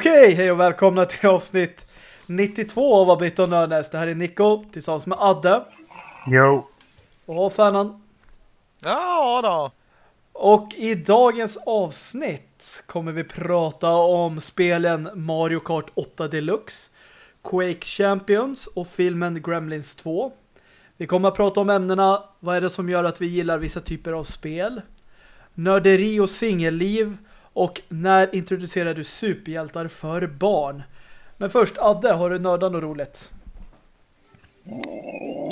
Okej, hej och välkomna till avsnitt 92 av Abit och Nörnäs. Det här är Nico tillsammans med Adde. Jo. Och Fernan. Ja då. Och i dagens avsnitt kommer vi prata om spelen Mario Kart 8 Deluxe, Quake Champions och filmen Gremlins 2. Vi kommer att prata om ämnena, vad är det som gör att vi gillar vissa typer av spel, nörderi och singelliv och när introducerar du superhjältar för barn? Men först, Adde, har du nördat något roligt?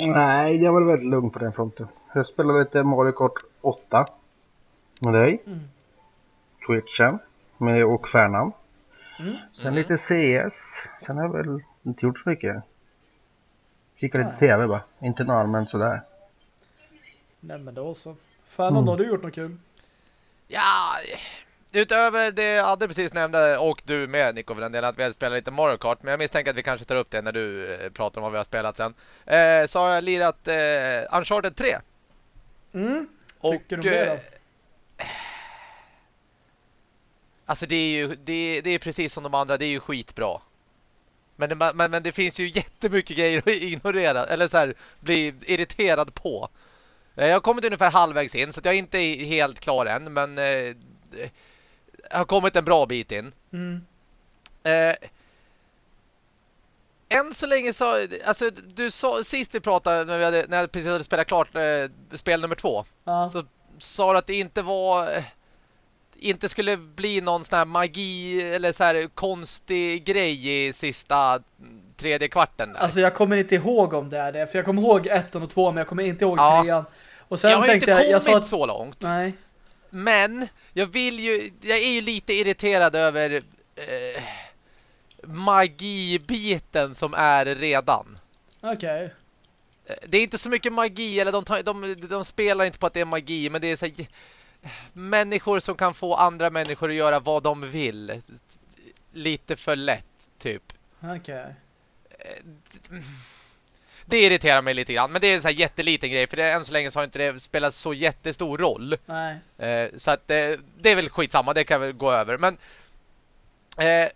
Nej, jag var väldigt lugn på den fronten. Jag spelade lite Mario Kart 8 med dig. Mm. Twitchen med och Färnam. Mm. Sen lite CS. Sen har jag väl inte gjort så mycket. Kika lite tv bara. Inte något allmänt sådär. Nej men då så. Färnam, mm. har du gjort något kul? Ja, utöver det Adde precis nämnde och du med Nico för den delen att vi hade spelat lite Mario Kart men jag misstänker att vi kanske tar upp det när du eh, pratar om vad vi har spelat sen. Eh, så har jag lirat eh, Uncharted 3. Mm. Tycker och, du det då? Eh, alltså det är ju det, det, är precis som de andra, det är ju skitbra. Men det, men, men det finns ju jättemycket grejer att ignorera eller så här, bli irriterad på. Eh, jag har kommit ungefär halvvägs in så jag är inte helt klar än men har kommit en bra bit in. Mm. Eh, än så länge så alltså du sa sist vi pratade när vi hade när jag precis hade spelat klart eh, spel nummer två. Ja. Så sa du att det inte var inte skulle bli någon sån här magi eller så här konstig grej i sista tredje kvarten där. Alltså jag kommer inte ihåg om det är det. För jag kommer ihåg ettan och två men jag kommer inte ihåg ja. trean. Och sen jag har tänkte inte kommit jag, jag att... så långt. Nej. Men jag vill ju jag är ju lite irriterad över eh, magibiten som är redan. Okej. Okay. Eh, det är inte så mycket magi eller de, de, de, spelar inte på att det är magi men det är så här, människor som kan få andra människor att göra vad de vill. Lite för lätt typ. Okej. Okay. Det irriterar mig lite grann. Men det är en sån här jätteliten grej. För det, än så länge så har inte det spelat så jättestor roll. Nej. Eh, så att det, eh, det är väl skitsamma. Det kan väl gå över. Men eh,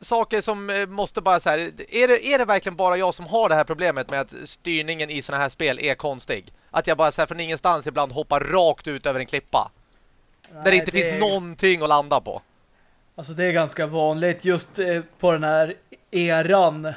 saker som eh, måste bara så här. Är det, är det verkligen bara jag som har det här problemet med att styrningen i såna här spel är konstig? Att jag bara så här från ingenstans ibland hoppar rakt ut över en klippa. Nej, där det inte det finns någonting att landa på. Alltså det är ganska vanligt just eh, på den här eran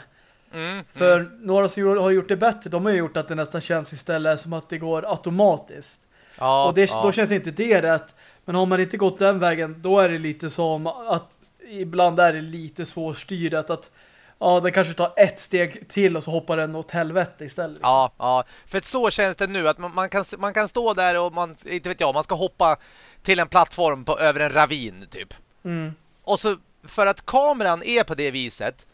Mm, För mm. några som har gjort det bättre, de har gjort att det nästan känns istället som att det går automatiskt. Ja, och det, ja. då känns inte det rätt. Men har man inte gått den vägen, då är det lite som att ibland är det lite svårstyrat att ja, den kanske tar ett steg till och så hoppar den åt helvete istället. Liksom. Ja, ja. För så känns det nu att man, man, kan, man kan stå där och man, inte vet jag, man ska hoppa till en plattform på, över en ravin typ. Mm. Och så för att kameran är på det viset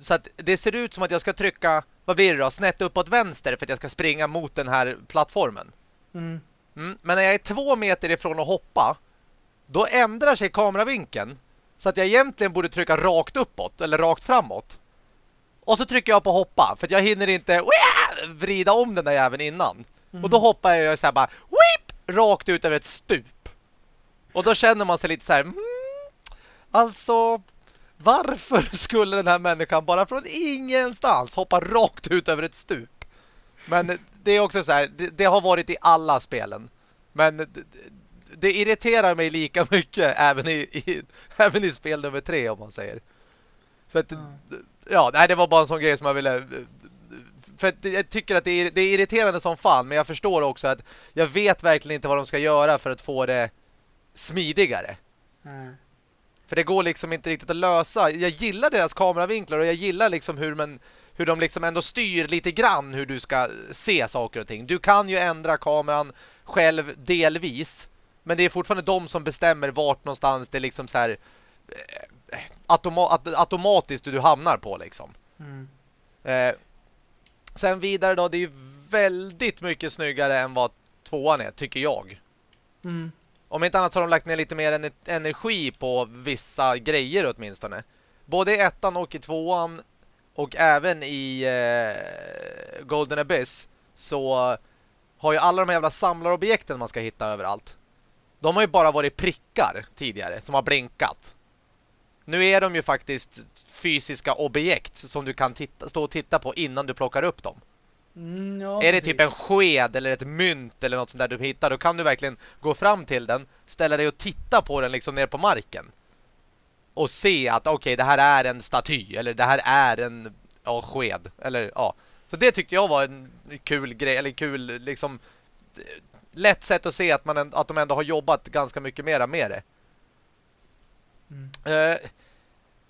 så att det ser ut som att jag ska trycka, vad blir det då? Snett uppåt vänster för att jag ska springa mot den här plattformen. Mm. Mm, men när jag är två meter ifrån att hoppa, då ändrar sig kameravinkeln. Så att jag egentligen borde trycka rakt uppåt eller rakt framåt. Och så trycker jag på hoppa för att jag hinner inte vrida om den där jäveln innan. Mm. Och då hoppar jag så här bara whip, rakt ut över ett stup. Och då känner man sig lite så här mm, alltså varför skulle den här människan bara från ingenstans hoppa rakt ut över ett stup? Men det är också så här, det, det har varit i alla spelen. Men det, det irriterar mig lika mycket även i, i, även i spel nummer tre om man säger. Så att, mm. ja, nej, det var bara en sån grej som jag ville... För jag tycker att det är, det är irriterande som fan, men jag förstår också att jag vet verkligen inte vad de ska göra för att få det smidigare. Mm. För det går liksom inte riktigt att lösa. Jag gillar deras kameravinklar och jag gillar liksom hur, man, hur de liksom ändå styr lite grann hur du ska se saker och ting. Du kan ju ändra kameran själv delvis. Men det är fortfarande de som bestämmer vart någonstans det liksom så här eh, automa automatiskt du hamnar på liksom. Mm. Eh, sen vidare då, det är ju väldigt mycket snyggare än vad tvåan är, tycker jag. Mm. Om inte annat så har de lagt ner lite mer energi på vissa grejer åtminstone. Både i ettan och i tvåan och även i eh, Golden Abyss så har ju alla de här jävla samlarobjekten man ska hitta överallt. De har ju bara varit prickar tidigare som har blinkat. Nu är de ju faktiskt fysiska objekt som du kan titta, stå och titta på innan du plockar upp dem. Mm, ja, är det precis. typ en sked eller ett mynt eller något sånt där du hittar, då kan du verkligen gå fram till den, ställa dig och titta på den liksom ner på marken. Och se att okej, okay, det här är en staty eller det här är en ja, sked eller ja. Så det tyckte jag var en kul grej eller kul liksom lätt sätt att se att man att de ändå har jobbat ganska mycket mera med det. Mm. Eh,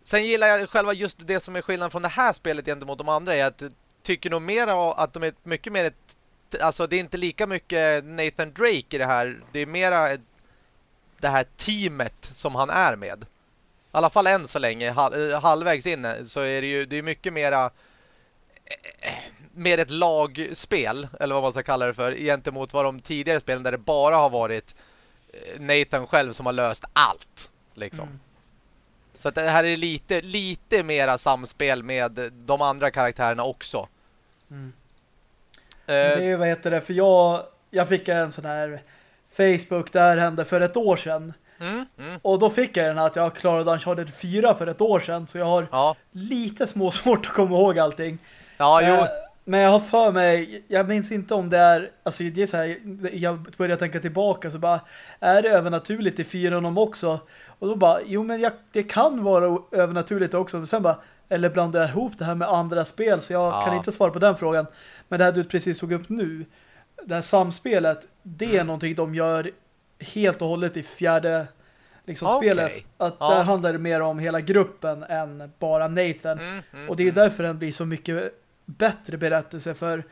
sen gillar jag själva just det som är skillnaden från det här spelet gentemot de andra är att tycker nog mer att de är mycket mer ett, alltså det är inte lika mycket Nathan Drake i det här. Det är mera det här teamet som han är med. I alla fall än så länge, eh, halvvägs in eh, så är det ju det är mycket mera eh, mer ett lagspel, eller vad man ska kalla det för, gentemot vad de tidigare spelen där det bara har varit Nathan själv som har löst allt, liksom. Mm. Så att det här är lite, lite mera samspel med de andra karaktärerna också. Mm. Uh, det är vad heter det, för jag, jag fick en sån här Facebook där hände för ett år sedan. Mm, mm. Och då fick jag den att jag klarade Uncharted 4 för ett år sedan. Så jag har ja. lite små svårt att komma ihåg allting. Ja, jo. Uh, men jag har för mig, jag minns inte om det är, alltså det är så här, jag börjar tänka tillbaka så bara, är det övernaturligt i fyran om också? Och då bara, jo men jag, det kan vara övernaturligt också. Men sen bara, eller blandar jag ihop det här med andra spel så jag ja. kan inte svara på den frågan. Men det här du precis tog upp nu, det här samspelet, det är mm. någonting de gör helt och hållet i fjärde liksom okay. spelet. Att ja. där handlar det mer om hela gruppen än bara Nathan. Mm, mm, och det är mm. därför den blir så mycket bättre berättelse för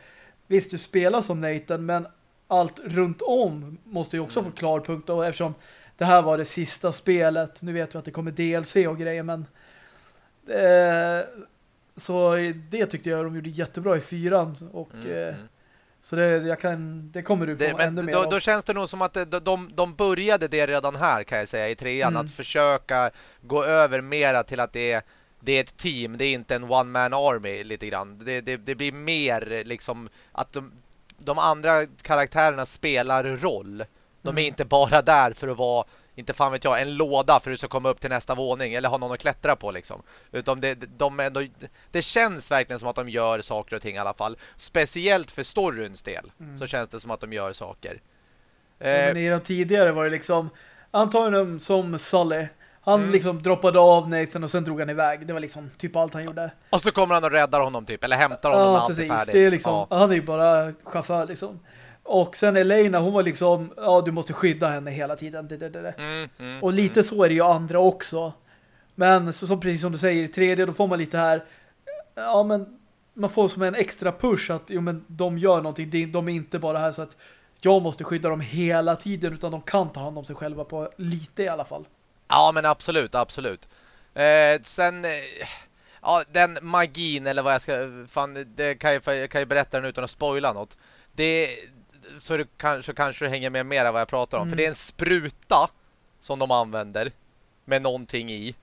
visst du spelar som Nathan men allt runt om måste ju också mm. få klarpunkt och eftersom det här var det sista spelet, nu vet vi att det kommer DLC och grejer men eh, så det tyckte jag de gjorde jättebra i fyran och mm. eh, mm. så det, jag kan, det kommer du få det, ännu mer då, då, känns det nog som att de, de, de började det redan här kan jag säga i trean mm. att försöka gå över mera till att det är det är ett team, det är inte en one-man army lite grann. Det, det, det, blir mer liksom att de, de andra karaktärerna spelar roll. De är mm. inte bara där för att vara, inte fan vet jag, en låda för att du ska komma upp till nästa våning eller ha någon att klättra på liksom. Utan det, de ändå, det känns verkligen som att de gör saker och ting i alla fall. Speciellt för storyns del mm. så känns det som att de gör saker. Ja, men I de tidigare var det liksom antagligen som Sully han mm. liksom droppade av Nathan och sen drog han iväg. Det var liksom typ allt han gjorde. Och så kommer han och räddar honom typ, eller hämtar honom ja, när allt är färdigt. Det är liksom, ja. Han är ju bara chaufför liksom. Och sen Elena, hon var liksom, ja du måste skydda henne hela tiden. Det, det, det. Mm, mm, och lite mm. så är det ju andra också. Men så, så, precis som du säger, i tredje då får man lite här, ja men man får som en extra push att jo, men de gör någonting. De är inte bara här så att jag måste skydda dem hela tiden utan de kan ta hand om sig själva på lite i alla fall. Ja, men absolut, absolut. Eh, sen, eh, ja, den magin eller vad jag ska, fan, det kan jag, kan jag berätta den utan att spoila något. Det, så, du, så kanske du hänger med mer vad jag pratar om. Mm. För det är en spruta som de använder med någonting i.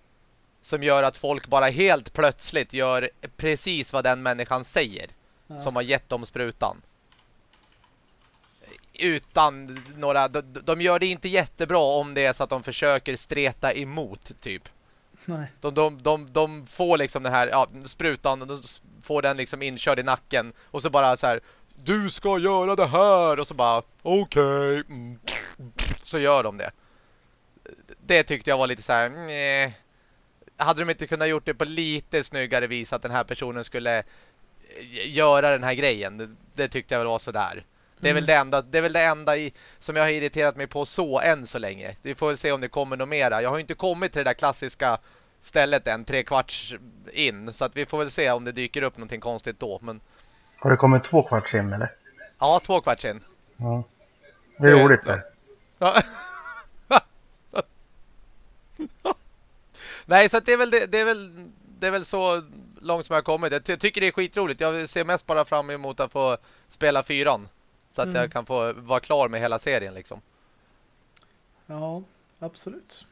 Som gör att folk bara helt plötsligt gör precis vad den människan säger. Ja. Som har gett dem sprutan utan några... De, de, gör det inte jättebra om det är så att de försöker streta emot, typ. Nej. De, de, de, de får liksom den här ja, sprutan, de får den liksom inkörd i nacken och så bara så här du ska göra det här och så bara okej okay. mm. så gör de det. Det tyckte jag var lite så här nej. hade de inte kunnat gjort det på lite snyggare vis att den här personen skulle göra den här grejen. Det, det tyckte jag väl var så där. Det är väl det enda, det är väl det enda i, som jag har irriterat mig på så än så länge. Vi får väl se om det kommer något mera. Jag har inte kommit till det där klassiska stället än, tre kvarts in. Så att vi får väl se om det dyker upp någonting konstigt då. Men... Har det kommit två kvarts in eller? Ja, två kvarts in. Ja. Det är roligt det. Ja. Nej, så det är väl det, det, är väl det är väl så långt som jag har kommit. Jag tycker det är skitroligt. Jag ser mest bara fram emot att få spela fyran. Så att mm. jag kan få vara klar med hela serien liksom. Ja, absolut.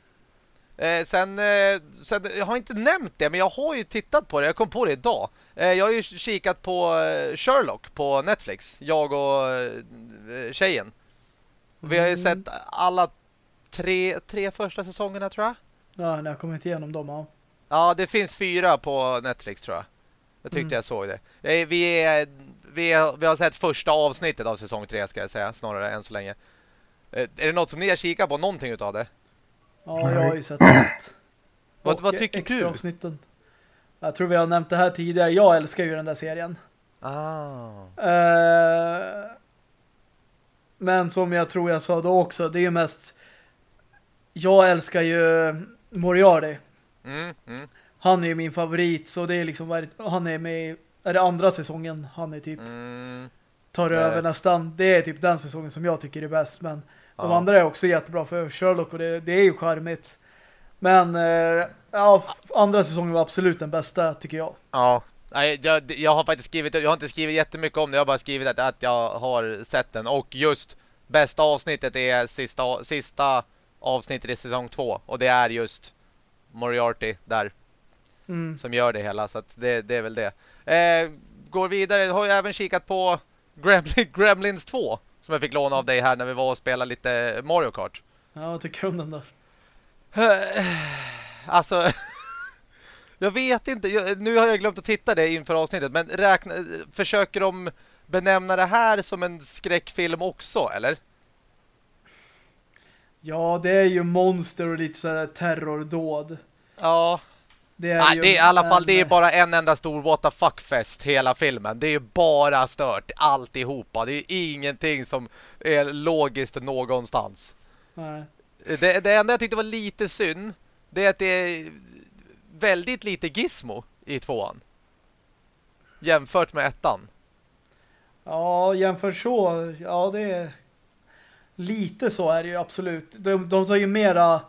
Eh, sen, eh, sen, jag har inte nämnt det, men jag har ju tittat på det. Jag kom på det idag. Eh, jag har ju kikat på eh, Sherlock på Netflix. Jag och eh, tjejen. Vi har ju mm. sett alla tre, tre första säsongerna, tror jag. Ja, när jag kommit igenom dem, ja. Ja, det finns fyra på Netflix tror jag. Jag tyckte Mm. jag såg det. Eh, Vi, är, vi, är, vi har sett första avsnittet av säsong tre ska jag säga, snarare än så länge. Eh, Är det något som ni har kikat på? Någonting utav det? Ja, jag har ju sett allt. Vad, vad tycker extra du? Avsnitten. Jag tror vi har nämnt det här tidigare. Jag älskar ju den där serien. Ah. Eh, men som jag tror jag sa då också, det är ju mest jag älskar ju Moriarty. Mm, mm, Han är ju min favorit så det är liksom han är med är det andra säsongen han är typ mm. tar Det- över nästan. Det är typ den säsongen som jag tycker är bäst men de Ja. andra är också jättebra för Sherlock och det, det är ju charmigt. Men eh, ja, andra säsongen var absolut den bästa tycker jag. Ja, Nej, jag, jag har faktiskt skrivit, jag har inte skrivit jättemycket om det, jag har bara skrivit att, att jag har sett den. Och just bästa avsnittet är sista, sista avsnittet i säsong två. Och det är just Moriarty där Mm. som gör det hela. Så det, det är väl det. Eh, går vidare, har jag även kikat på Gremlin, Gremlins 2. Som jag fick låna av dig här när vi var och spelade lite Mario Kart. Ja, vad tycker du om den där? Alltså Jag vet inte, jag, nu har jag glömt att titta det inför avsnittet Men räkna, försöker de benämna det här som en skräckfilm också, eller? Ja, det är ju monster och lite sådär terrordåd. Ja, Det är Nej, ju det är i alla fall det är bara en enda stor what the fuck fest hela filmen. Det är bara stört alltihopa. Det är ingenting som är logiskt någonstans. Nej. Det, det enda jag tyckte var lite synd det är att det är väldigt lite gizmo i tvåan. Jämfört med ettan. Ja, jämför så. Ja, det är... Lite så är det ju absolut. De, de tar ju mera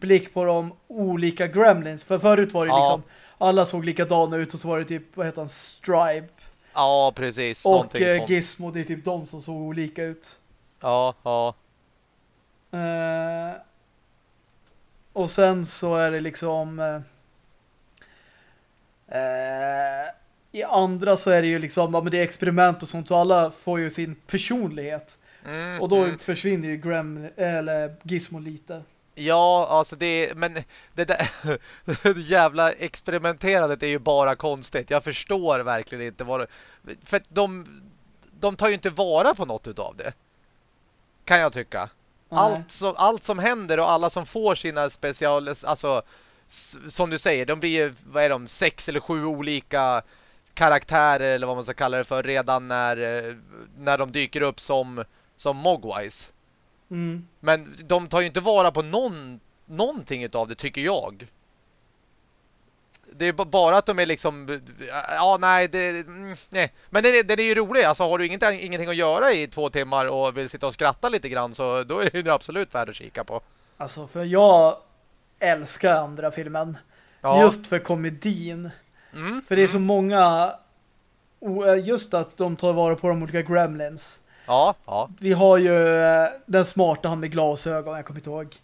blick på de olika gremlins. För förut var det Ja. liksom alla såg likadana ut och så var det typ, vad heter han, Stripe. Ja, precis. Och eh. Gizmo, det är typ de som såg olika ut. Ja, ja. Eh, och sen så är det liksom eh, eh, i andra så är det ju liksom ja, men det är experiment och sånt så alla får ju sin personlighet. Mm, Och då mm. försvinner ju Grem eller Gizmo lite. Ja, alltså det men det där det jävla experimenterandet är ju bara konstigt. Jag förstår verkligen inte vad det, för de de tar ju inte vara på något utav det. Kan jag tycka. Nej. Allt som allt som händer och alla som får sina special alltså som du säger, de blir ju vad är de sex eller sju olika karaktärer eller vad man ska kalla det för redan när eh, när de dyker upp som som Mogwise. Mm. Men de tar ju inte vara på någon, någonting utav det tycker jag. Det är ba- bara att de är liksom ja nej det mm, nej men det, det är ju roligt alltså har du inget, ingenting att göra i två timmar och vill sitta och skratta lite grann så då är det ju absolut värt att kika på. Alltså för jag älskar andra filmen. Ja. Just för komedin. Mm. För det är så många o- eh, just att de tar vara på de olika gremlins. Ja, ja. Vi har ju eh, den smarta han med glasögon, jag kommer inte ihåg.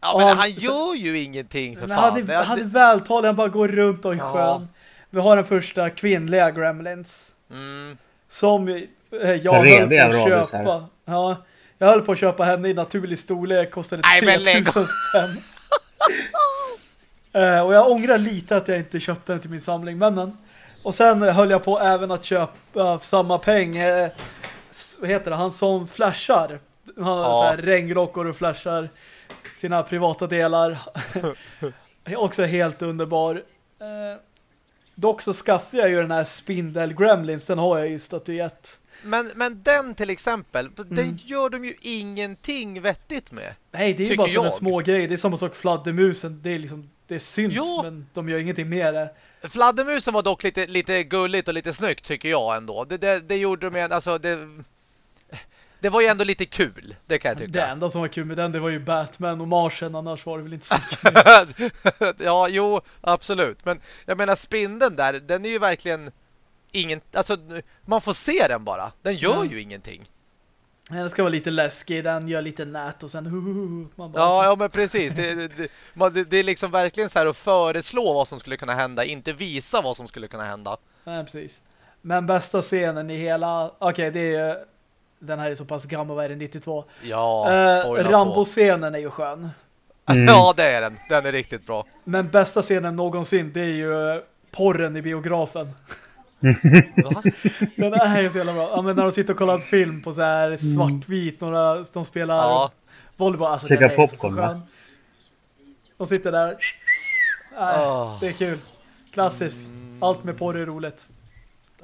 Ja men han så- gör ju ingenting för Men fan. han, är, han är vältalig, han bara går runt och är Ja. skön. Vi har den första kvinnliga gremlins. Mm. Som eh, jag höll på att köpa. Ja, jag höll på att köpa henne i naturlig storlek. Kostade Nej, men lägg 3000 spänn. Eh, och jag ångrar lite att jag inte köpte den till min samling. Men, men. Och sen höll jag på även att köpa samma peng. Vad heter det? Han som flashar. Han har Ja. så här regnrockor och flashar sina privata delar. Också helt underbar. Eh, dock så skaffade jag ju den här Spindel Gremlins. Den har jag ju statyett. Men, men den till exempel, Mm. den gör de ju ingenting vettigt med. Nej, det är ju bara sådana små grejer. Det är samma sak fladdermusen. Det är liksom det syns, Ja. men de gör ingenting med det. Fladdermusen var dock lite, lite gulligt och lite snyggt tycker jag ändå. Det, det, det gjorde de alltså det, det var ju ändå lite kul, det kan jag Det tycka. enda som var kul med den, det var ju Batman och Marsen. Annars var det väl inte så kul. ja, jo, absolut. Men jag menar spindeln där, den är ju verkligen ingen, alltså man får se den bara. Den gör Mm. ju ingenting. Den ska vara lite läskig, den gör lite nät och sen man bara, Ja, ja men precis. Det, det, det, det, är liksom verkligen så här att föreslå vad som skulle kunna hända, inte visa vad som skulle kunna hända. Nej, precis. Men bästa scenen i hela... Okej, det är Den här är så pass gammal, vad är det, 92? Ja, Eh. Rambo-scenen är ju skön. Mm. Ja, det är den. Den är riktigt bra. Men bästa scenen någonsin, det är ju eh, porren i biografen. den är ju så jävla bra. Ja, men när de sitter och kollar på film på så här svartvit, några, de spelar ja. volleyboll. Alltså, Käka popcorn, va? De sitter där. Äh, oh. Det är kul. Klassiskt. Allt med porr är roligt.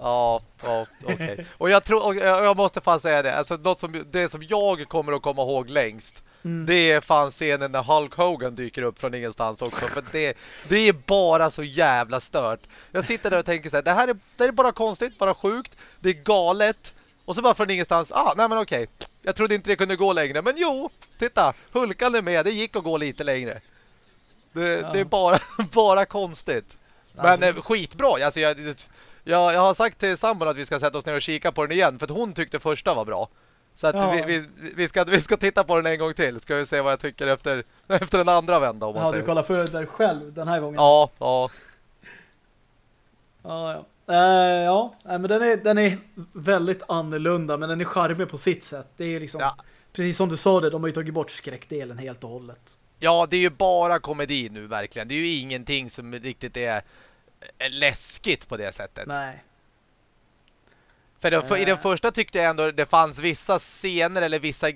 Ja, ja okej. Okay. Och jag tror och jag måste fan säga det. Alltså något som det som jag kommer att komma ihåg längst. Mm. Det är fan scenen när Hulk Hogan dyker upp från ingenstans också för det det är bara så jävla stört. Jag sitter där och tänker så här, det här är det är bara konstigt, bara sjukt. Det är galet. Och så bara från ingenstans. Ah, nej men okej. Okay. Jag trodde inte det kunde gå längre, men jo, titta. Hulkan är med. Det gick att gå lite längre. Det, ja. det är bara bara konstigt. Men alltså, skitbra. Alltså jag jag, jag har sagt till sambon att vi ska sätta oss ner och kika på den igen för att hon tyckte första var bra. Så att ja. vi, vi, vi, ska, vi ska titta på den en gång till. Ska vi se vad jag tycker efter, efter den andra vända. Om man ja, säger. du kollar för dig själv den här gången. Ja, ja. Ja, ja. Uh, ja, men den är, den är väldigt annorlunda men den är charmig på sitt sätt. Det är liksom, ja. precis som du sa det, de har ju tagit bort skräckdelen helt och hållet. Ja, det är ju bara komedi nu verkligen. Det är ju ingenting som riktigt är läskigt på det sättet. Nej. För, för i den eh. första tyckte jag ändå det fanns vissa scener eller vissa...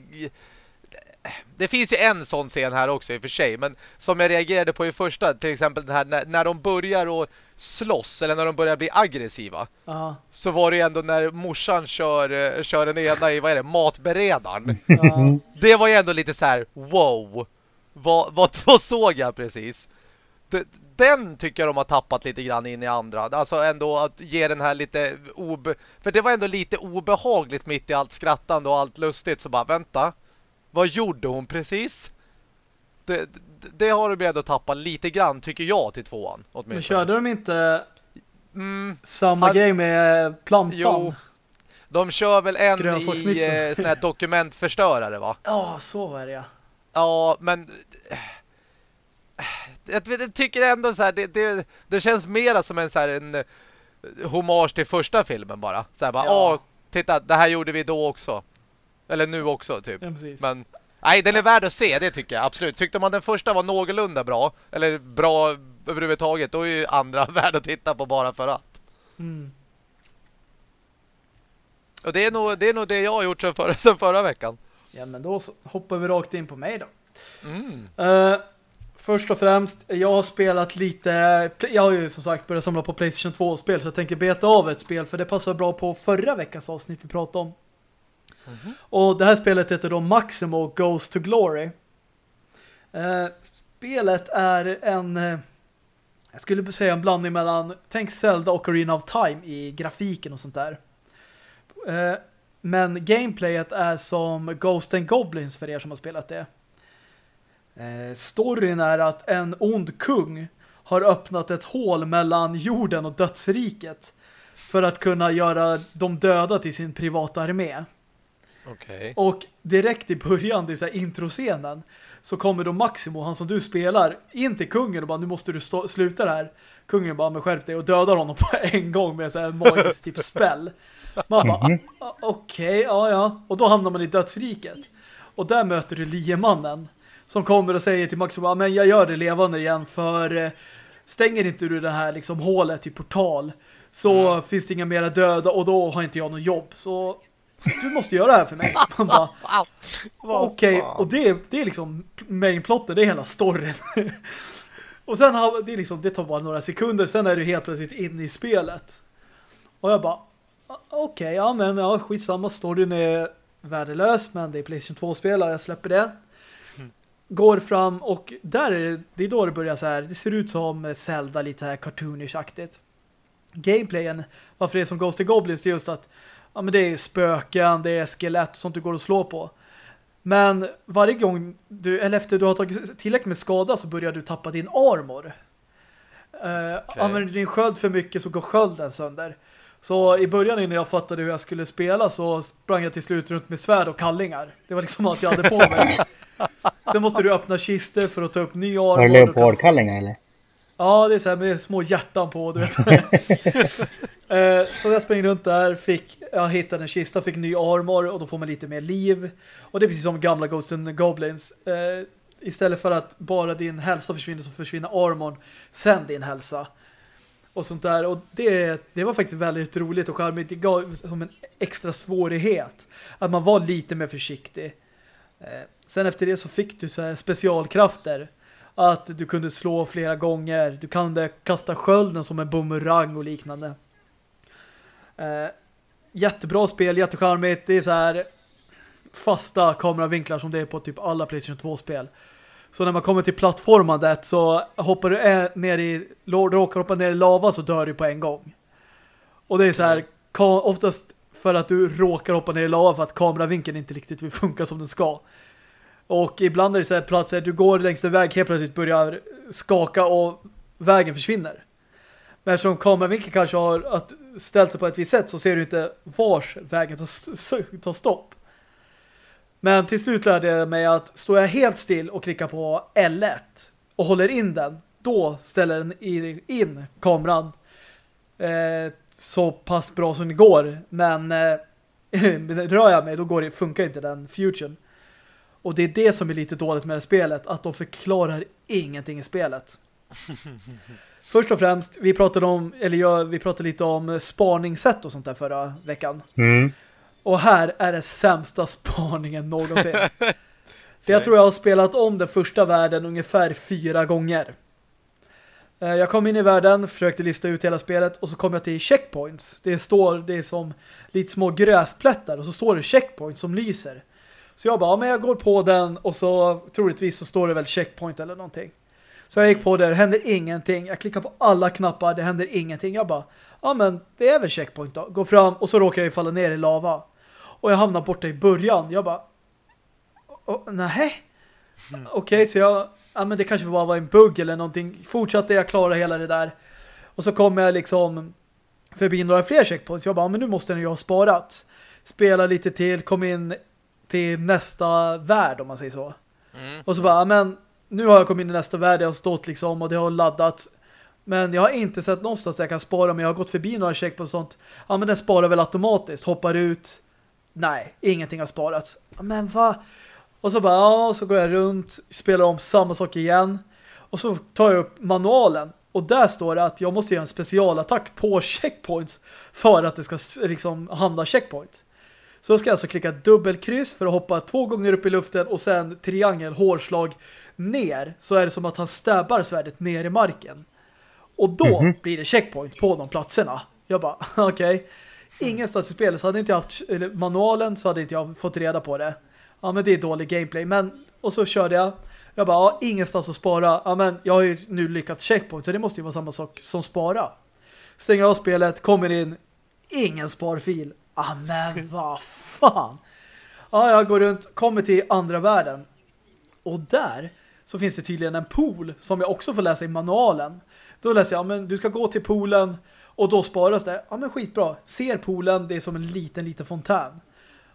Det finns ju en sån scen här också i och för sig, men som jag reagerade på i första, till exempel den här när, när de börjar att slåss eller när de börjar bli aggressiva. Uh Så var det ju ändå när morsan kör, eh, kör den ena i, vad är det, matberedaren. Uh Det var ju ändå lite så här, wow. Vad, vad, vad såg jag precis? Det, den tycker jag de har tappat lite grann in i andra. Alltså ändå att ge den här lite obe... För det var ändå lite obehagligt mitt i allt skrattande och allt lustigt. Så bara, vänta. Vad gjorde hon precis? Det, det, det har de ändå tappat lite grann, tycker jag, till tvåan. Åtminstone. Men körde de inte mm, samma han... grej med plantan? Jo, de kör väl en i eh, sån här dokumentförstörare, va? Ja, så var det, ja. Ja, men jag, jag tycker ändå så här, det, det, det känns mera som en så här en eh, hommage till första filmen bara. Så här bara, ja. titta, det här gjorde vi då också. Eller nu också, typ. Ja, Men, nej, den är värd att se, det tycker jag, absolut. Tyckte man den första var någorlunda bra, eller bra överhuvudtaget, då är ju andra värd att titta på bara för att. Mm. Och det är, nog, det är nog det jag har gjort sen förra, sen förra veckan. Ja, men då hoppar vi rakt in på mig då. Mm. Uh, Först och främst, jag har spelat lite... Jag har ju som sagt börjat samla på Playstation 2-spel så jag tänker beta av ett spel för det passar bra på förra veckans avsnitt vi pratade om. Mm -hmm. Och det här spelet heter då Maximo Goes to Glory. Eh, spelet är en... Eh, jag skulle säga en blandning mellan tänk Zelda och Arena of Time i grafiken och sånt där. Eh, men gameplayet är som Ghost and Goblins för er som har spelat det. Eh, storyn är att en ond kung har öppnat ett hål mellan jorden och dödsriket för att kunna göra de döda till sin privata armé. Okay. Och direkt i början, det är så här introscenen, så kommer då Maximo, han som du spelar, in till kungen och bara, nu måste du sluta det här. Kungen bara, men skärp dig och dödar honom på en gång med så här magisk typ spell. Man bara, mm -hmm. okej, okay, ja ja. Och då hamnar man i dödsriket. Och där möter du liemannen som kommer och säger till Max men jag gör det levande igen för eh, stänger inte du det här liksom hålet i portal så mm. finns det inga mera döda och då har inte jag något jobb så du måste göra det här för mig. Man bara okej, okay. och det, det är liksom mainplotten, det är hela storyn. och sen har det liksom det tar bara några sekunder sen är du helt plötsligt inne i spelet. Och jag bara okej, okay, ja men ja, skitsamma storyn är värdelös men det är Playstation 2-spel och jag släpper det går fram och där är det, det är då det börjar så här. Det ser ut som Zelda lite så här cartoonish-aktigt. Gameplayen, varför det är som Ghost of Goblins, det är just att ja, men det är spöken, det är skelett och sånt du går att slå på. Men varje gång du, eller efter du har tagit tillräckligt med skada så börjar du tappa din armor. Uh, okay. Använder du din sköld för mycket så går skölden sönder. Så i början innan jag fattade hur jag skulle spela så sprang jag till slut runt med svärd och kallingar. Det var liksom allt jag hade på mig. Sen måste du öppna kister för att ta upp ny armor. Har du leopardkallingar eller? Ja, det är så här med små hjärtan på, du vet. Eh, så jag sprang runt där, fick, jag hittade en kista, fick ny armor och då får man lite mer liv. Och det är precis som gamla Ghost and Goblins. Eh, istället för att bara din hälsa försvinner så försvinner armorn sen din hälsa. Och sånt där. Och det, det var faktiskt väldigt roligt och charmigt. Det gav som en extra svårighet. Att man var lite mer försiktig. Eh, sen efter det så fick du så här specialkrafter. Att du kunde slå flera gånger. Du kunde kasta skölden som en bumerang och liknande. Eh, jättebra spel, jättecharmigt. Det är så här fasta kameravinklar som det är på typ alla PlayStation 2-spel. Så när man kommer till plattformandet så hoppar du ner i råkar hoppa ner i lava så dör du på en gång. Och det är så här oftast för att du råkar hoppa ner i lava för att kameravinkeln inte riktigt vill funka som den ska. Och ibland är det så här platser du går längs en väg helt plötsligt börjar skaka och vägen försvinner. Men eftersom kameravinkeln kanske har att ställt sig på ett visst sätt så ser du inte vars vägen tar, tar stopp. Men till slut lärde jag mig att står jag helt still och klickar på L1 och håller in den, då ställer den in kameran eh, så pass bra som det går. Men eh, rör jag mig, då går det, funkar inte den fusion. Och det är det som är lite dåligt med det spelet, att de förklarar ingenting i spelet. Först och främst, vi pratade om, eller jag, vi pratade lite om sparningssätt och sånt där förra veckan. Mm. Och här är det sämsta spaningen någonsin. För jag tror jag har spelat om den första världen ungefär fyra gånger. Eh, jag kom in i världen, försökte lista ut hela spelet och så kom jag till checkpoints. Det står, det är som lite små gräsplättar och så står det checkpoints som lyser. Så jag bara, ja, men jag går på den och så troligtvis så står det väl checkpoint eller någonting. Så jag gick på det, det händer ingenting. Jag klickar på alla knappar, det händer ingenting. Jag bara, ja men det är väl checkpoint då. Går fram och så råkar jag falla ner i lava. Och jag hamnar borta i början. Jag bara, nej. Mm. Okej, okay, så jag, ja men det kanske bara var en bugg eller någonting. Fortsatte jag klara hela det där. Och så kom jag liksom förbi några fler checkpoints. Jag bara, men nu måste jag ha sparat. Spela lite till, kom in till nästa värld om man säger så. Mm. Och så bara, men nu har jag kommit in i nästa värld. Jag har stått liksom och det har laddat. Men jag har inte sett någonstans där jag kan spara. Men jag har gått förbi några checkpoints och sånt. Ja, men den sparar väl automatiskt. Hoppar ut nej, ingenting har sparats. Men vad? Och så bara, ja, så går jag runt, spelar om samma sak igen. Och så tar jag upp manualen. Och där står det att jag måste göra en specialattack på checkpoints för att det ska liksom hamna checkpoint. Så då ska jag alltså klicka dubbelkryss för att hoppa två gånger upp i luften och sen triangel, hårslag ner. Så är det som att han stäbbar svärdet ner i marken. Och då mm -hmm. blir det checkpoint på de platserna. Jag bara, okej. Okay. Mm. Ingenstans i spelet så hade inte jag haft manualen så hade inte jag fått reda på det. Ja men det är dålig gameplay. Men, och så körde jag. Jag bara, ja, ingenstans att spara. Ja men jag har ju nu lyckats checkpoint så det måste ju vara samma sak som spara. Stänger av spelet, kommer in. Ingen sparfil. Ah men vad fan. Ja, jag går runt, kommer till andra världen. Och där så finns det tydligen en pool som jag också får läsa i manualen. Då läser jag, ja, men du ska gå till poolen och då sparas det. Ja men skitbra. Ser poolen, det är som en liten, liten fontän.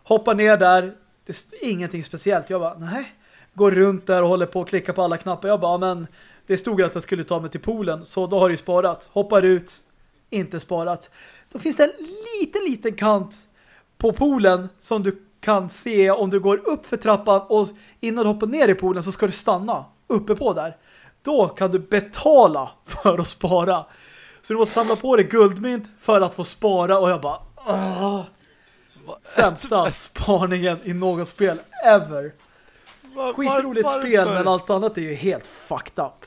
Hoppar ner där. Det är ingenting speciellt. Jag bara, nej. Går runt där och håller på att klicka på alla knappar. Jag bara, men det stod att jag skulle ta mig till poolen. Så då har det ju sparat. Hoppar ut. Inte sparat. Då finns det en liten, liten kant på poolen som du kan se om du går upp för trappan och innan du hoppar ner i poolen så ska du stanna uppe på där. Då kan du betala för att spara. Så du måste samla på dig guldmynt för att få spara och jag bara Åh, sämsta spaningen i något spel ever. Skitroligt var, spel men allt annat är ju helt fucked up.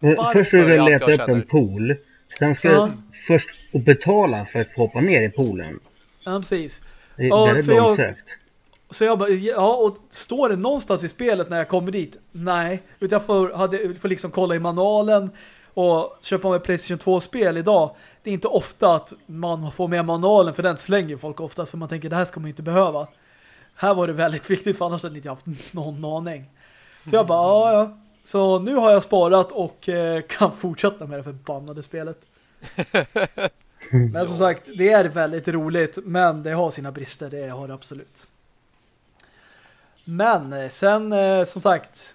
Varför först ska du leta upp en pool. Sen ska ja. du först betala för att få hoppa ner i poolen. Ja, precis. Det, ja, det är långsökt. Så jag bara, ja, och står det någonstans i spelet när jag kommer dit? Nej, utan jag får, hade, får liksom kolla i manualen och köpa med Playstation 2-spel idag, det är inte ofta att man får med manualen för den slänger folk ofta för man tänker det här ska man inte behöva. Här var det väldigt viktigt för annars hade jag inte haft någon aning. Så jag bara, ja, ja. Så nu har jag sparat och eh, kan fortsätta med det förbannade spelet. men som sagt, det är väldigt roligt men det har sina brister, det har det absolut. Men eh, sen, eh, som sagt,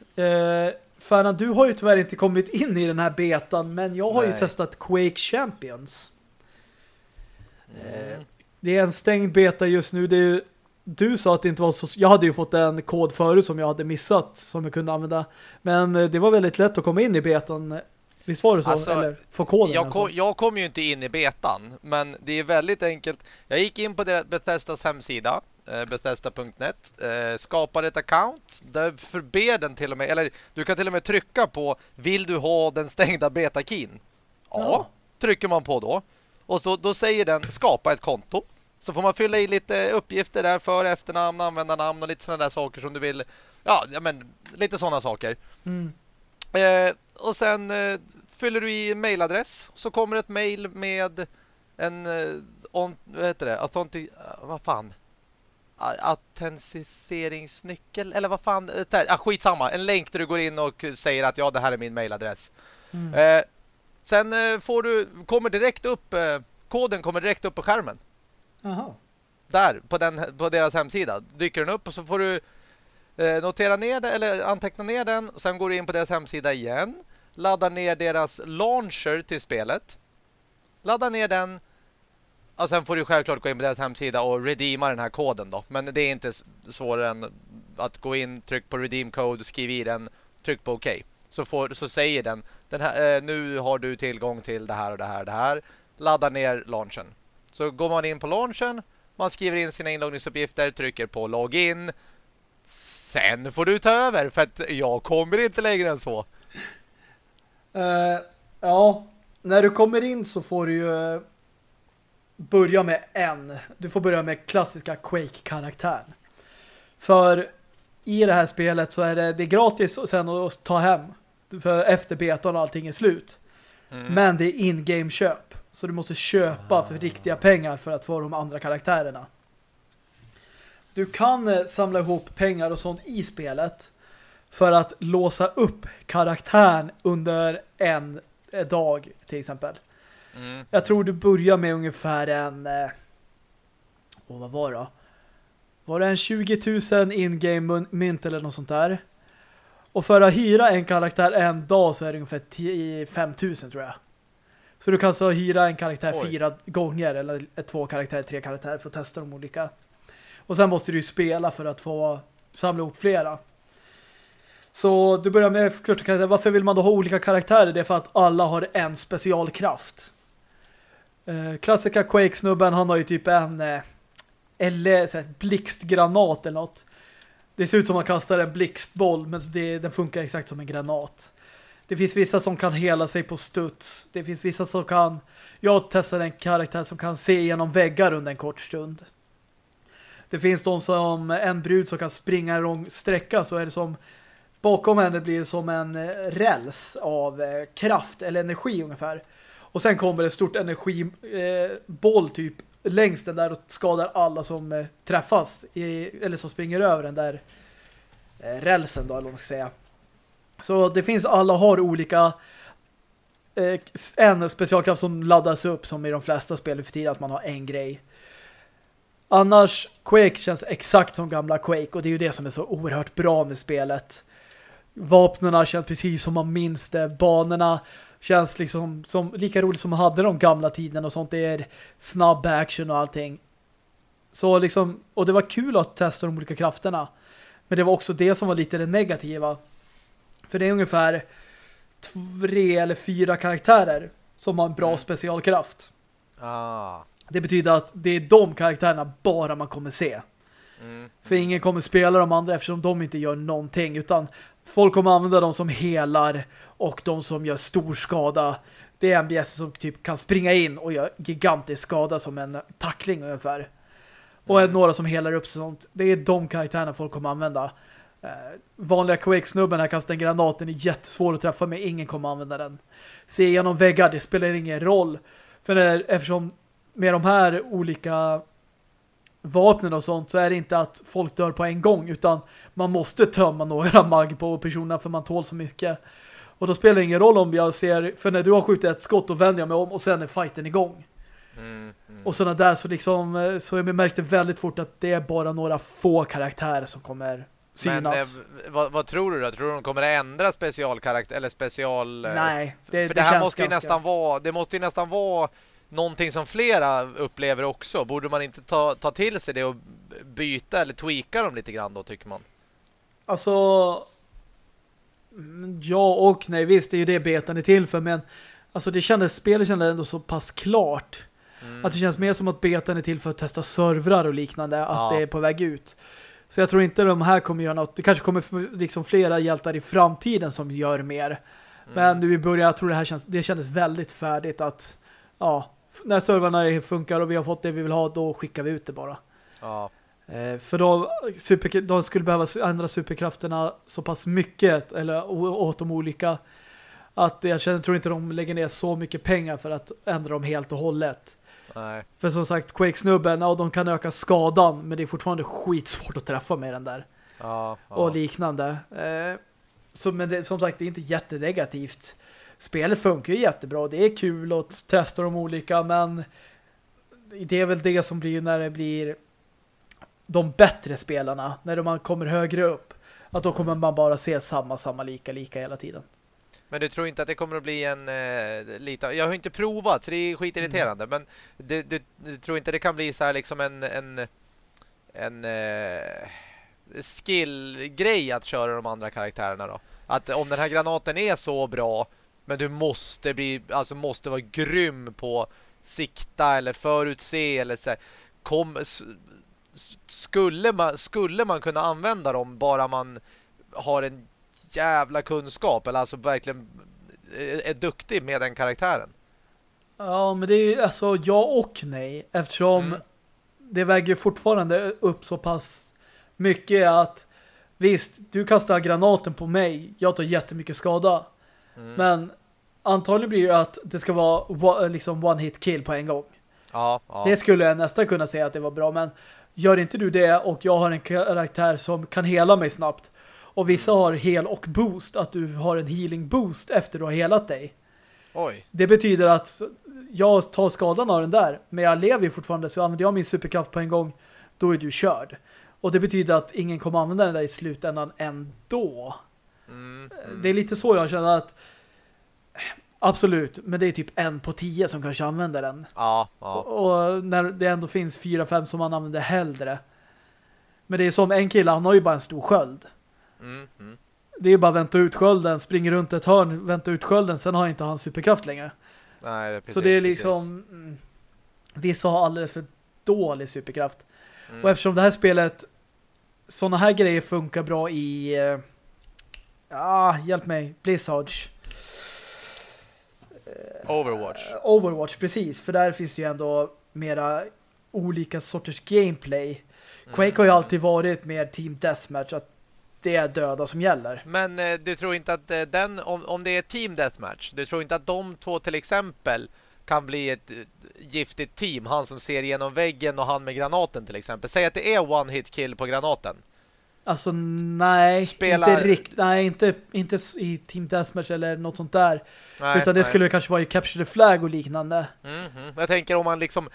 eh, Fernan, du har ju tyvärr inte kommit in i den här betan, men jag har Nej. ju testat Quake Champions. Mm. Det är en stängd beta just nu. Det är du sa att det inte var så... Jag hade ju fått en kod förut som jag hade missat som jag kunde använda. Men eh, det var väldigt lätt att komma in i betan. Visst var det så? Alltså, Eller få koden? Jag kom, jag kom ju inte in i betan, men det är väldigt enkelt. Jag gick in på Bethesdas hemsida, eh, Bethesda.net, eh, skapade ett account, där förber den till och med, eller du kan till och med trycka på vill du ha den stängda betakin? Ja, ja, trycker man på då. Och så, då säger den skapa ett konto. Så får man fylla i lite uppgifter där för efternamn, användarnamn och lite sådana där saker som du vill. Ja, men lite sådana saker. Mm. Eh, och sen eh, fyller du i mailadress så kommer ett mail med en eh, on, vad heter det? Authentic, vad fan? Autentiseringsnyckel eller vad fan ah, skitsamma, en länk där du går in och säger att ja, det här är min mailadress. Mm. Eh, sen eh, får du kommer direkt upp eh, koden kommer direkt upp på skärmen. Aha. Där på den på deras hemsida dyker den upp och så får du eh, notera ner det eller anteckna ner den. Sen går du in på deras hemsida igen. Laddar ner deras launcher till spelet. Laddar ner den. Och sen får du självklart gå in på deras hemsida och redeema den här koden då. Men det är inte svårare än att gå in, tryck på redeem code, skriv i den, tryck på OK. Så, får, så säger den, den här, eh, nu har du tillgång till det här och det här och det här. Ladda ner launchen. Så går man in på launchen, man skriver in sina inloggningsuppgifter, trycker på login Sen får du ta över för att jag kommer inte längre än så. Uh, ja, när du kommer in så får du ju eh, börja med en. Du får börja med klassiska Quake-karaktären. För i det här spelet så är det, det är gratis och sen att ta hem. För efter betan och allting är slut. Mm. Men det är in-game-köp. Så du måste köpa för riktiga pengar för att få de andra karaktärerna. Du kan eh, samla ihop pengar och sånt i spelet för att låsa upp karaktären under en eh, dag till exempel. Mm. Jag tror du börjar med ungefär en eh, oh, vad var det Var det en 20 000 in-game mynt eller något sånt där? Och för att hyra en karaktär en dag så är det ungefär 5 000 tror jag. Så du kan så hyra en karaktär Oj. fyra gånger eller två karaktärer, tre karaktärer för att testa de olika. Och sen måste du ju spela för att få samla ihop flera. Så du börjar med första. Varför vill man då ha olika karaktärer? Det är för att alla har en specialkraft. Eh, klassiska Quake-snubben, han har ju typ en eh, eller så här, blixtgranat eller något. Det ser ut som att man kastar en blixtboll men det, den funkar exakt som en granat. Det finns vissa som kan hela sig på studs. Det finns vissa som kan... Jag testade en karaktär som kan se genom väggar under en kort stund. Det finns de som en brud som kan springa en lång sträcka så är det som bakom henne blir det som en eh, räls av eh, kraft eller energi ungefär. Och sen kommer ett stort energiboll eh, typ längs den där och skadar alla som eh, träffas i, eller som springer över den där eh, rälsen då eller vad man ska säga. Så det finns, alla har olika eh, en specialkraft som laddas upp som i de flesta spel för tiden att man har en grej. Annars, Quake känns exakt som gamla Quake och det är ju det som är så oerhört bra med spelet. Vapnena känns precis som man minns det. Banorna känns liksom som, lika roligt som man hade de gamla tiden och sånt. Det är snabb action och allting. Så liksom, och det var kul att testa de olika krafterna. Men det var också det som var lite det negativa. För det är ungefär tre eller fyra karaktärer som har en bra mm. specialkraft. Ah. Det betyder att det är de karaktärerna bara man kommer se. Mm. För ingen kommer spela de andra eftersom de inte gör någonting utan folk kommer använda dem som helar och de som gör stor skada. Det är MBS som typ kan springa in och göra gigantisk skada som en tackling ungefär. Och mm. några som helar upp sånt. Det är de karaktärerna folk kommer använda. Eh, vanliga Quake-snubben här kastar en granat. Den är jättesvår att träffa med. Ingen kommer använda den. Se igenom väggar, det spelar ingen roll. För när, eftersom med de här olika vapnen och sånt så är det inte att folk dör på en gång utan man måste tömma några mag på personerna för man tål så mycket. Och då spelar det ingen roll om jag ser, för när du har skjutit ett skott då vänder jag mig om och sen är fighten igång. Mm, mm. Och sådana där så liksom så jag märkte väldigt fort att det är bara några få karaktärer som kommer synas. Men eh, vad, vad, tror du då? Tror du de kommer att ändra specialkaraktär eller special... Eh, Nej, det, för det, det här måste ju ganska... nästan vara det måste ju nästan vara någonting som flera upplever också. Borde man inte ta, ta till sig det och byta eller tweaka dem lite grann då tycker man? Alltså ja och nej, visst det är ju det betan är till för men alltså det kändes, spelet kändes ändå så pass klart mm. att det känns mer som att betan är till för att testa servrar och liknande, ja. att det är på väg ut. Så jag tror inte de här kommer göra något. Det kanske kommer liksom flera hjältar i framtiden som gör mer. Mm. Men nu i början, jag tror det här känns, det kändes väldigt färdigt att ja, när servrarna funkar och vi har fått det vi vill ha, då skickar vi ut det bara. Ja. Eh, för då, super, de skulle behöva ändra superkrafterna så pass mycket, eller åt de olika, att jag känner, tror inte de lägger ner så mycket pengar för att ändra dem helt och hållet. Nej. För som sagt, Quake-snubben, ja, de kan öka skadan, men det är fortfarande skitsvårt att träffa med den där. Ja, ja. Och liknande. Eh, så, men det, som sagt, det är inte jättenegativt. Spelet funkar ju jättebra. Det är kul att testa de olika, men det är väl det som blir när det blir de bättre spelarna, när man kommer högre upp. Att då kommer man bara se samma, samma, lika, lika hela tiden. Men du tror inte att det kommer att bli en eh, lite... Jag har inte provat så det är skitirriterande. Mm. Men du, du, du, tror inte det kan bli så här liksom en... en, en eh, skill-grej att köra de andra karaktärerna då? Att om den här granaten är så bra men du måste bli alltså måste vara grym på sikta eller förutse eller så här, kom, skulle man skulle man kunna använda dem bara man har en jävla kunskap eller alltså verkligen är duktig med den karaktären. Ja, men det är alltså ja och nej eftersom mm. det väger fortfarande upp så pass mycket att visst, du kastar granaten på mig, jag tar jättemycket skada. Mm. Men antagligen blir det att det ska vara liksom one hit kill på en gång. Ja, ja. Det skulle jag nästan kunna säga att det var bra, men gör inte du det och jag har en karaktär som kan hela mig snabbt och vissa mm. har hel och boost, att du har en healing boost efter du har helat dig. Oj. Det betyder att jag tar skadan av den där, men jag lever ju fortfarande så använder jag min superkraft på en gång, då är du körd. Och det betyder att ingen kommer använda den där i slutändan ändå. Mm, mm. Det är lite så jag känner att absolut, men det är typ en på tio som kanske använder den. Ja, ja. Och, och när det ändå finns fyra, fem som man använder hellre. Men det är som en kille, han har ju bara en stor sköld. Mm, mm. Det är bara att vänta ut skölden, springer runt ett hörn, vänta ut skölden, sen har inte han superkraft längre. Nej, det precis, Så det är liksom mm, vissa har alldeles för dålig superkraft. Mm. Och eftersom det här spelet sådana här grejer funkar bra i uh, ah, hjälp mig, Blizzards Overwatch. Overwatch, precis. För där finns ju ändå mera olika sorters gameplay. Quake mm. har ju alltid varit mer Team Deathmatch, att det är döda som gäller. Men eh, du tror inte att eh, den, om, om det är Team Deathmatch, du tror inte att de två till exempel kan bli ett eh, giftigt team, han som ser genom väggen och han med granaten till exempel. Säg att det är one hit kill på granaten. Alltså nej, Spela... inte riktigt, nej inte, inte i Team Deathmatch eller något sånt där. Nej, utan det nej. skulle kanske vara i Capture the Flag och liknande. Mm -hmm. Jag tänker om man liksom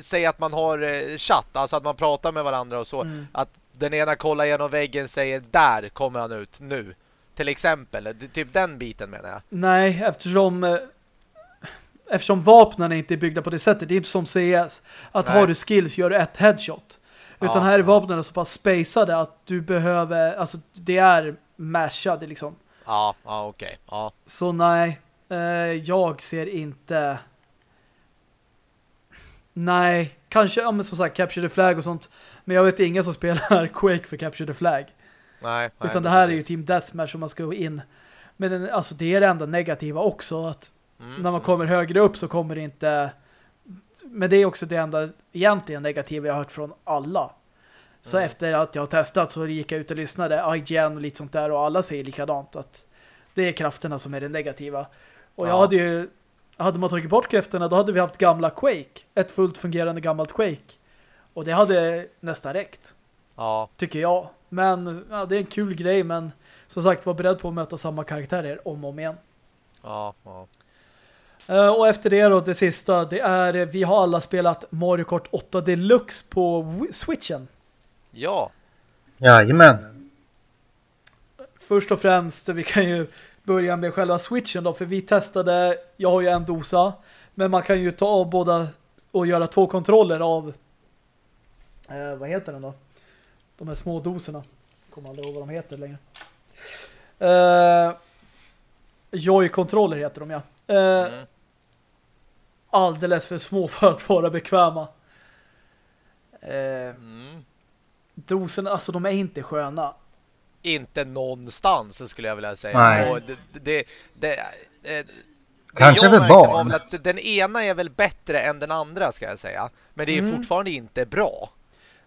säger att man har eh, chatt, alltså att man pratar med varandra och så. Mm. Att den ena kollar genom väggen säger där kommer han ut nu. Till exempel, typ den biten menar jag. Nej, eftersom eh, eftersom vapnen inte är byggda på det sättet. Det är inte som CS. Att nej. har du skills gör du ett headshot. Utan ja, här är vapnen så pass spacade att du behöver, alltså det är mashade liksom. Ja, ja okej. Okay. Ja. Så nej, eh, jag ser inte... Nej, kanske, ja men som sagt, Capture the Flag och sånt. Men jag vet inga som spelar Quake för Capture the Flag. Nej, nej Utan det här precis. är ju Team Deathmatch som man ska gå in. Men alltså det är det enda negativa också. Att mm, när man mm. kommer högre upp så kommer det inte men det är också det enda egentligen negativa jag har hört från alla. Så mm. efter att jag har testat så gick jag ut och lyssnade IGN och lite sånt där och alla säger likadant att det är krafterna som är det negativa. Och ja. jag hade ju hade man tagit bort krafterna då hade vi haft gamla Quake. Ett fullt fungerande gammalt Quake. Och det hade nästan räckt. Ja. Tycker jag. Men ja, det är en kul grej men som sagt var beredd på att möta samma karaktärer om och om igen. Ja, ja. Uh, och efter det då, det sista, det är vi har alla spelat Mario Kart 8 Deluxe på Switchen. Ja. Jajamän. Först och främst, vi kan ju börja med själva Switchen då, för vi testade, jag har ju en dosa, men man kan ju ta av båda och göra två kontroller av Eh, vad heter den då? De här små doserna. Kommer aldrig ihåg vad de heter längre. Eh, Joy-kontroller heter de, ja. Eh, Mm. Alldeles för små för att vara bekväma. Eh, Mm. doserna, alltså de är inte sköna. Inte någonstans skulle jag vilja säga. Nej. Och det, det, det, det, Kanske barn. väl att den ena är väl bättre än den andra ska jag säga. Men det är Mm. fortfarande inte bra.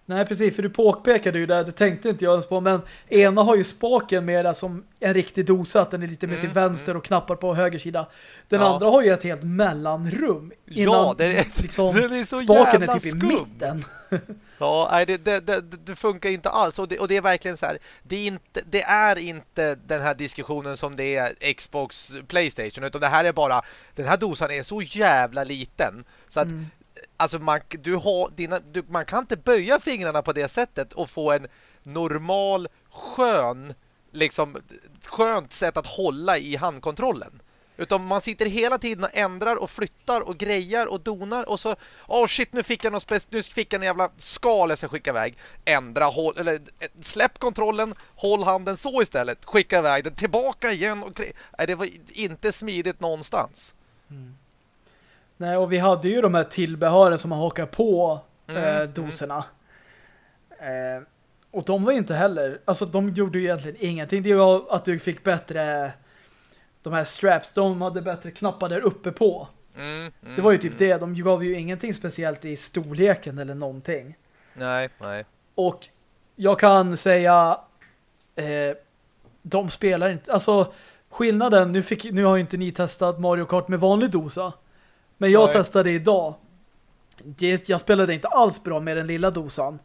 Nej, precis, för du påpekade ju där, det tänkte inte jag ens på, men ena har ju spaken mera som en riktig dosa, att den är lite mer till Mm, vänster och knappar på höger sida. Den Ja. andra har ju ett helt mellanrum. Innan Ja, det är- liksom, den är så spaken är jävla typ i skum. mitten. Ja, nej, det, det, det, det funkar inte alls och det, och det är verkligen så här det är, inte, det är inte den här diskussionen som det är Xbox Playstation utan det här är bara den här dosan är så jävla liten så att Mm alltså man, du har dina, du, man kan inte böja fingrarna på det sättet och få en normal skön liksom skönt sätt att hålla i handkontrollen. Utan man sitter hela tiden och ändrar och flyttar och grejar och donar och så åh oh shit nu fick jag något nu fick jag en jävla skal jag ska skicka iväg. Ändra håll eller eh, släpp kontrollen, håll handen så istället, skicka iväg den tillbaka igen och Nej, det var inte smidigt någonstans. Mm. Nej, och vi hade ju de här tillbehören som man hakar på Mm, eh, mm. doserna. Eh, och de var ju inte heller, alltså de gjorde ju egentligen ingenting. Det var att du fick bättre de här straps, de hade bättre knappar där uppe på. Mm, mm, Det var ju typ mm. det, de gav ju ingenting speciellt i storleken eller någonting. Nej, nej. Och jag kan säga eh, de spelar inte, alltså skillnaden, nu, fick, nu har ju inte ni testat Mario Kart med vanlig dosa. Men jag Nej. testade idag. Jag spelade inte alls bra med den lilla dosan.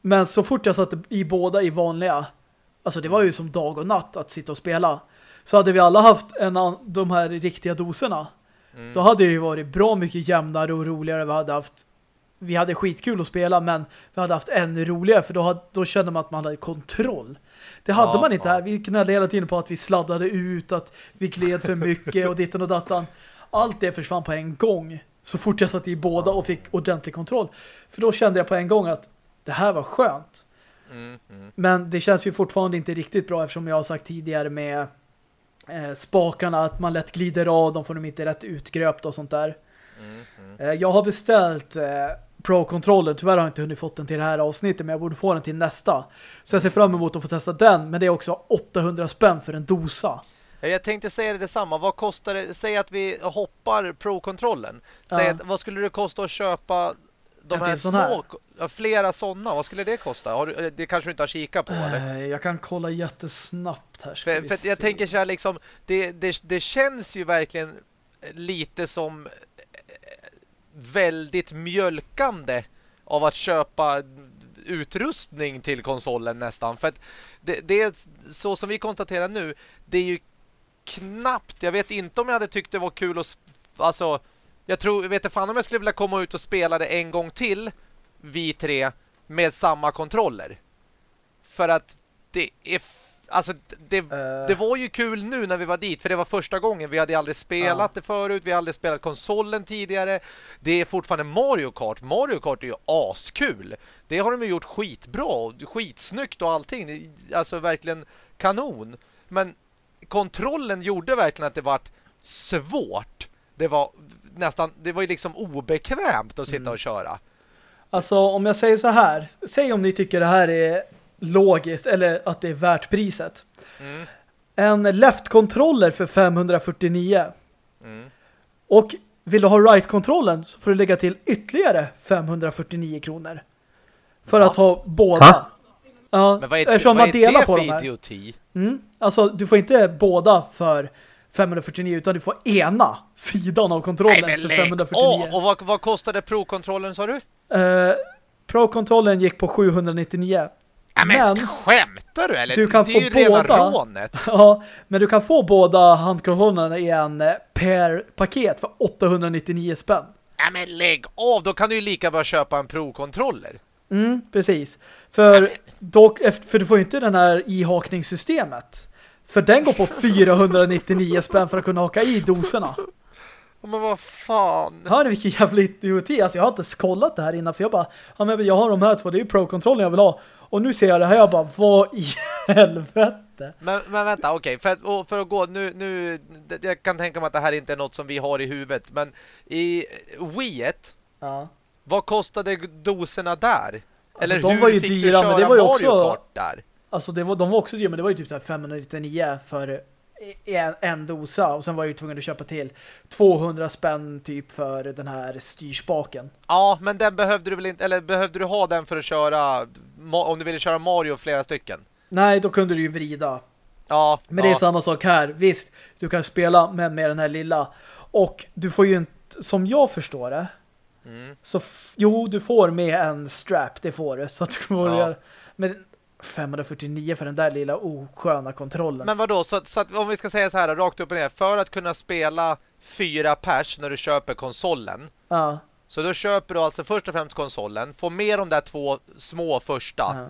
Men så fort jag satte i båda i vanliga, alltså det var ju som dag och natt att sitta och spela. Så hade vi alla haft en, an- de här riktiga doserna. Mm. Då hade det ju varit bra mycket jämnare och roligare. Vi hade haft vi hade skitkul att spela men vi hade haft ännu roligare för då, hade, då kände man att man hade kontroll. Det hade Ja, man inte ja. här. Vi gnällde hela tiden på att vi sladdade ut, att vi gled för mycket och ditten och dattan. Allt det försvann på en gång. Så fort jag satt i båda och fick ordentlig kontroll. För då kände jag på en gång att det här var skönt. Mm, mm. Men det känns ju fortfarande inte riktigt bra eftersom jag har sagt tidigare med eh, spakarna att man lätt glider av, de får de inte rätt utgröpt och sånt där. Mm. Eh, jag har beställt eh, Pro-kontrollen, tyvärr har jag inte hunnit fått den till det här avsnittet men jag borde få den till nästa. Så jag ser fram emot att få testa den, men det är också 800 spänn för en dosa. Ja, Jag tänkte säga det detsamma. Vad kostar det? Säg att vi hoppar Pro-kontrollen. Säg Ja. att, vad skulle det kosta att köpa de här små, här? flera sådana? Vad skulle det kosta? Har du, det kanske du inte har kikat på, eller? Eh, jag kan kolla jättesnabbt här. För, för jag tänker så här liksom, det, det, det känns ju verkligen lite som eh, väldigt mjölkande av att köpa utrustning till konsolen nästan. För att det, det är så som vi konstaterar nu, det är ju knappt, jag vet inte om jag hade tyckt det var kul att, alltså, jag tror, vet inte fan om jag skulle vilja komma ut och spela det en gång till, vi tre, med samma kontroller. För att det är, alltså det, Eh, det var ju kul nu när vi var dit, för det var första gången. Vi hade aldrig spelat Ja. det förut, vi hade aldrig spelat konsolen tidigare. Det är fortfarande Mario Kart. Mario Kart är ju askul. Det har de ju gjort skitbra, skitsnyggt och allting. Alltså verkligen kanon. Men kontrollen gjorde verkligen att det var svårt. Det var nästan, det var ju liksom obekvämt att sitta och köra. Alltså om jag säger så här, säg om ni tycker det här är logiskt eller att det är värt priset. Mm. En left-kontroller för 549 Mm. och vill du ha right-kontrollen så får du lägga till ytterligare 549 kronor. För Va? att ha båda. Ha? Men Ja, vad är, eftersom vad man är delar det på för de här. idioti? Mm. Alltså du får inte båda för 549 utan du får ena sidan av kontrollen Nej men för lägg 549. av! Och vad, vad kostade Pro-kontrollen sa du? Eh, Pro-kontrollen gick på 799. Ja, men, Men- skämtar du eller? Du kan det är få ju rena båda. rånet. Ja, men du kan få båda handkontrollerna i en eh, per-paket för 899 spänn. Ja, men lägg av! Då kan du ju lika bra köpa en Pro-kontroller. Mm, precis. För, dock, för du får ju inte den här ihakningssystemet. För den går på 499 spänn för att kunna haka i doserna. Men vad fan? Hör du vilken jävla idioti? Alltså jag har inte kollat det här innan för jag bara, ja men jag har de här två, det är ju Pro-kontrollen jag vill ha. Och nu ser jag det här, jag bara, vad i helvete? Men, men vänta, okej, för, att- för att gå nu, nu, jag kan tänka mig att det här inte är något som vi har i huvudet, men i Wii Ja. vad kostade doserna där? Eller Alltså, de hur var ju fick dyra, du men köra det var ju Mario också- Kart där? Alltså det var, de var också dyra, men det var ju typ så här 599 för en, en dosa. Och sen var jag ju tvungen att köpa till 200 spänn typ för den här styrspaken. Ja, men den behövde du väl inte, eller behövde du ha den för att köra, om du ville köra Mario flera stycken? Nej, då kunde du ju vrida. Ja, Men ja. det är samma sak här. Visst, du kan spela med, med den här lilla. Och du får ju inte, som jag förstår det, Mm. så jo, du får med en strap, det får du. Så att du får Ja. göra, men 549 för den där lilla osköna kontrollen. Men vadå, så, att- så att om vi ska säga så här rakt upp och ner, för att kunna spela fyra pers när du köper konsolen, ja, så då köper du alltså först och främst konsolen, får med de där två små första, ja.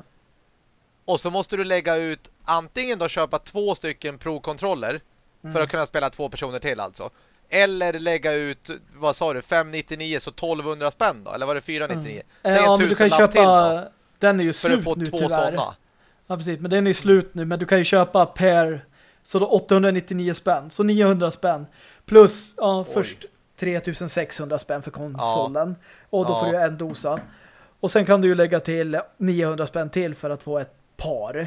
och så måste du lägga ut antingen då köpa två stycken Pro-kontroller Mm. för att kunna spela två personer till alltså. Eller lägga ut, vad sa du, 599 så 1200 spänn då? Eller var det 499? Eh, Säg en ja, kan tusenlapp till köpa, då. den är ju slut nu två tyvärr. sådana. Ja, precis. Men den är ju slut nu. Men du kan ju köpa per så då 899 spänn. Så 900 spänn. Plus ja, Oj. först 3600 spänn för konsolen. Och då Ja. får du en dosa. Och sen kan du ju lägga till 900 spänn till för att få ett par.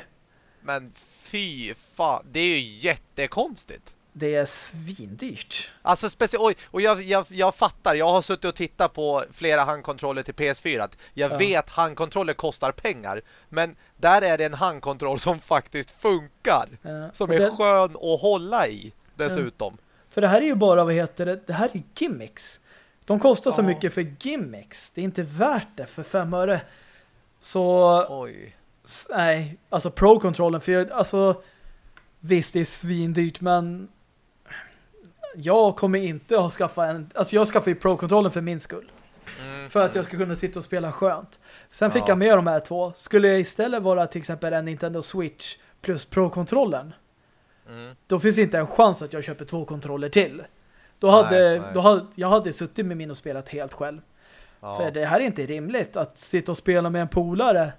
Men fy fan, det är ju jättekonstigt. Det är svindyrt. Alltså speciellt, oj, och jag, jag, jag fattar, jag har suttit och tittat på flera handkontroller till PS4 att jag Ja. vet handkontroller kostar pengar, men där är det en handkontroll som faktiskt funkar, Ja. som Och är den- skön att hålla i dessutom. För det här är ju bara, vad heter det? Det här är gimmicks. De kostar så mycket för gimmicks. Det är inte värt det för fem öre. Så Oj. Nej, alltså Pro-kontrollen för jag, alltså visst det är svindyrt men jag kommer inte att skaffa en alltså jag skaffar ju Pro-kontrollen för min skull. Mm, För att jag ska kunna sitta och spela skönt. Sen fick Ja. jag med de här två. Skulle jag istället vara till exempel en Nintendo Switch plus Pro-kontrollen mm. då finns inte en chans att jag köper två kontroller till. Då Nej, hade, nej. Då hade jag hade suttit med min och spelat helt själv. Ja. För det här är inte rimligt att sitta och spela med en polare.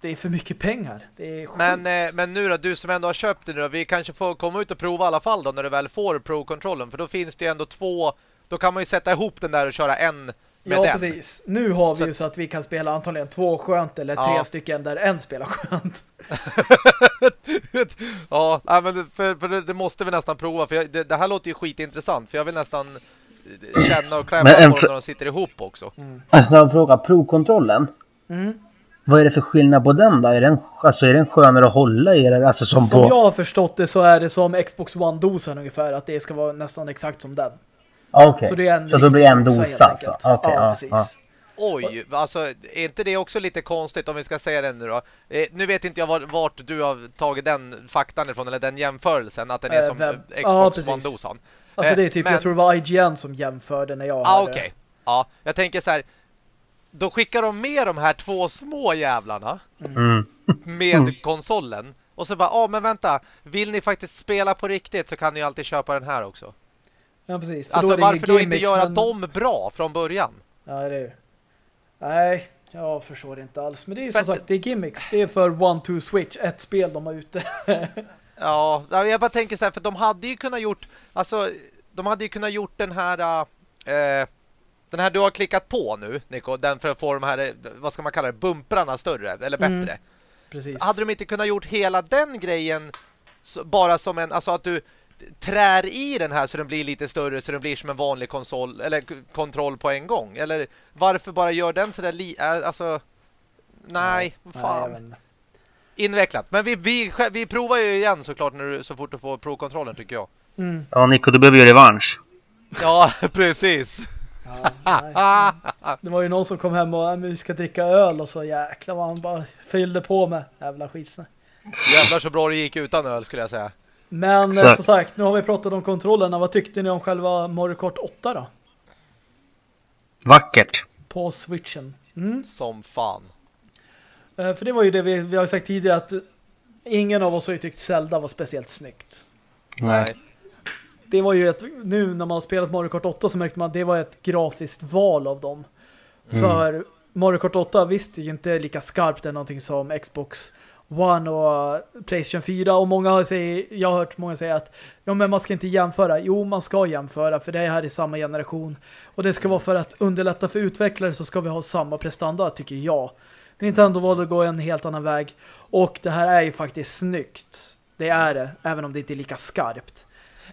Det är för mycket pengar. Det är sjukt. Men, eh, men nu då, du som ändå har köpt det nu då, vi kanske får komma ut och prova i alla fall då när du väl får Pro-kontrollen, för då finns det ju ändå två, då kan man ju sätta ihop den där och köra en med ja, den. precis. Nu har vi Så ju att- så att vi kan spela antagligen två skönt eller tre Ja. stycken där en spelar skönt. ja, men för, för det, det måste vi nästan prova, för jag, det, det här låter ju skitintressant, för jag vill nästan eh, känna och klämma på dem när de sitter ihop också. En snabb fråga. Pro-kontrollen. Mm. Vad är det för skillnad på den då? Är den, alltså, är den skönare att hålla i? Eller, alltså som, Som på... jag har förstått det så är det som Xbox One-dosan ungefär. Att det ska vara nästan exakt som den. Ah, Okej. Så, det är en Så då blir det en dosa alltså? Okej, ja, ja, precis. ja. Oj, alltså är inte det också lite konstigt om vi ska säga det nu då? Eh, nu vet inte jag var, vart du har tagit den faktan ifrån, eller den jämförelsen, att den är Eh, som eh, Ja, Xbox. One-dosan. Alltså Eh, det är typ, men- jag tror det var IGN som jämförde när jag Ja, hade- okej. Ja, jag tänker så här. Då skickar de med de här två små jävlarna Mm. med konsolen. Och så bara, ja men vänta, vill ni faktiskt spela på riktigt så kan ni ju alltid köpa den här också. Ja, precis. För Alltså det varför då inte göra men- dem bra från början? Ja, det är ju. Nej, jag förstår inte alls. Men det är ju För som att- sagt, det är gimmicks. Det är för One Two Switch, ett spel de har ute. Ja, jag bara tänker så här, för de hade ju kunnat gjort, alltså, de hade ju kunnat gjort den här, eh, den här du har klickat på nu, Nico, den för att få de här, vad ska man kalla det, bumprarna större, eller bättre. Mm. Precis. Hade de inte kunnat gjort hela den grejen bara som en, alltså att du trär i den här så den blir lite större så den blir som en vanlig konsol eller kontroll på en gång eller varför bara gör den så där li, alltså nej, Nej, fan inte. invecklat men vi, vi, vi provar ju igen såklart när du, så fort du får pro-kontrollen tycker jag Mm. Ja, Nico, du behöver ju revansch. ja precis Ja. Det var ju någon som kom hem och "Nej, men vi ska dricka öl och så jäklar vad han bara fyllde på med jävla skitsnack. jävlar så bra det gick utan öl skulle jag säga Men eh, Exakt. som sagt, nu har vi pratat om kontrollerna. Vad tyckte ni om själva Mario Kart 8 då? Vackert. På Switchen. Mm. som fan Eh, För det var ju det vi, vi har sagt tidigare att ingen av oss har ju tyckt Zelda var speciellt snyggt. nej det var ju ett, nu när man har spelat Mario Kart 8 så märkte man att det var ett grafiskt val av dem. Mm. För Mario Kart 8 visst är ju inte lika skarpt än någonting som Xbox One och Playstation 4 och många säger, jag har hört många säga att ja men man ska inte jämföra. Jo, man ska jämföra för det är här i samma generation. Och det ska vara för att underlätta för utvecklare så ska vi ha samma prestanda tycker jag. Nintendo valde att gå en helt annan väg och det här är ju faktiskt snyggt. Det är det, även om det inte är lika skarpt.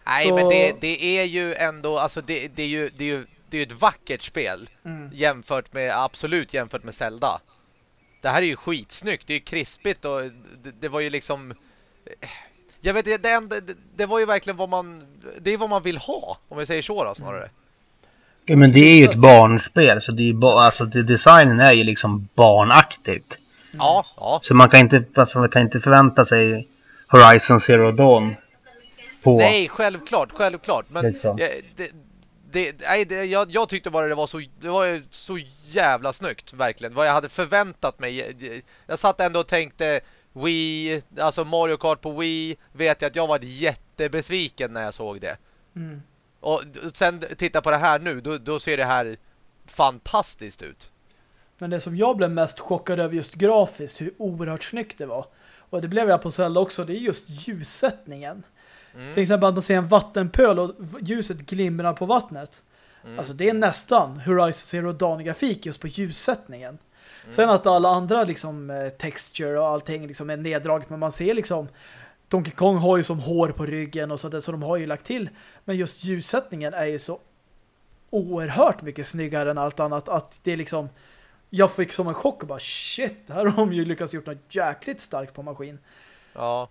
Nej, så... men det, det, är ju ändå, alltså det, det, är ju, det är ju det är ett vackert spel mm. jämfört med, absolut jämfört med Zelda. Det här är ju skitsnyggt, det är ju krispigt och det, det var ju liksom jag vet det, enda, det, det, var ju verkligen vad man det är vad man vill ha om vi säger så då snarare. Ja, men det är ju ett barnspel så det är ba, alltså det, designen är ju liksom barnaktigt. Ja, ja. Så man kan inte alltså, man kan inte förvänta sig Horizon Zero Dawn på Nej, självklart, självklart, men liksom. jag, det, det, nej, det, jag, jag tyckte bara det var så det var så jävla snyggt verkligen. Vad jag hade förväntat mig. Jag, jag satt ändå och tänkte Wii, alltså Mario Kart på Wii vet jag att jag var jättebesviken när jag såg det. Mm. Och sen titta på det här nu, då, då ser det här fantastiskt ut. Men det som jag blev mest chockad över just grafiskt, hur oerhört snyggt det var. Och det blev jag på Zelda också, det är just ljussättningen. Mm. Till exempel att man ser en vattenpöl och ljuset glimrar på vattnet. Mm. Alltså det är nästan Horizon Zero Dawn-grafik just på ljussättningen. Mm. Sen att alla andra liksom eh, texture och allting liksom är neddraget men man ser liksom Donkey Kong har ju som hår på ryggen och så där, så de har ju lagt till. Men just ljussättningen är ju så oerhört mycket snyggare än allt annat att det är liksom jag fick som en chock och bara shit, här har de ju lyckats gjort något jäkligt starkt på maskin. Ja.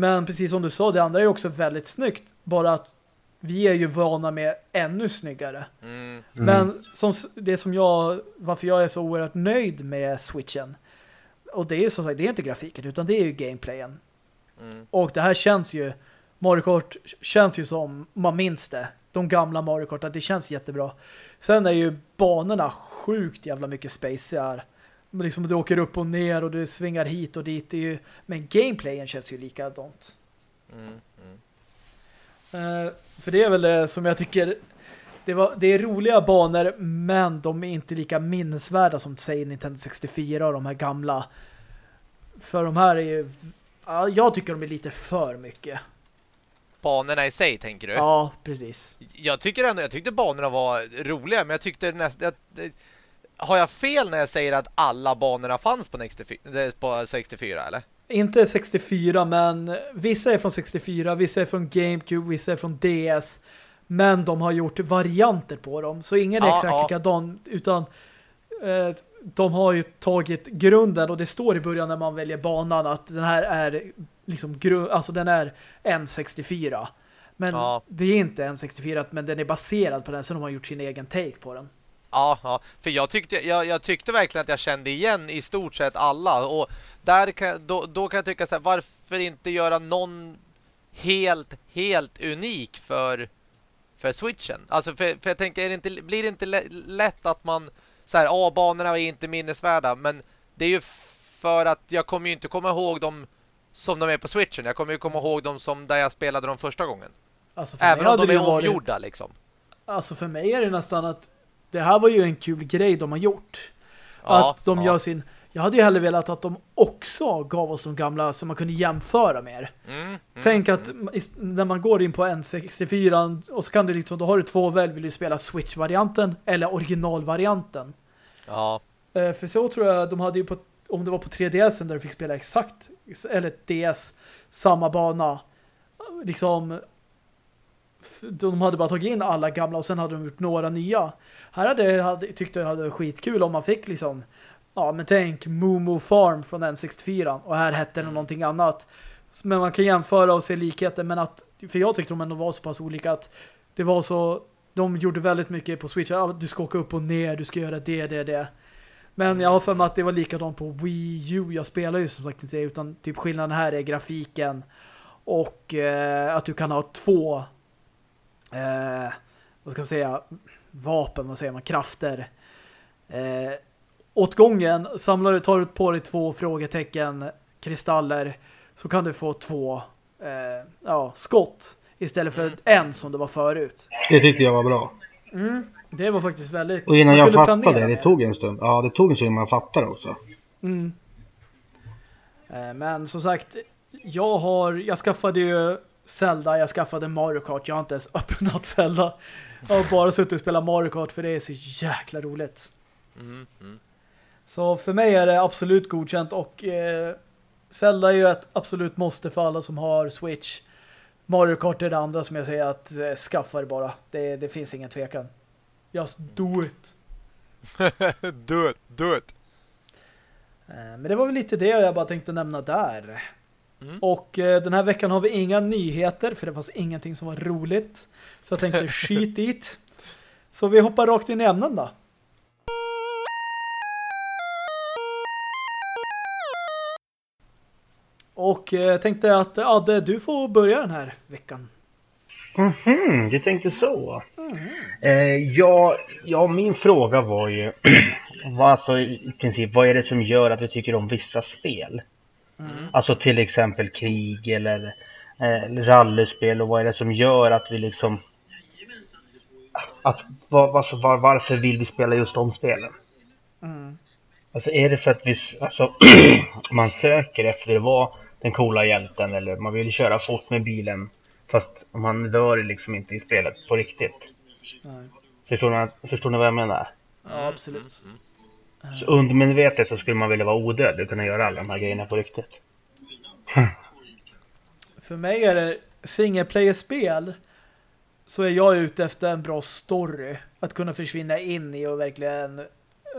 Men precis som du sa, det andra är också väldigt snyggt. Bara att vi är ju vana med ännu snyggare. Mm. Mm. Men som, det som jag, varför jag är så oerhört nöjd med Switchen. Och det är som sagt, det är inte grafiken utan det är ju gameplayen. Mm. Och det här känns ju, Mario Kart känns ju som, man minns det. De gamla Mario Kart, att det känns jättebra. Sen är ju banorna sjukt jävla mycket space liksom du åker upp och ner och du svingar hit och dit. Ju, men gameplayen känns ju likadant. Mm, mm. Uh, för det är väl det som jag tycker det, var, det är roliga banor men de är inte lika minnesvärda som säger Nintendo 64 och de här gamla. För de här är ju ja, jag tycker de är lite för mycket. Banorna i sig tänker du? Ja, precis. Jag tycker ändå, jag tyckte banorna var roliga men jag tyckte nästan har jag fel när jag säger att alla banorna fanns på 64, eller? Inte 64, men vissa är från 64, vissa är från GameCube, vissa är från DS. Men de har gjort varianter på dem. Så ingen är ja, exakt ja. likadan, utan eh, de har ju tagit grunden och det står i början när man väljer banan att den här är liksom alltså den är en 64. Men ja. det är inte en 64 men den är baserad på den så de har gjort sin egen take på den. Ja, ja, för jag tyckte, jag, jag, tyckte verkligen att jag kände igen i stort sett alla. Och där kan, då, då kan jag tycka så här, varför inte göra någon helt, helt unik för, för Switchen? Alltså, för, för jag tänker, det inte, blir det inte lätt att man så här, A-banorna är inte minnesvärda, men det är ju för att jag kommer ju inte komma ihåg dem som de är på Switchen. Jag kommer ju komma ihåg dem som där jag spelade dem första gången. Alltså Även om de är omgjorda, varit... liksom. Alltså för mig är det nästan att det här var ju en kul grej de har gjort. Ja, att de ja. gör sin... Jag hade ju hellre velat att de också gav oss de gamla som man kunde jämföra med. Mm, mm, Tänk att mm. när man går in på N64 och så kan du liksom, då har du två väl, vill du spela Switch-varianten eller originalvarianten. Ja. Eh, för så tror jag de hade ju på, om det var på 3DS där du fick spela exakt, eller DS, samma bana. Liksom de hade bara tagit in alla gamla och sen hade de gjort några nya. Här hade jag tyckte jag hade skitkul om man fick liksom ja men tänk Momo Farm från N64 och här hette det någonting annat. Men man kan jämföra och se likheter men att för jag tyckte de ändå var så pass olika att det var så de gjorde väldigt mycket på Switch. Ja, du ska åka upp och ner, du ska göra det, det, det. Men jag har för mig att det var likadant på Wii U. Jag spelar ju som sagt inte det utan typ skillnaden här är grafiken och eh, att du kan ha två eh, vad ska man säga vapen, vad säger man, krafter. Eh, åt gången samlar du, tar du på dig två frågetecken, kristaller, så kan du få två eh, ja, skott Istället för en som det var förut. Det tyckte jag var bra. Det var faktiskt väldigt... Och innan jag fattade planera det, tog en stund. Ja, det tog en stund innan man fattade också. Mm. Eh, Men som sagt, jag har, jag skaffade ju Zelda, jag skaffade Mario Kart. Jag har inte ens öppnat Zelda. Jag har bara suttit och spelat Mario Kart för det är så jäkla roligt. Mm, mm. Så för mig är det absolut godkänt och eh, Zelda är ju ett absolut måste för alla som har Switch. Mario Kart är det andra som jag säger att eh, skaffa det bara. Det, det finns ingen tvekan. Just do it. do it, do it. Eh, Men det var väl lite det jag bara tänkte nämna där. Mm. Och eh, den här veckan har vi inga nyheter för det fanns ingenting som var roligt. Så jag tänkte skit dit. Så vi hoppar rakt in i ämnen då. Och eh, tänkte att Adde, du får börja den här veckan. Mhm, du tänkte så. Eh, ja, ja, min fråga var ju vad, alltså, i princip vad är det som gör att vi tycker om vissa spel? Alltså till exempel krig eller eh, rallyspel och vad är det som gör att vi liksom att, var, alltså, var, varför vill vi spela just de spelen? Alltså är det för att vi, alltså, man söker efter att vara den coola hjälten eller man vill köra fort med bilen fast man dör liksom inte i spelet på riktigt. Nej. Förstår ni, förstår ni vad jag menar? Ja, absolut. Så undermedvetet så skulle man vilja vara odödlig och kunna göra alla de här grejerna på riktigt. För mig är det single player-spel så är jag ute efter en bra story. Att kunna försvinna in i och verkligen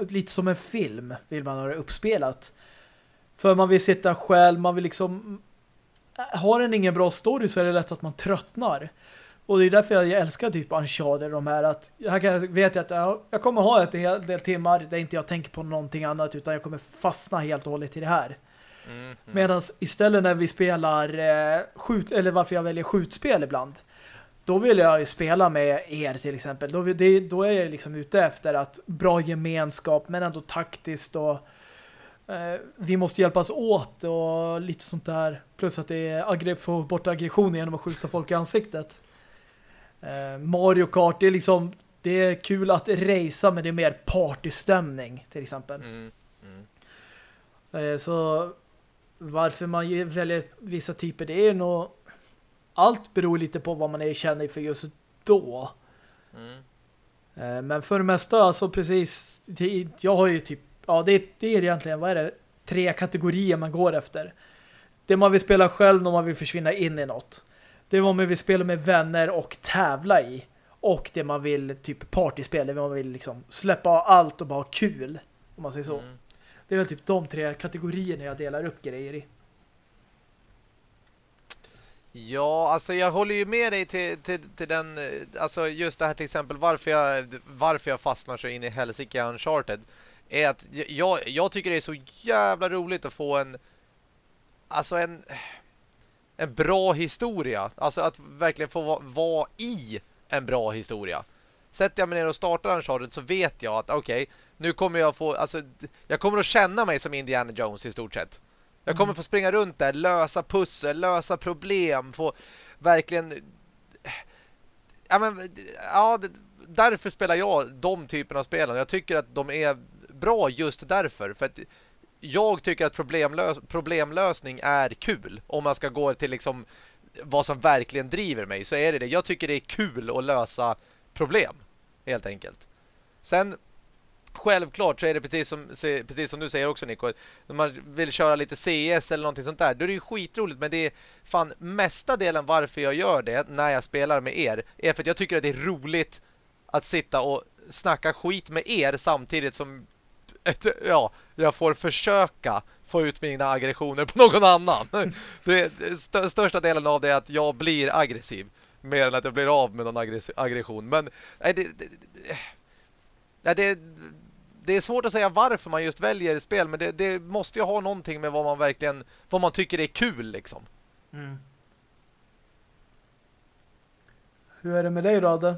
lite som en film vill man ha det uppspelat. För man vill sitta själv, man vill liksom har den ingen bra story så är det lätt att man tröttnar. Och det är därför jag älskar typ Uncharted de här att jag kan, vet jag att jag, jag kommer ha ett hel del timmar där inte jag tänker på någonting annat utan jag kommer fastna helt och hållet i det här. Mm, Medan istället när vi spelar eh, skjut, eller varför jag väljer skjutspel ibland då vill jag ju spela med er till exempel. Då, det, då är jag liksom ute efter att bra gemenskap men ändå taktiskt och eh, vi måste hjälpas åt och lite sånt där. Plus att det är aggre- få bort aggression genom att skjuta folk i ansiktet. Eh, Mario Kart, det är liksom det är kul att racea men det är mer partystämning till exempel. Mm. Eh, Så varför man väljer vissa typer det är nog allt beror lite på vad man är känner för just då. Mm. Eh, Men för det mesta alltså precis jag har ju typ ja det, det är egentligen vad är det tre kategorier man går efter. Det man vill spela själv när man vill försvinna in i något. Det man vill spela med vänner och tävla i. Och det man vill typ partyspel, det man vill liksom släppa allt och bara ha kul. Om man säger så. Mm. Det är väl typ de tre kategorierna jag delar upp grejer i. Ja, alltså jag håller ju med dig till, till, till den, eh, alltså just det här till exempel varför jag, varför jag fastnar så in i helsike i Uncharted är att jag, jag tycker det är så jävla roligt att få en, alltså en, en bra historia. Alltså att verkligen få vara, vara i en bra historia. Sätter jag mig ner och startar Uncharted så vet jag att okej, nu kommer jag få, alltså jag kommer att känna mig som Indiana Jones i stort sett. Jag kommer få springa runt där, lösa pussel, lösa problem, få verkligen... Ja, men, ja därför spelar jag de typerna av spel. Jag tycker att de är bra just därför. För att jag tycker att problemlös problemlösning är kul. Om man ska gå till liksom vad som verkligen driver mig så är det det. Jag tycker det är kul att lösa problem, helt enkelt. Sen självklart så är det precis som, precis som du säger också Nico när man vill köra lite CS eller någonting sånt där då är det ju skitroligt men det är fan mesta delen varför jag gör det när jag spelar med er är för att jag tycker att det är roligt att sitta och snacka skit med er samtidigt som ett, ja, jag får försöka få ut mina aggressioner på någon annan. Det, st största delen av det är att jag blir aggressiv mer än att jag blir av med någon aggress- aggression men nej, det, det, det, det är svårt att säga varför man just väljer spel men det, det måste ju ha någonting med vad man verkligen vad man tycker är kul liksom. Hur är det med dig Rade?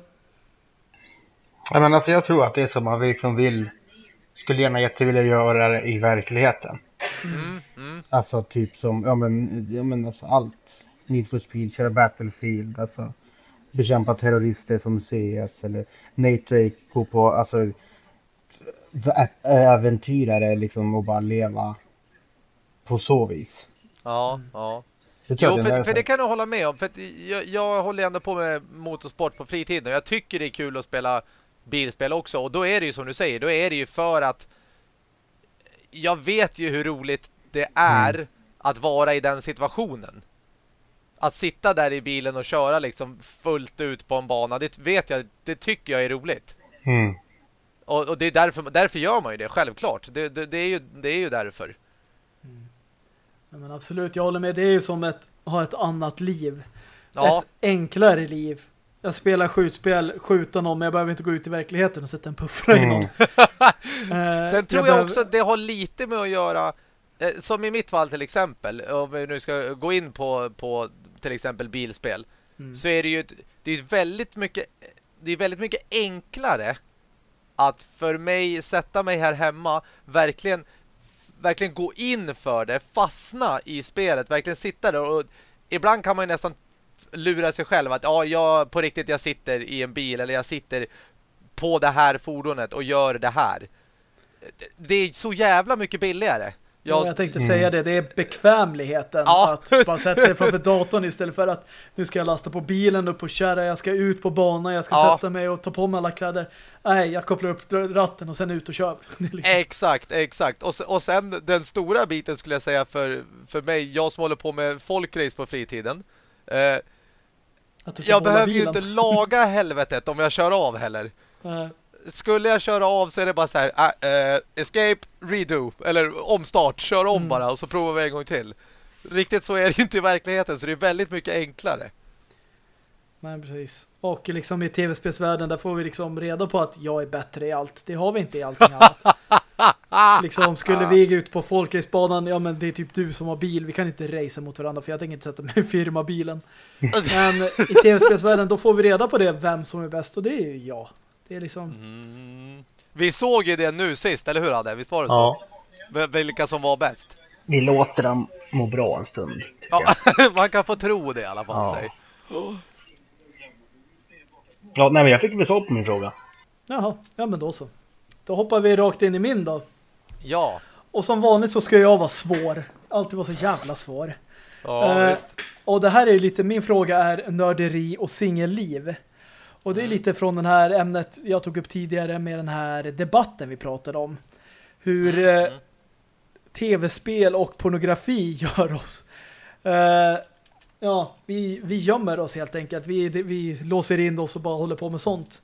Ja, men alltså jag tror att det är som man liksom vill, skulle gärna jättevilja göra det i verkligheten. Mm, mm, Alltså typ som, ja men, ja men alltså allt. Need for Speed, köra Battlefield, alltså bekämpa terrorister som CS eller Nate Drake gå på alltså äventyrare liksom och bara leva på så vis. Ja, ja. Det tror Jo, för, för det kan jag hålla med om. För att jag, jag håller ändå på med motorsport på fritiden. Och jag tycker det är kul att spela bilspel också. Och då är det ju som du säger. Då är det ju för att jag vet ju hur roligt det är att vara i den situationen. Att sitta där i bilen och köra liksom fullt ut på en bana. Det vet jag, det tycker jag är roligt. Mm. Och, och det är därför, därför gör man ju det, självklart. Det, det, det, är, ju, det är ju därför. Ja, men absolut, jag håller med. Det är ju som att ha ett annat liv. Ja, Ett enklare liv. Jag spelar skjutspel, skjuta någon, men jag behöver inte gå ut i verkligheten och sätta en puffra i någon. Mm. Eh, Sen tror jag, behöver- också att det har lite med att göra eh, som i mitt fall till exempel om vi nu ska gå in på, på till exempel bilspel Mm. så är det ju ett, det är väldigt mycket det är väldigt mycket enklare att för mig sätta mig här hemma verkligen verkligen gå in för det fastna i spelet, verkligen sitta där och ibland kan man ju nästan lura sig själv att ja, jag på riktigt jag sitter i en bil eller jag sitter på det här fordonet och gör det här. Det är så jävla mycket billigare. Ja, Jag, jag tänkte säga det. Det är bekvämligheten Ja. att bara sätta sig framför datorn istället för att nu ska jag lasta på bilen upp och köra, jag ska ut på banan, jag ska Ja. sätta mig och ta på mig alla kläder. Nej, jag kopplar upp ratten och sen ut och kör. Liksom, Exakt, exakt. Och, och sen den stora biten skulle jag säga för, för mig, jag som håller på med folkrace på fritiden. Eh, jag behöver ju bilen. inte laga helvetet om jag kör av heller. Eh, Skulle jag köra av så är det bara så här äh, eh, escape, redo eller omstart, kör om Mm. bara och så provar vi en gång till. Riktigt så är det ju inte i verkligheten så det är väldigt mycket enklare. Men precis. Och liksom i tv-spelsvärlden där får vi liksom reda på att jag är bättre i allt. Det har vi inte i allting annat. liksom skulle vi gå ut på folkracebanan, ja men det är typ du som har bil. Vi kan inte racea mot varandra för jag tänker inte sätta mig i firmabilen. Men i tv-spelsvärlden då får vi reda på det vem som är bäst och det är ju jag. Det är liksom Mm. Vi såg ju det nu sist, eller hur Adde? Visst var det så? Ja, V- Vilka som var bäst? vi låter dem må bra en stund. Ja, man kan få tro det i alla fall. Ja. Ja, nej men jag fick väl svar på min fråga. Jaha, ja men då så. Då hoppar vi rakt in i min då. Ja, Och som vanligt så ska jag vara svår. Alltid vara så jävla svår. ja Eh. Och det här är lite, min fråga är nörderi och singelliv. Och det är lite från den här ämnet jag tog upp tidigare med den här debatten vi pratade om. Hur eh, tv-spel och pornografi gör oss. Eh, ja, vi, vi gömmer oss helt enkelt. Vi, vi låser in oss och bara håller på med sånt.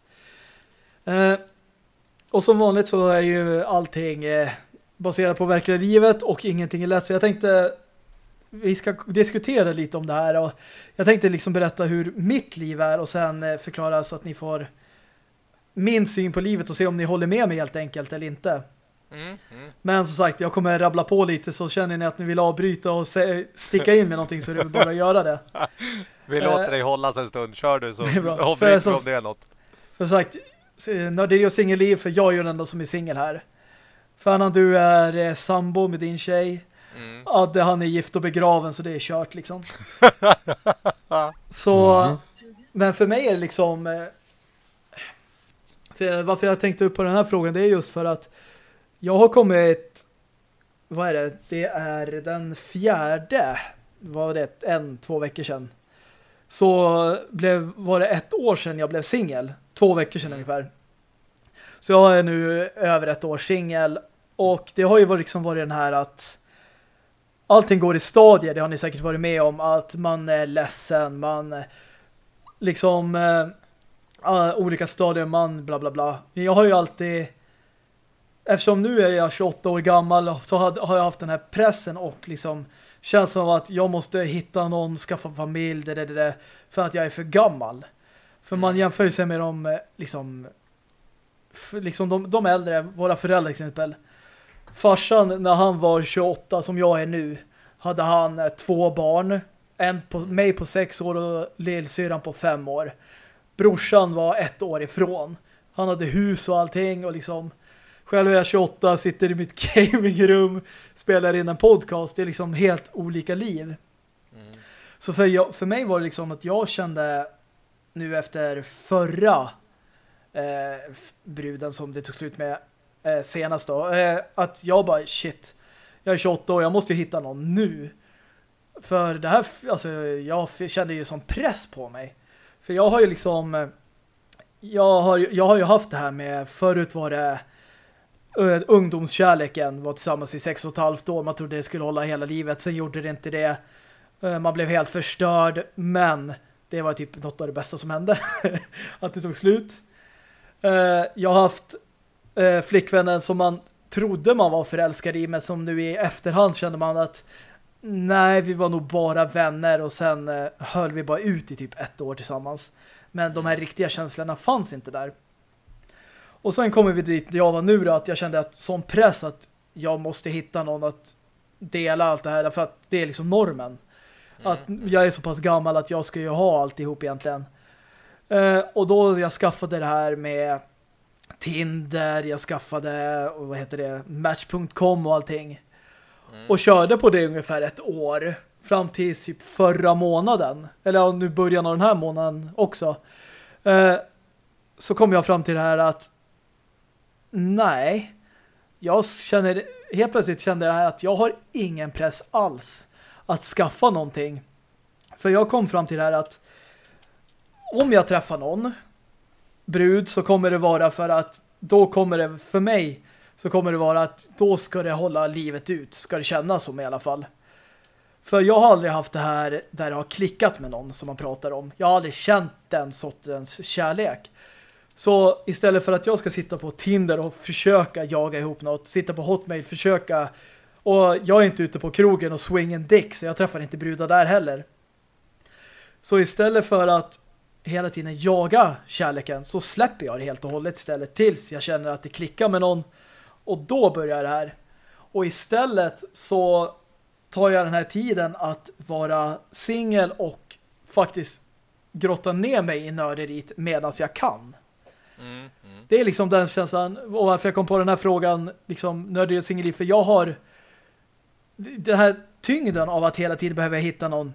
Eh, och som vanligt så är ju allting eh, baserat på verkliga livet och ingenting är lätt. Så jag tänkte vi ska diskutera lite om det här och jag tänkte liksom berätta hur mitt liv är och sen eh, förklara så att ni får min syn på livet och se om ni håller med mig helt enkelt eller inte. Mm, mm. Men som sagt, jag kommer rabbla på lite så känner ni att ni vill avbryta och sticka in med någonting så är det väl bara att göra det. Vi Eh, låter dig hållas en stund. Kör du så avbryter om det är något. Som sagt, eh, nörderi och singelliv för jag är ju den enda som är singel här. Fernan, du är eh, sambo med din tjej. Mm. Adde, han är gift och begraven så det är kört liksom. så, men för mig är det liksom eh, för varför jag tänkte upp på den här frågan det är just för att jag har kommit vad är det? Det är den fjärde vad var det? En, två veckor sedan. Så blev, var det ett år sedan jag blev singel. Två veckor sedan ungefär. Så jag är nu över ett år singel och det har ju varit, liksom varit den här att allting går i stadier, det har ni säkert varit med om, att man är ledsen, man liksom äh, olika stadier, man bla bla bla. Jag har ju alltid eftersom nu är jag 28 år gammal så har jag haft den här pressen och liksom känslan av att jag måste hitta någon, skaffa familj, det, det, det, det, för att jag är för gammal. För man jämför ju sig med de eh, liksom liksom de, de äldre, våra föräldrar exempel. Farsan när han var 28 som jag är nu hade han eh, två barn. En på mig på sex år och lillsyran på fem år. Brorsan var ett år ifrån. Han hade hus och allting och liksom själv är jag 28, sitter i mitt gamingrum spelar in en podcast. Det är liksom helt olika liv. Så för, jag, för mig var det liksom att jag kände nu efter förra eh, bruden som det tog slut med eh, senast då, eh, att jag bara shit, jag är 28 år, jag måste ju hitta någon nu. För det här, alltså jag kände ju som press på mig. För jag har ju liksom eh, jag har, jag har ju haft det här med förut var det uh, ungdomskärleken var tillsammans i sex och ett halvt år. Man trodde det skulle hålla hela livet. Sen gjorde det inte det. Uh, man blev helt förstörd. Men det var typ något av det bästa som hände. att det tog slut. Uh, jag har haft uh, flickvänner som man trodde man var förälskad i. Men som nu i efterhand kände man att nej, vi var nog bara vänner. Och sen uh, höll vi bara ut i typ ett år tillsammans. Men de här riktiga känslorna fanns inte där. Och sen kommer vi dit jag var nu då, att jag kände att som press att jag måste hitta någon att dela allt det här för att det är liksom normen. Att jag är så pass gammal att jag ska ju ha alltihop egentligen. Uh, och då jag skaffade det här med Tinder, jag skaffade vad heter det, Match.com och allting. Mm. Och körde på det ungefär ett år fram till typ förra månaden. Eller nu början av den här månaden också. Eh, så kom jag fram till det här att nej, jag känner helt plötsligt kände jag att jag har ingen press alls att skaffa någonting. För jag kom fram till det här att om jag träffar någon brud så kommer det vara för att då kommer det för mig så kommer det vara att då ska det hålla livet ut. Ska det kännas som i alla fall. För jag har aldrig haft det här där det har klickat med någon som man pratar om. Jag har aldrig känt den sortens kärlek. Så istället för att jag ska sitta på Tinder och försöka jaga ihop något, sitta på Hotmail, försöka och jag är inte ute på krogen och swing en dick så jag träffar inte brudar där heller. Så istället för att hela tiden jaga kärleken så släpper jag det helt och hållet istället tills jag känner att det klickar med någon och då börjar det här. Och istället så tar jag den här tiden att vara singel och faktiskt grotta ner mig i nörderiet medan jag kan. Mm, mm. Det är liksom den känslan och varför jag kom på den här frågan liksom nörderiet och singelliv för jag har den här tyngden av att hela tiden behöva hitta någon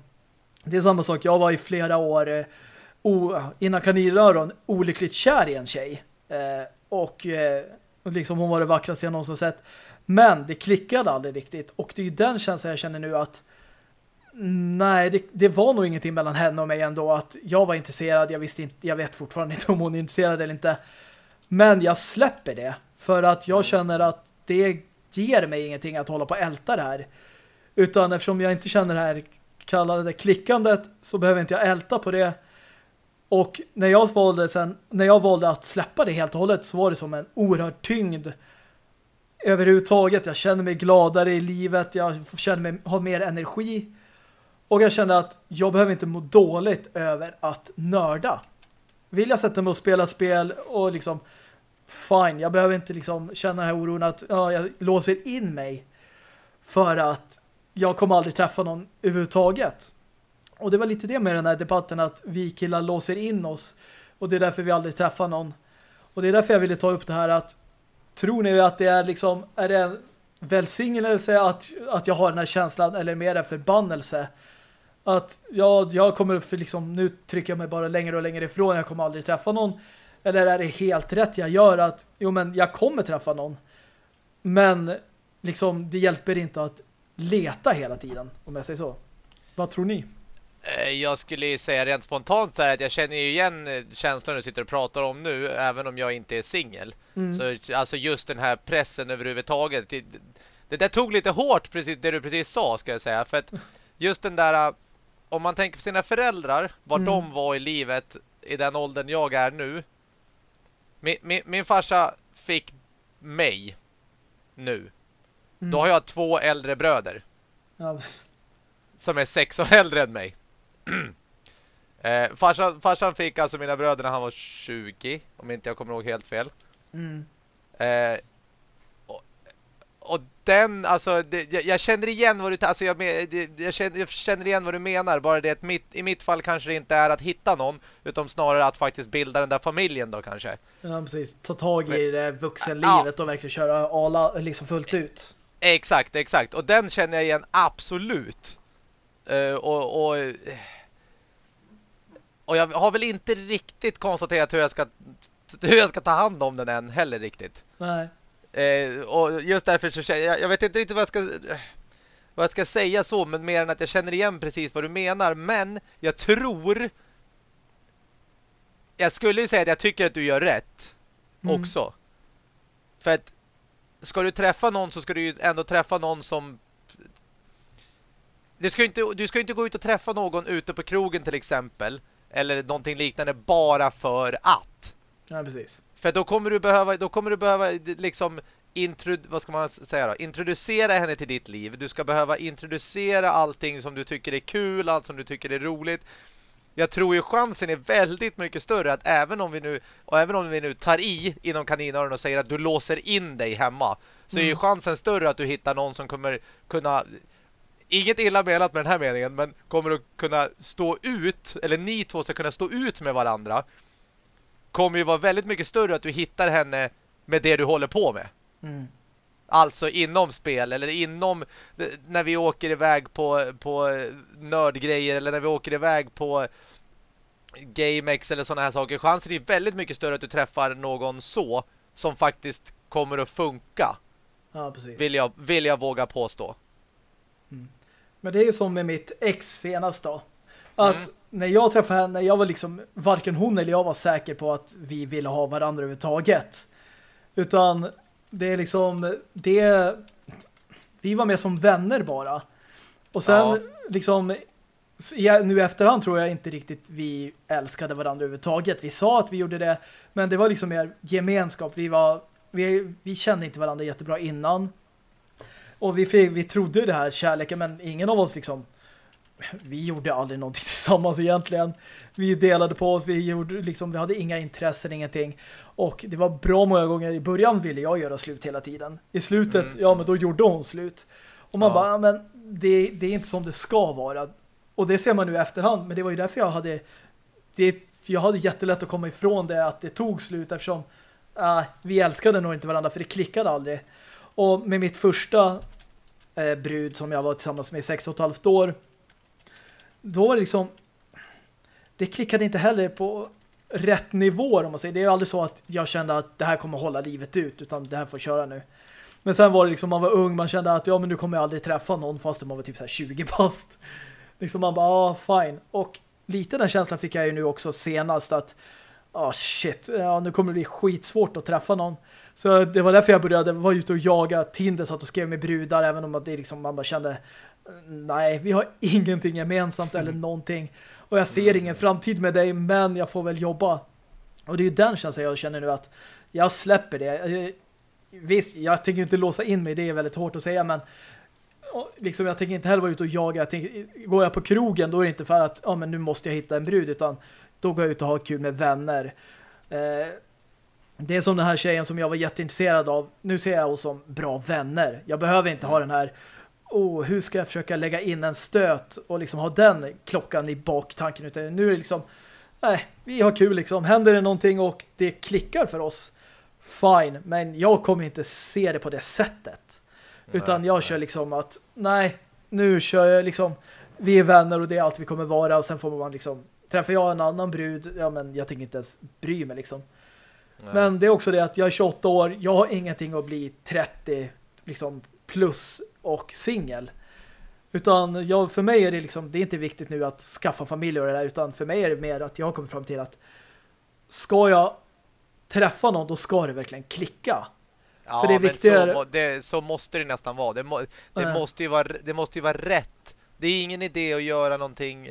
det är samma sak, jag var i flera år eh, o, innan kaninröron olyckligt kär i en tjej eh, och, eh, liksom hon var det vackraste jag någonsin sett men det klickade aldrig riktigt. Och det är ju den känslan jag känner nu att nej, det, det, var nog ingenting mellan henne och mig ändå. Att jag var intresserad, jag visste inte, jag vet fortfarande inte om hon är intresserad eller inte. Men jag släpper det. För att jag känner att det ger mig ingenting att hålla på och älta det här. Utan eftersom jag inte känner det här kallade klickandet så behöver inte jag älta på det. Och när jag valde sen, när jag valde att släppa det helt och hållet så var det som en oerhörd tyngd överhuvudtaget. Jag känner mig gladare i livet. Jag känner mig ha mer energi. Och jag kände att jag behöver inte må dåligt över att nörda. Vill jag sätta mig och spela spel och liksom fine, jag behöver inte liksom känna den här oron att ja, jag låser in mig för att jag kommer aldrig träffa någon överhuvudtaget. Och det var lite det med den här debatten att vi killar låser in oss och det är därför vi aldrig träffar någon. Och det är därför jag ville ta upp det här att Tror ni att det är liksom är det en välsignelse att, att jag har den här känslan eller mer en förbannelse? Att ja, jag kommer för liksom nu trycker jag mig bara längre och längre ifrån jag kommer aldrig träffa någon. Eller är det helt rätt jag gör att jo men jag kommer träffa någon. Men liksom det hjälper inte att leta hela tiden om jag säger så. Vad tror ni? Eh, jag skulle säga rent spontant här att jag känner ju igen eh, känslan du sitter och pratar om nu även om jag inte är singel. Mm. Så alltså just den här pressen överhuvudtaget. Det, det där tog lite hårt precis det du precis sa ska jag säga för att just den där om man tänker på sina föräldrar var mm. de var i livet i den åldern jag är nu. Min, min, min farsa fick mig nu. Mm. Då har jag två äldre bröder. Ja. Som är sex år äldre än mig. eh, farsan, farsan fick alltså mina bröder när han var 20, om inte jag kommer ihåg helt fel. Mm. Eh, och, den, alltså, det, jag, jag, känner igen vad du alltså jag, jag, känner, jag känner igen vad du menar. Bara det att mitt, i mitt fall kanske det inte är att hitta någon, utan snarare att faktiskt bilda den där familjen då kanske. Ja, precis. Ta tag i det vuxenlivet ja. och verkligen köra alla liksom fullt ut. Exakt, exakt. Och den känner jag igen absolut. Uh, och, och, och jag har väl inte riktigt konstaterat hur jag ska hur jag ska ta hand om den än heller riktigt. Nej. Uh, och just därför så jag, jag vet inte riktigt vad jag ska vad jag ska säga så, men mer än att jag känner igen precis vad du menar. Men jag tror jag skulle ju säga att jag tycker att du gör rätt mm. också. För att ska du träffa någon så ska du ju ändå träffa någon som du ska inte, du ska inte gå ut och träffa någon ute på krogen till exempel eller någonting liknande bara för att. Ja, precis. För då kommer du behöva då kommer du behöva liksom introd, vad ska man säga då? Introducera henne till ditt liv. Du ska behöva introducera allting som du tycker är kul, allt som du tycker är roligt. Jag tror ju chansen är väldigt mycket större att även om vi nu och även om vi nu tar i inom kaninöron och säger att du låser in dig hemma så mm. är ju mm. chansen större att du hittar någon som kommer kunna inget illa menat med den här meningen men kommer att kunna stå ut eller ni två ska kunna stå ut med varandra kommer ju vara väldigt mycket större att du hittar henne med det du håller på med. Mm. Alltså inom spel eller inom när vi åker iväg på, på nördgrejer eller när vi åker iväg på GameX eller sådana här saker. Chansen är väldigt mycket större att du träffar någon så som faktiskt kommer att funka. Ja, precis. Vill jag, vill jag våga påstå. Mm. Men det är ju som med mitt ex senast då. Att mm. när jag träffade henne, jag var liksom varken hon eller jag var säker på att vi ville ha varandra överhuvudtaget. Utan det är liksom det vi var med som vänner bara. Och sen ja. liksom nu i efterhand tror jag inte riktigt vi älskade varandra överhuvudtaget. Vi sa att vi gjorde det, men det var liksom mer gemenskap. Vi var vi, vi kände inte varandra jättebra innan. Och vi, vi trodde det här kärleken, men ingen av oss liksom vi gjorde aldrig någonting tillsammans egentligen. Vi delade på oss, vi, gjorde, liksom, vi hade inga intressen, ingenting. Och det var bra många gånger. I början ville jag göra slut hela tiden. I slutet, mm. ja men då gjorde hon slut. Och man ja. bara, men det, det är inte som det ska vara. Och det ser man nu i efterhand. Men det var ju därför jag hade det, jag hade jättelätt att komma ifrån det att det tog slut eftersom äh, vi älskade nog inte varandra för det klickade aldrig. Och med mitt första eh, brud som jag var tillsammans med i sex och ett halvt år då var det liksom det klickade inte heller på rätt nivåer om man säger. Det är ju aldrig så att jag kände att det här kommer hålla livet ut utan det här får köra nu. Men sen var det liksom, man var ung, man kände att ja men nu kommer jag aldrig träffa någon fast man var typ så 20 past. Liksom man bara, ja ah, fine. Och lite den känslan fick jag ju nu också senast att ah shit, ja nu kommer det bli skitsvårt att träffa någon. Så det var därför jag började vara ute och jaga Tinder, satt och skrev med brudar även om att det liksom, man bara kände nej, vi har ingenting gemensamt eller någonting. Och jag ser ingen framtid med dig, men jag får väl jobba. Och det är ju den känslan jag känner nu att jag släpper det. Visst, jag tänker inte låsa in mig, det är väldigt hårt att säga, men liksom, jag tänker inte heller vara ute och jaga. Jag tänker, går jag på krogen, då är det inte för att ja, men nu måste jag hitta en brud, utan då går jag ut och har kul med vänner. Eh, det är som den här tjejen som jag var jätteintresserad av. Nu ser jag oss som bra vänner. Jag behöver inte ha den här oh, hur ska jag försöka lägga in en stöt och liksom ha den klockan i baktanken utan nu är det liksom nej, vi har kul liksom. Händer det någonting och det klickar för oss fine, men jag kommer inte se det på det sättet. Nej, utan jag nej. kör liksom att nej, nu kör jag liksom vi är vänner och det är allt vi kommer vara och sen får man liksom träffar jag en annan brud, ja men jag tänker inte ens bry mig liksom. Nej. Men det är också det att jag är 28 år, jag har ingenting att bli 30 liksom plus och singel. Utan jag, för mig är det liksom, det är inte viktigt nu att skaffa familj och det där, utan för mig är det mer att jag har kommit fram till att ska jag träffa någon, då ska det verkligen klicka. Ja, för det är viktigare... så, det, så måste det nästan vara. Det, må, det måste ju vara. det måste ju vara rätt. Det är ingen idé att göra någonting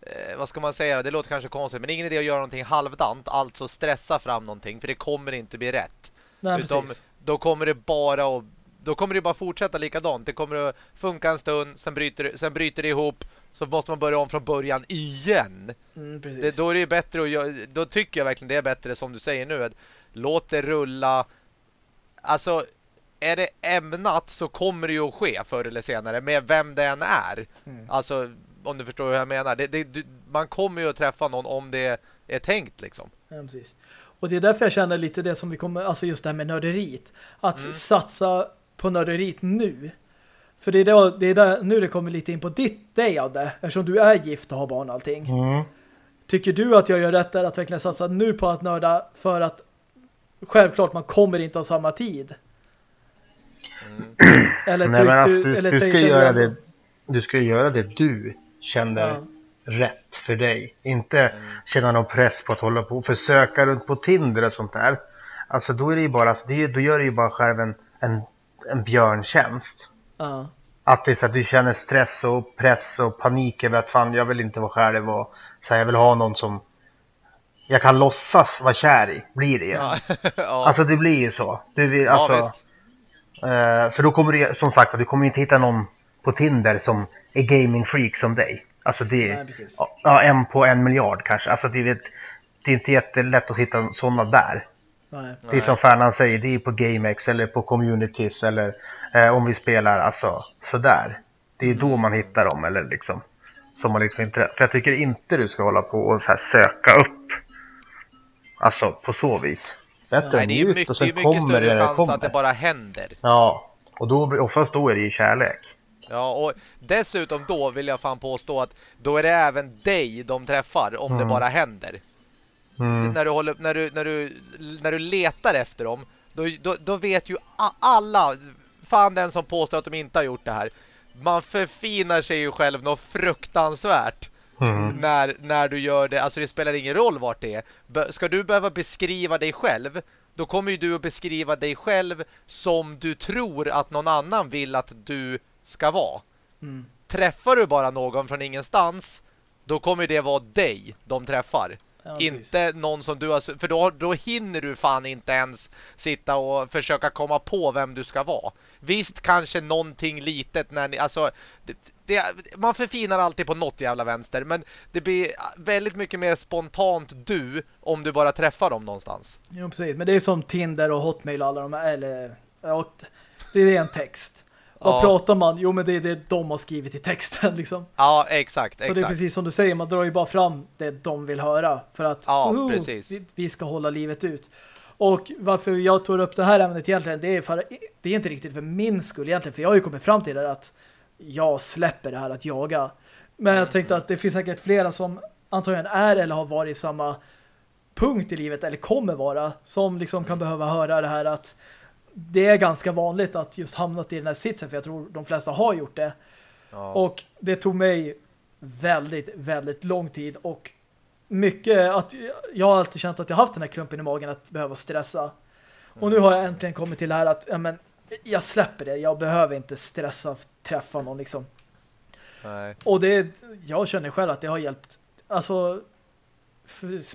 eh, vad ska man säga? Det låter kanske konstigt, men ingen idé att göra någonting halvdant, alltså stressa fram någonting, för det kommer inte bli rätt. Nej, Utom, då kommer det bara att då kommer det bara fortsätta likadant. Det kommer att funka en stund, sen bryter, sen bryter det ihop, så måste man börja om från början igen. Mm, det, då är det bättre att göra, då tycker jag verkligen det är bättre som du säger nu. Att låt det rulla. Alltså, är det ämnat så kommer det ju att ske förr eller senare med vem det än är. Mm. Alltså, om du förstår hur jag menar. Det, det, man kommer ju att träffa någon om det är tänkt liksom. Ja, precis. Och det är därför jag känner lite det som vi kommer, alltså just det här med nörderiet. Att mm. satsa på nörderiet nu. För det är, då, det är där, nu det kommer lite in på ditt dig av det. Eftersom du är gift och har barn och allting. Mm. Tycker du att jag gör rätt där att verkligen satsa nu på att nörda för att självklart man kommer inte ha samma tid? Eller Nej, men alltså, du, du, eller du, ska göra ändå- det, du ska göra det du känner Ja. rätt för dig. Inte känna någon press på att hålla på och försöka runt på Tinder och sånt där. Alltså då är det ju bara, alltså, det, då gör du ju bara själv en, en, en björntjänst. Ja. Att det är så att du känner stress och press och panik över att fan jag vill inte vara själv och så här, jag vill ha någon som jag kan låtsas vara kär i. Blir det ju. Ja. ja. Alltså det blir ju så. Du vill, alltså, ja. Eh, för då kommer du, som sagt, du kommer inte hitta någon på Tinder som är gaming freak som dig. Alltså det är ja, en på en miljard kanske. Alltså det, är- det är inte jättelätt att hitta sådana där. Nej. Det är som Fernand säger, det är på GameX eller på communities eller eh, om vi spelar alltså sådär. Det är då man hittar dem eller liksom. Som man liksom inte, för jag tycker inte du ska hålla på och så här söka upp. Alltså på så vis. Bättre Nej, det är mycket, och det är sen mycket kommer det större när det chans kommer. att det bara händer. Ja, och då, oftast då är det ju kärlek. Ja, och dessutom då vill jag fan påstå att då är det även dig de träffar om det bara händer. Mm. När, du håller, när, du, när, du, när du letar efter dem, då, då, då vet ju alla, fan den som påstår att de inte har gjort det här, man förfinar sig ju själv något fruktansvärt. Mm. När, när du gör det, alltså det spelar ingen roll vart det är. Be- Ska du behöva beskriva dig själv, då kommer ju du att beskriva dig själv som du tror att någon annan vill att du ska vara. Mm. Träffar du bara någon från ingenstans, då kommer det vara dig de träffar. Ja, inte någon som du har... För då, då hinner du fan inte ens sitta och försöka komma på vem du ska vara. Visst, kanske någonting litet när ni... Alltså, det, det, man förfinar alltid på något jävla vänster, men det blir väldigt mycket mer spontant du om du bara träffar dem någonstans. Jo, precis. Men det är som Tinder och Hotmail och alla de här, eller ja, det är en text. Vad Ja. pratar man? Jo, men det är det de har skrivit i texten liksom. Ja, exakt, Så det är exakt. precis som du säger, man drar ju bara fram det de vill höra för att Ja, "Woho, precis. Vi, vi ska hålla livet ut. Och varför jag tog upp det här ämnet egentligen, det är för det är inte riktigt för min skull egentligen, för jag har ju kommit fram till det att jag släpper det här att jaga. Men jag tänkte att det finns säkert flera som antagligen är eller har varit i samma punkt i livet eller kommer vara som liksom kan behöva höra det här att det är ganska vanligt att just hamnat i den här sitsen för jag tror de flesta har gjort det. Ja. Och det tog mig väldigt, väldigt lång tid och mycket att jag har alltid känt att jag haft den här klumpen i magen att behöva stressa. Och nu har jag äntligen kommit till det här att ja, men, jag släpper det. Jag behöver inte stressa träffa någon liksom. Nej. Och det, jag känner själv att det har hjälpt. Alltså,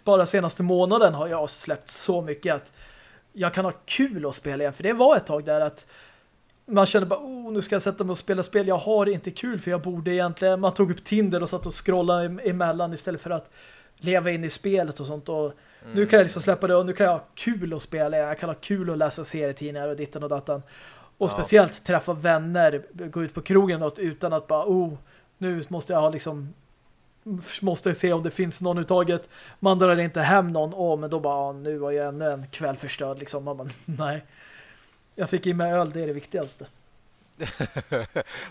bara senaste månaden har jag släppt så mycket att jag kan ha kul att spela igen. För det var ett tag där att man kände bara, oh, nu ska jag sätta mig och spela spel. Jag har inte kul för jag borde egentligen, man tog upp Tinder och satt och scrollade em- emellan istället för att leva in i spelet och sånt. Och nu kan jag liksom släppa det och nu kan jag ha kul att spela. Jag kan ha kul att läsa serietidningar och ditten och datan. Och Ja. speciellt träffa vänner, gå ut på krogen och något utan att bara, oh, nu måste jag ha liksom måste se om det finns någon uttaget. Man drar inte hem någon. Åh, men då bara, nu var jag ännu en kväll förstörd liksom. Man bara, nej. Jag fick i mig öl, det är det viktigaste.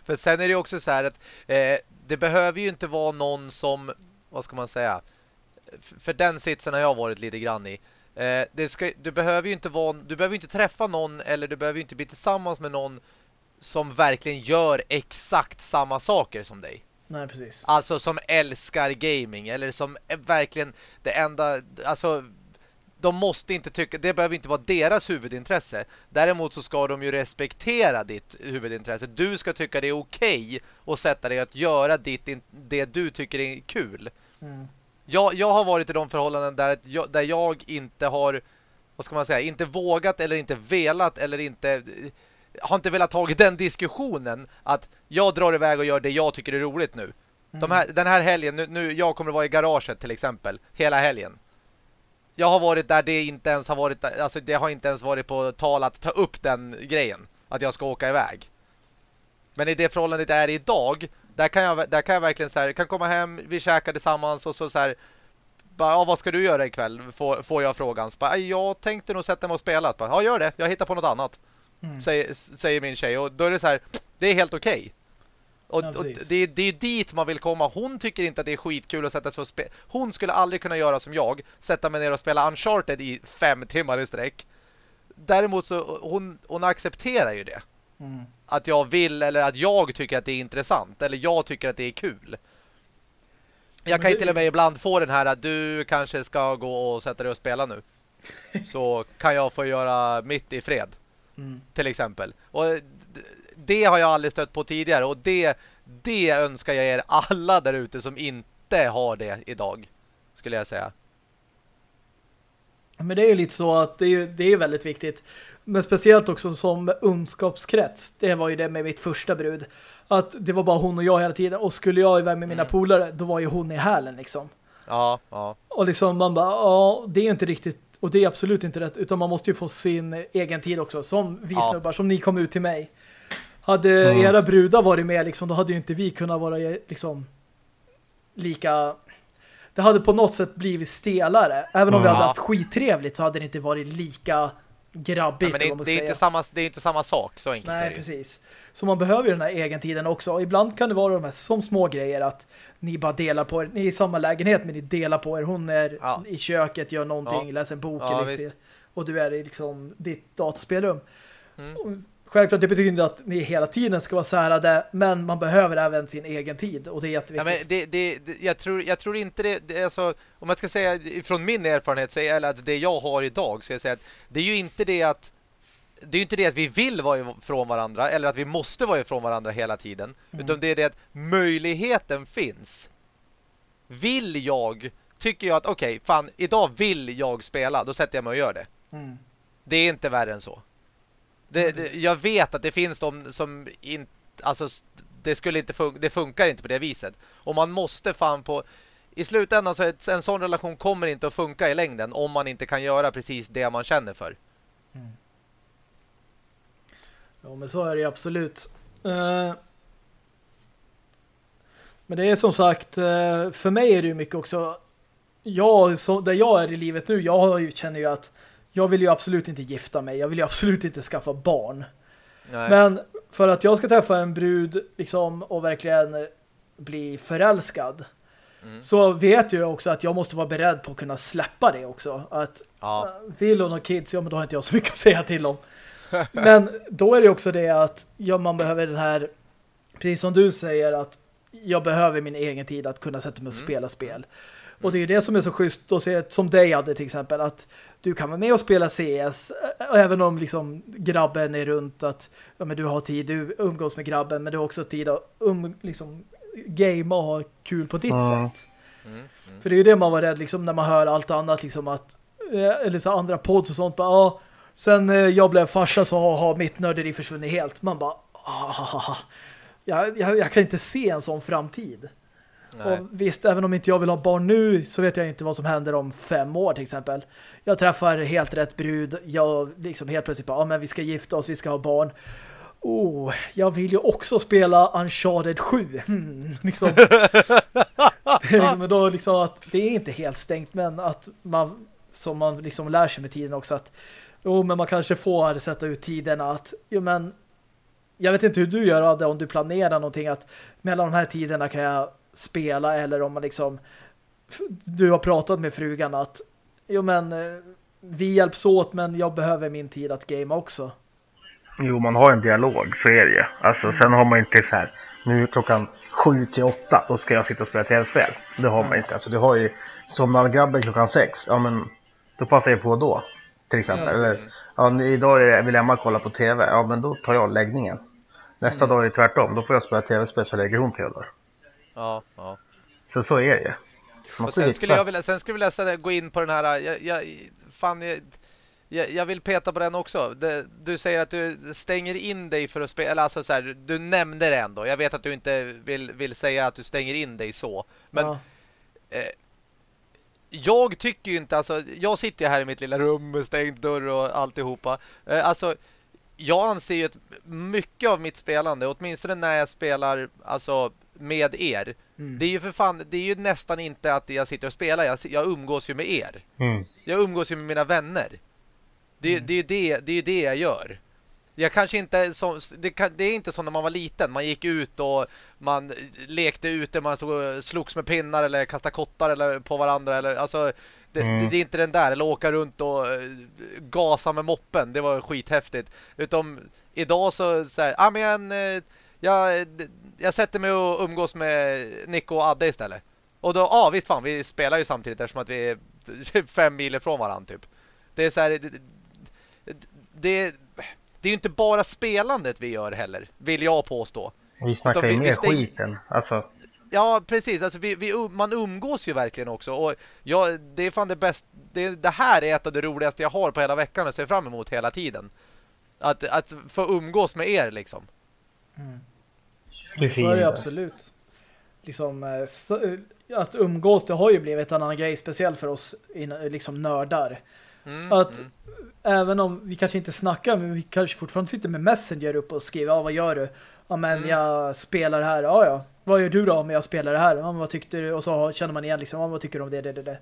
För sen är det också så här att eh, det behöver ju inte vara någon som, vad ska man säga, för den sitsen har jag varit lite grann i. Eh, det ska, du behöver ju inte vara, du behöver ju inte träffa någon eller du behöver ju inte bli tillsammans med någon som verkligen gör exakt samma saker som dig. Nej, precis. Alltså som älskar gaming eller som är verkligen det enda, alltså de måste inte tycka, det behöver inte vara deras huvudintresse. Däremot så ska de ju respektera ditt huvudintresse. Du ska tycka det är okej att sätta dig att göra ditt, det du tycker är kul. Mm. Jag, jag har varit i de förhållanden där, jag, där jag inte har, vad ska man säga, inte vågat eller inte velat eller inte har inte velat tagit den diskussionen att jag drar iväg och gör det jag tycker är roligt nu. De här, den här helgen, nu, nu, jag kommer vara i garaget till exempel, hela helgen. Jag har varit där det inte ens har varit, alltså det har inte ens varit på tal att ta upp den grejen, att jag ska åka iväg. Men i det förhållandet är idag, där kan jag, där kan jag verkligen så här, kan komma hem, vi käkar tillsammans och så så här, bara, ja, vad ska du göra ikväll? Får, får jag frågan. Så bara, jag tänkte nog sätta mig och spela. Bara, ja, gör det. Jag hittar på något annat. Mm. Säger, säger min tjej. Och då är det så här, Det är helt okej. Okay. Och, Ja, och det, det är ju dit man vill komma. Hon tycker inte att det är skitkul att sätta sig och spela. Hon skulle aldrig kunna göra som jag. Sätta mig ner och spela Uncharted i fem timmar i sträck. Däremot så hon, hon accepterar ju det. Mm. Att jag vill eller att jag tycker att det är intressant. Eller jag tycker att det är kul. Jag kan ju till och med ibland få den här att du kanske ska gå och sätta dig och spela nu. Så kan jag få göra mitt i fred Mm. till exempel. Och det har jag aldrig stött på tidigare och det, det önskar jag er alla där ute som inte har det idag, skulle jag säga. Men det är ju lite så att det är, ju- det är väldigt viktigt. Men speciellt också som umskapskrets. Det var ju det med mitt första brud. Att det var bara hon och jag hela tiden. Och skulle jag iväg med mina Mm. polare, då var ju hon i hälen liksom. Ja, ja. Och liksom man bara, ja, det är inte riktigt, och det är absolut inte rätt, utan man måste ju få sin egen tid också, som vi Ja. snubbar, som ni kom ut till mig. Hade Mm. era brudar varit med, liksom, då hade ju inte vi kunnat vara liksom lika... Det hade på något sätt blivit stelare. Även om vi Mm. hade Ja. haft skittrevligt så hade det inte varit lika grabbigt. Nej, men det, det, är inte samma, det är inte samma sak, så enkelt är Nej, det ju. precis. Så man behöver ju den här egen tiden också. Och ibland kan det vara de här som små grejer att ni bara delar på er. Ni är i samma lägenhet men ni delar på er. Hon är Ja. i köket, gör någonting, Ja. läser en bok Ja, eller och du är i liksom ditt dataspelrum. Mm. Självklart, det betyder inte att ni hela tiden ska vara särade, men man behöver även sin egen tid och det är Ja, jätteviktigt. men det, det, det, jag, tror, jag tror inte det, det är så, om jag ska säga från min erfarenhet är, eller att det jag har idag så jag säga att det är ju inte det att det är ju inte det att vi vill vara ifrån varandra eller att vi måste vara ifrån varandra hela tiden Mm. utan det är det att möjligheten finns. Vill jag tycker jag att okej, fan idag vill jag spela, då sätter jag mig och gör det. Mm. Det är inte värre än så. Det, det, jag vet att det finns de som inte alltså det skulle inte funka, det funkar inte på det viset. Och man måste fan på i slutändan så är ett- en sån relation kommer inte att funka i längden om man inte kan göra precis det man känner för. Mm. Ja, men så är det ju absolut. Uh... Men det är som sagt, eh, för mig är det ju mycket också, jag, så, där jag är i livet nu, jag känner ju att jag vill ju absolut inte gifta mig, jag vill ju absolut inte skaffa barn. Nej. Men för att jag ska träffa en brud liksom, och verkligen bli förälskad Mm. så vet jag också att jag måste vara beredd på att kunna släppa det också. Att ja. vill hon ha kids, ja men då har inte jag så mycket att säga till om. Men då är det också det att ja, man behöver den här, precis som du säger, att jag behöver min egen tid att kunna sätta mig och Mm. spela spel. Och det är ju det som är så schysst att se, som dig hade till exempel, att du kan vara med och spela CS, även om liksom grabben är runt, att ja, men du har tid, du umgås med grabben, men du har också tid att um, liksom, gamea och ha kul på ditt Mm. sätt. Mm. Mm. För det är ju det man var rädd liksom när man hör allt annat liksom att eller så andra pods och sånt bara, ja, sen eh, jag blev farsa så har, har mitt nörderi försvunnit helt. Man bara ah, jag, jag, jag kan inte se en sån framtid. Nej. Och visst, även om inte jag vill ha barn nu så vet jag inte vad som händer om fem år till exempel. Jag träffar helt rätt brud. Jag liksom helt plötsligt bara, ja men vi ska gifta oss, vi ska ha barn. Oh, jag vill ju också spela Uncharted 7. Hmm, liksom. Liksom, då liksom att det är inte helt stängt men att man som man liksom lär sig med tiden också att jo men man kanske får sätta ut tiderna att jo men jag vet inte hur du gör det om du planerar någonting att mellan de här tiderna kan jag spela eller om man liksom du har pratat med frugan att jo men eh, vi hjälps åt men jag behöver min tid att gamea också. Jo, man har en dialog, så är det ju. Alltså, sen har man inte så här, nu är klockan sju till åtta, då ska jag sitta och spela tv-spel. Det har man inte. Alltså, du har ju, somnar grabben klockan sex, ja men, då passar jag på då. Till exempel. Ja, Eller, ja, nu- idag vill Emma kolla på tv, ja men då tar jag läggningen. Nästa dag är det tvärtom, då får jag spela tv-spel så lägger hon tv. Ja, ja. Så så är det ju. Och sen hitta. skulle jag vilja, sen skulle jag vilja gå in på den här jag, jag, fan, jag, jag, jag vill peta på den också. Det, du säger att du stänger in dig för att spela, alltså så här, du nämnde det ändå. Jag vet att du inte vill, vill säga att du stänger in dig så. Men ja. jag tycker ju inte, alltså, jag sitter ju här i mitt lilla rum med stängd dörr och alltihopa. Eh, Alltså, jag anser ju att mycket av mitt spelande, åtminstone när jag spelar alltså med er, Mm. det är ju för fan, det är ju nästan inte att jag sitter och spelar, jag, jag umgås ju med er. Mm. Jag umgås ju med mina vänner. Det, Mm. det, är ju det, det är ju det jag gör. Jag kanske inte så, det, kan, det är inte som när man var liten. Man gick ut och man lekte ute, man slogs med pinnar eller kastade kottar eller på varandra eller alltså det, mm. det, är inte den där eller åka runt och uh, gasa med moppen. Det var skithäftigt. Utom idag så så här, ah, men uh, jag, jag sätter mig och umgås med Nico och Adde istället. Och då, ja ah, visst fan, vi spelar ju samtidigt eftersom att vi är fem mil ifrån varandra typ. Det är så här, det, det, det är ju inte bara spelandet vi gör heller, vill jag påstå. Vi snackar ju mer skiten, alltså. Ja, precis. Alltså, vi, vi, um, man umgås ju verkligen också. Och ja, det är fan det bästa. Det, det, här är ett av det roligaste jag har på hela veckan och ser fram emot hela tiden. Att, att få umgås med er liksom. Mm. Så är det absolut. Liksom, eh, så, eh, att umgås, det har ju blivit en annan grej, speciellt för oss liksom nördar. Mm, att mm. även om vi kanske inte snackar, men vi kanske fortfarande sitter med Messenger upp och skriver, ja vad gör du? Ja men mm. jag spelar här, ja ja. Vad gör du då om jag spelar det här? Ja, vad tyckte du? Och så känner man igen liksom, ja, vad tycker du om det, det, det, det.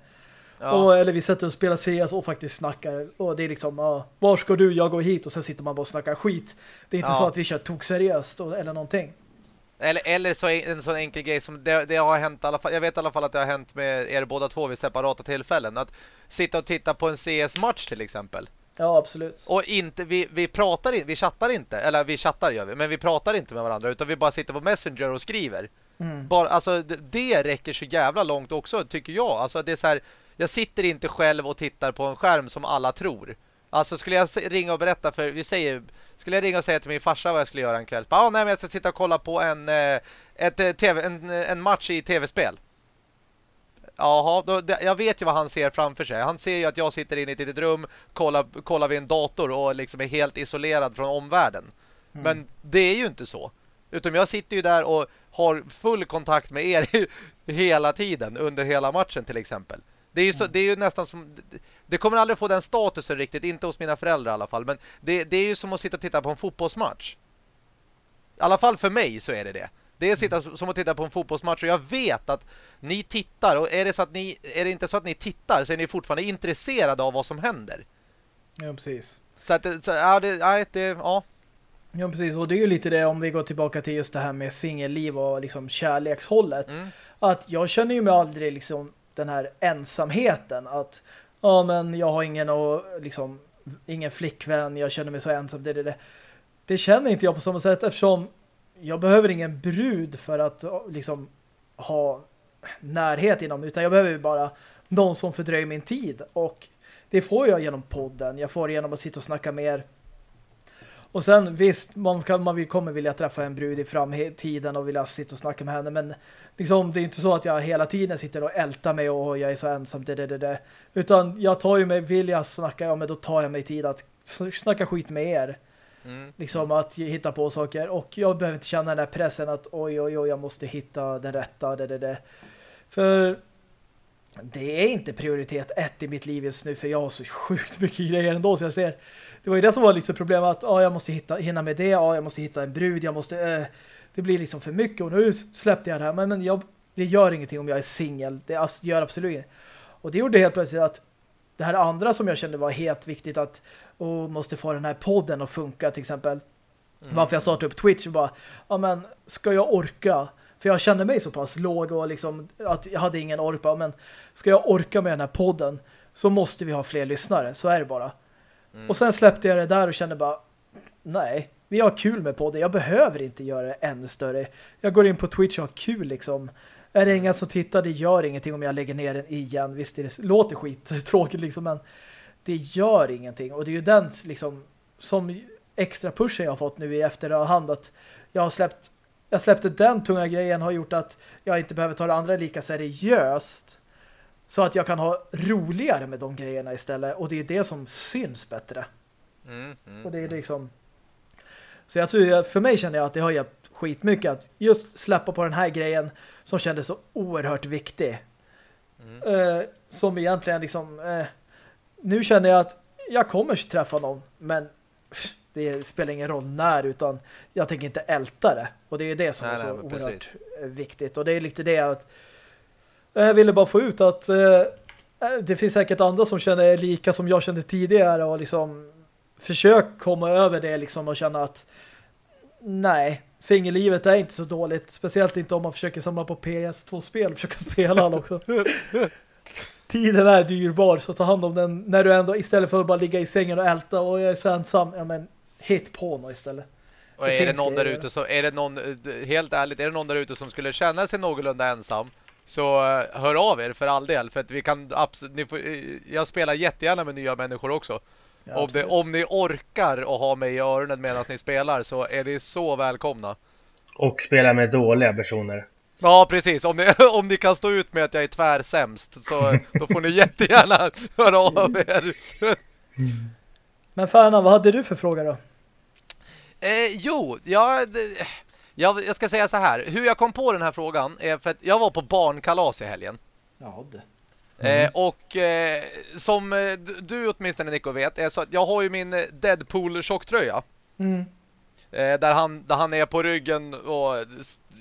Ja. Och, eller vi sätter och spelar CS och faktiskt snackar. Och det är liksom, ja, var ska du? Jag går hit. Och sen sitter man bara och snackar skit. Det är inte ja. så att vi kör tok seriöst eller någonting. Eller, eller så en sån enkel grej som det, det, har hänt i alla fall, jag vet i alla fall att det har hänt med er båda två vid separata tillfällen. Att sitta och titta på en CS-match till exempel. Ja, absolut. Och inte, vi, vi pratar inte, vi chattar inte, eller vi chattar gör vi, men vi pratar inte med varandra utan vi bara sitter på Messenger och skriver. Mm. Bara, alltså, det, det räcker så jävla långt också, tycker jag. Alltså, det är så här, jag sitter inte själv och tittar på en skärm som alla tror. Alltså skulle jag ringa och berätta för, vi säger, skulle jag ringa och säga till min farsa vad jag skulle göra en kväll. Ja, ah, nej men jag ska sitta och kolla på en, eh, ett, eh, TV, en, en match i tv-spel. Jaha, då, jag vet ju vad han ser framför sig. Han ser ju att jag sitter inne i ett litet rum, kollar, kollar vid en dator och liksom är helt isolerad från omvärlden. Mm. Men det är ju inte så. Utan jag sitter ju där och har full kontakt med er hela tiden under hela matchen till exempel. Det är ju, så, mm. det är ju nästan som... Det kommer aldrig få den statusen riktigt, inte hos mina föräldrar i alla fall. Men det, det är ju som att sitta och titta på en fotbollsmatch. I alla fall för mig så är det det. Det är att sitta som att titta på en fotbollsmatch och jag vet att ni tittar och är det, så att ni, är det inte så att ni tittar så är ni fortfarande intresserade av vad som händer. Ja, precis. Så att, så, ja, det, ja, det, ja. Ja, precis. Och det är ju lite det om vi går tillbaka till just det här med singelliv och liksom kärlekshållet. Mm. Att jag känner ju mig aldrig liksom den här ensamheten. Att ja, men jag har ingen och liksom ingen flickvän, jag känner mig så ensam. Det, det, det. det känner inte jag på samma sätt eftersom jag behöver ingen brud för att eh, liksom ha närhet inom, utan jag behöver bara någon som fördröjer min tid. Och det får jag genom podden. Jag får det genom att sitta och snacka med er. Och sen visst, man, kan, man kommer vilja träffa en brud i framtiden och vilja sitta och snacka med henne. Men liksom, det är inte så att jag hela tiden sitter och ältar mig och jag är så ensam. Det, det, det, det. Utan jag tar ju mig, vill jag snacka, ja men då tar jag mig tid att snacka skit med er. Mm. Liksom att hitta på saker. Och jag behöver inte känna den här pressen att oj, oj, oj, jag måste hitta den rätta. Det, det, det. För det är inte prioritet ett i mitt liv just nu för jag har så sjukt mycket grejer ändå så jag ser. Det var ju det som var liksom problemet att ah, jag måste hitta, hinna med det, ah, jag måste hitta en brud, jag måste eh, det blir liksom för mycket och nu släppte jag det här men, men jag, det gör ingenting om jag är singel. Det gör absolut inget. Och det gjorde helt plötsligt att det här andra som jag kände var helt viktigt att och måste få den här podden att funka till exempel. Mm. Varför jag startade upp Twitch och bara, ja men ska jag orka? För jag kände mig så pass låg och liksom att jag hade ingen ork men ska jag orka med den här podden så måste vi ha fler lyssnare, så är det bara. Mm. Och sen släppte jag det där och kände bara, nej, vi har kul med podden. Jag behöver inte göra det ännu större. Jag går in på Twitch och har kul liksom. Är det ingen som tittar, det gör ingenting om jag lägger ner den igen. Visst, det låter skit tråkigt liksom, men det gör ingenting. Och det är ju den liksom som extra pushen jag har fått nu i efterhand att jag har släppt jag släppte den tunga grejen har gjort att jag inte behöver ta det andra lika seriöst så att jag kan ha roligare med de grejerna istället. Och det är det som syns bättre. Mm, mm, och det är liksom så jag tror, för mig känner jag att det har hjälpt skitmycket att just släppa på den här grejen som kändes så oerhört viktig. Mm. Eh, som egentligen liksom eh, nu känner jag att jag kommer träffa någon, men det spelar ingen roll när, utan jag tänker inte älta det. Och det är det som nej, är så nej, oerhört precis. viktigt. Och det är lite det att jag ville bara få ut att eh, det finns säkert andra som känner lika som jag kände tidigare och liksom försök komma över det liksom och känna att nej, singellivet är inte så dåligt. Speciellt inte om man försöker samla på PS2-spel och försöka spela också. Tiden är dyrbar så ta hand om den när du ändå istället för att bara ligga i sängen och älta och jag är så ensam, ja men hit på något istället. Och det är det någon där ute så är det någon helt ärligt, är det någon där ute som skulle känna sig någorlunda ensam så uh, hör av er för all del för att vi kan absolut får, eh, jag spelar jättegärna med nya människor också. Ja, om, det, om ni orkar att ha mig i öronen medan ni spelar så är ni så välkomna. Och spela med dåliga personer. Ja, precis. Om ni, om ni kan stå ut med att jag är tvärsämst så då får ni jättegärna höra av er. Men fan, vad hade du för fråga då? Eh, jo, jag, jag, jag ska säga så här. Hur jag kom på den här frågan är för att jag var på barnkalas i helgen. Ja, det. Mm. Eh, och eh, som eh, du åtminstone Nico vet är så att jag har ju min Deadpool tjocktröja. Mm. Eh, där, han, där han är på ryggen och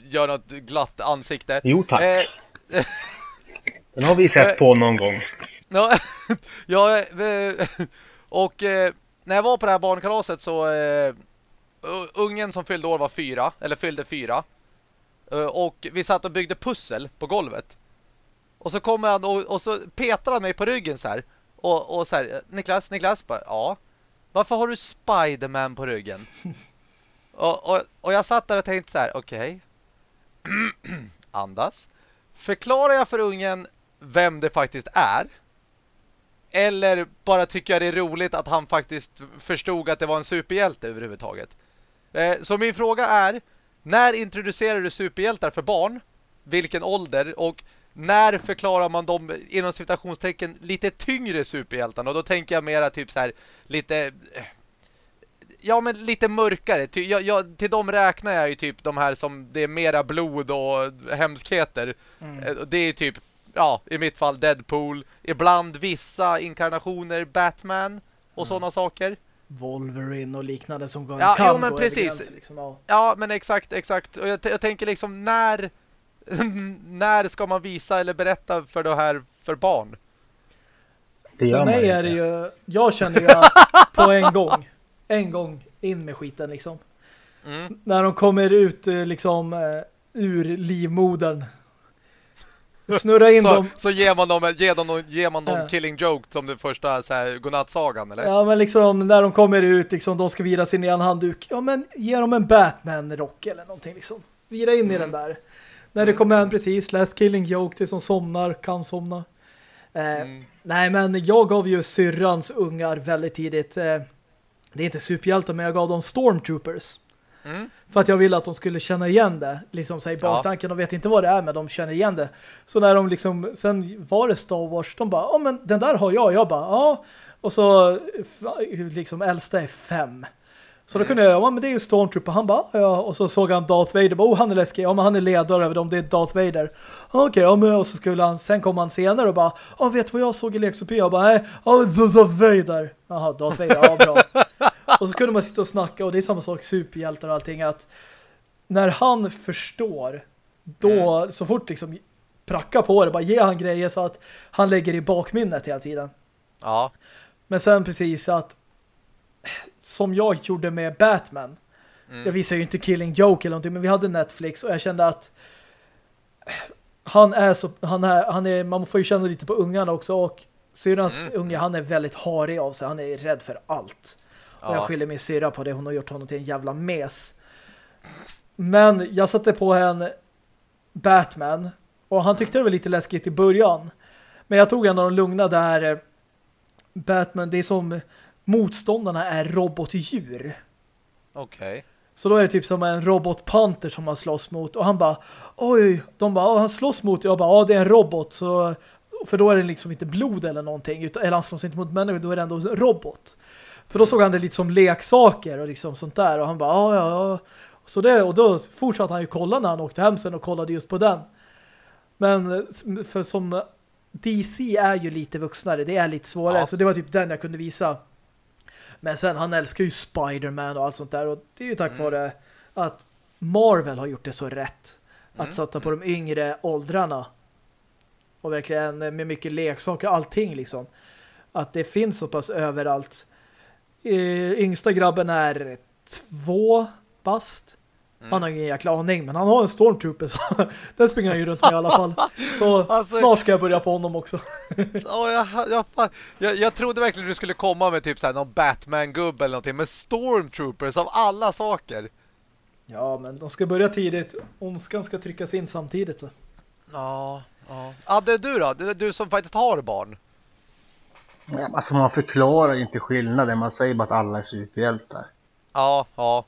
gör något glatt ansikte. Jo tack. Eh, Den har vi sett på någon gång. Ja, ja och när jag var på det här barnkalaset så ungen som fyllde år var fyra, eller fyllde fyra. Och vi satt och byggde pussel på golvet. Och så kommer han och, och så petar han mig på ryggen så här. Och, och så här, Niklas, Niklas, bara, ja. Varför har du Spiderman på ryggen? Och, och, och jag satt där och tänkte så här, okej. Okay. Andas. Förklarar jag för ungen vem det faktiskt är? Eller bara tycker jag det är roligt att han faktiskt förstod att det var en superhjälte överhuvudtaget? Eh, så min fråga är, när introducerar du superhjältar för barn? Vilken ålder? Och när förklarar man de inom citationstecken lite tyngre superhjältarna? Och då tänker jag mera typ så här lite eh, ja men lite mörkare. Till, jag, jag, till dem räknar jag ju typ de här som det är mera blod och hemskheter. Mm. Eh, det är typ ja, i mitt fall Deadpool, ibland vissa inkarnationer Batman och mm. sådana saker. Wolverine och liknande som går ja, kan jo, men precis. liksom, ja. ja. men exakt, exakt. Och jag, jag tänker liksom när när ska man visa eller berätta för det här för barn? Det för mig är det ju jag känner ju på en gång en gång in med skiten liksom. Mm. När de kommer ut eh, liksom eh, ur livmodern. Snurra in så, dem. Så ger man dem, ger dem, ger man dem ja. killing joke som den första så här, godnattsagan, eller? Ja, men liksom när de kommer ut, liksom, de ska vira sin en handduk. Ja, men ge dem en Batman-rock eller någonting liksom. Vira in mm. i den där. När det kommer en precis, last killing joke till som somnar, kan somna. Eh, mm. Nej, men jag gav ju syrrans ungar väldigt tidigt. Eh, det är inte superhjältar, men jag gav dem stormtroopers. Mm. För att jag ville att de skulle känna igen det. Liksom säg baktanken, ja. de vet inte vad det är, men de känner igen det. Så när de liksom, sen var det Star Wars, de bara, ja men den där har jag. Jag bara, ja. Och så liksom äldsta är fem. Så då kunde jag, ja men det är ju Stormtrooper. Han bara, ja. Och så såg han Darth Vader. Bara, oh han är läskig. Ja men han är ledare över dem. Det är Darth Vader. Okej, okay, ja men och så skulle han, sen kom han senare och bara, ja vet du vad jag såg i Leksopi? Jag bara, nej, ja Darth Vader. Jaha, Darth Vader, ja bra. Och så kunde man sitta och snacka och det är samma sak, superhjältar och allting. Att när han förstår, då, mm. så fort liksom pracka på det, bara ge han grejer så att han lägger i bakminnet hela tiden. Ja. Men sen precis att som jag gjorde med Batman. Mm. Jag visar ju inte Killing Joke eller någonting, men vi hade Netflix och jag kände att han är så, han är, han är, man får ju känna lite på ungarna också och syrrans mm. unge, han är väldigt harig av sig, han är rädd för allt. Ja. Och jag skyller min syra på det, hon har gjort honom till en jävla mes. Men jag satte på en Batman och han tyckte det var lite läskigt i början. Men jag tog en av de lugna där Batman, det är som motståndarna är robotdjur. Okej. Okay. Så då är det typ som en robotpanter som man slåss mot. Och han bara, oj, de bara, han slåss mot. Jag bara, ja det är en robot. Så, för då är det liksom inte blod eller någonting. Utan, eller han slåss inte mot människor, då är det ändå en robot. För då såg han det lite som leksaker och liksom sånt där. Och han bara, ja, ja. Så det, och då fortsatte han ju kolla när han åkte hem sen och kollade just på den. Men för som DC är ju lite vuxnare, det är lite svårare. Ja. Så det var typ den jag kunde visa. Men sen, han älskar ju Spider-Man och allt sånt där. Och det är ju tack mm. vare att Marvel har gjort det så rätt. Att mm. sätta på de yngre åldrarna. Och verkligen med mycket leksaker, allting liksom. Att det finns så pass överallt. Eh, yngsta grabben är två bast. Mm. Han har ingen jäkla aning, men han har en stormtrooper så den springer han ju runt med i alla fall. Så Alltså- snart ska jag börja på honom också. Ja, jag, jag, jag, jag trodde verkligen du skulle komma med typ så här någon Batman-gubbe eller någonting. Men Stormtroopers av alla saker. Ja, men de ska börja tidigt. Ondskan ska tryckas in samtidigt. Så. Ja, ja. Adde, du då? Du som faktiskt har barn. Alltså man förklarar inte skillnaden, man säger bara att alla är superhjältar. Ja, ja.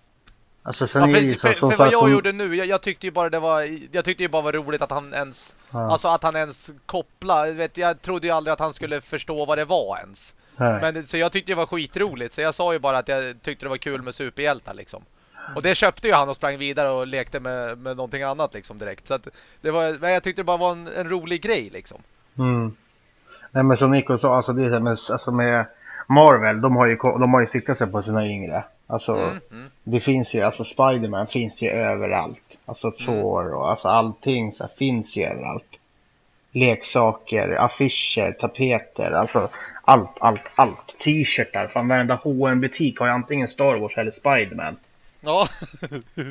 Alltså sen ja är det ju för, så, för, som för vad sagt, jag hon- gjorde nu, jag, jag tyckte ju bara det var jag tyckte ju bara var roligt att han ens Ja. alltså att han ens koppla, vet, jag trodde ju aldrig att han skulle förstå vad det var ens. Nej. Men så jag tyckte det var skitroligt så jag sa ju bara att jag tyckte det var kul med superhjältar liksom. Och det köpte ju han och sprang vidare och lekte med, med någonting annat liksom direkt. Så att det var, jag tyckte det bara var en, en rolig grej liksom. Mm. Nej men som Nico sa, alltså det är så här med, alltså med Marvel, de har ju, de har ju siktat sig på sina yngre. Alltså Mm, mm. det finns ju, alltså Spiderman finns ju överallt. Alltså Thor och alltså allting så här, finns ju överallt. Leksaker, affischer, tapeter, alltså allt, allt, allt. T-shirtar, fan varenda hm butik har ju antingen Star Wars eller Spiderman. Ja,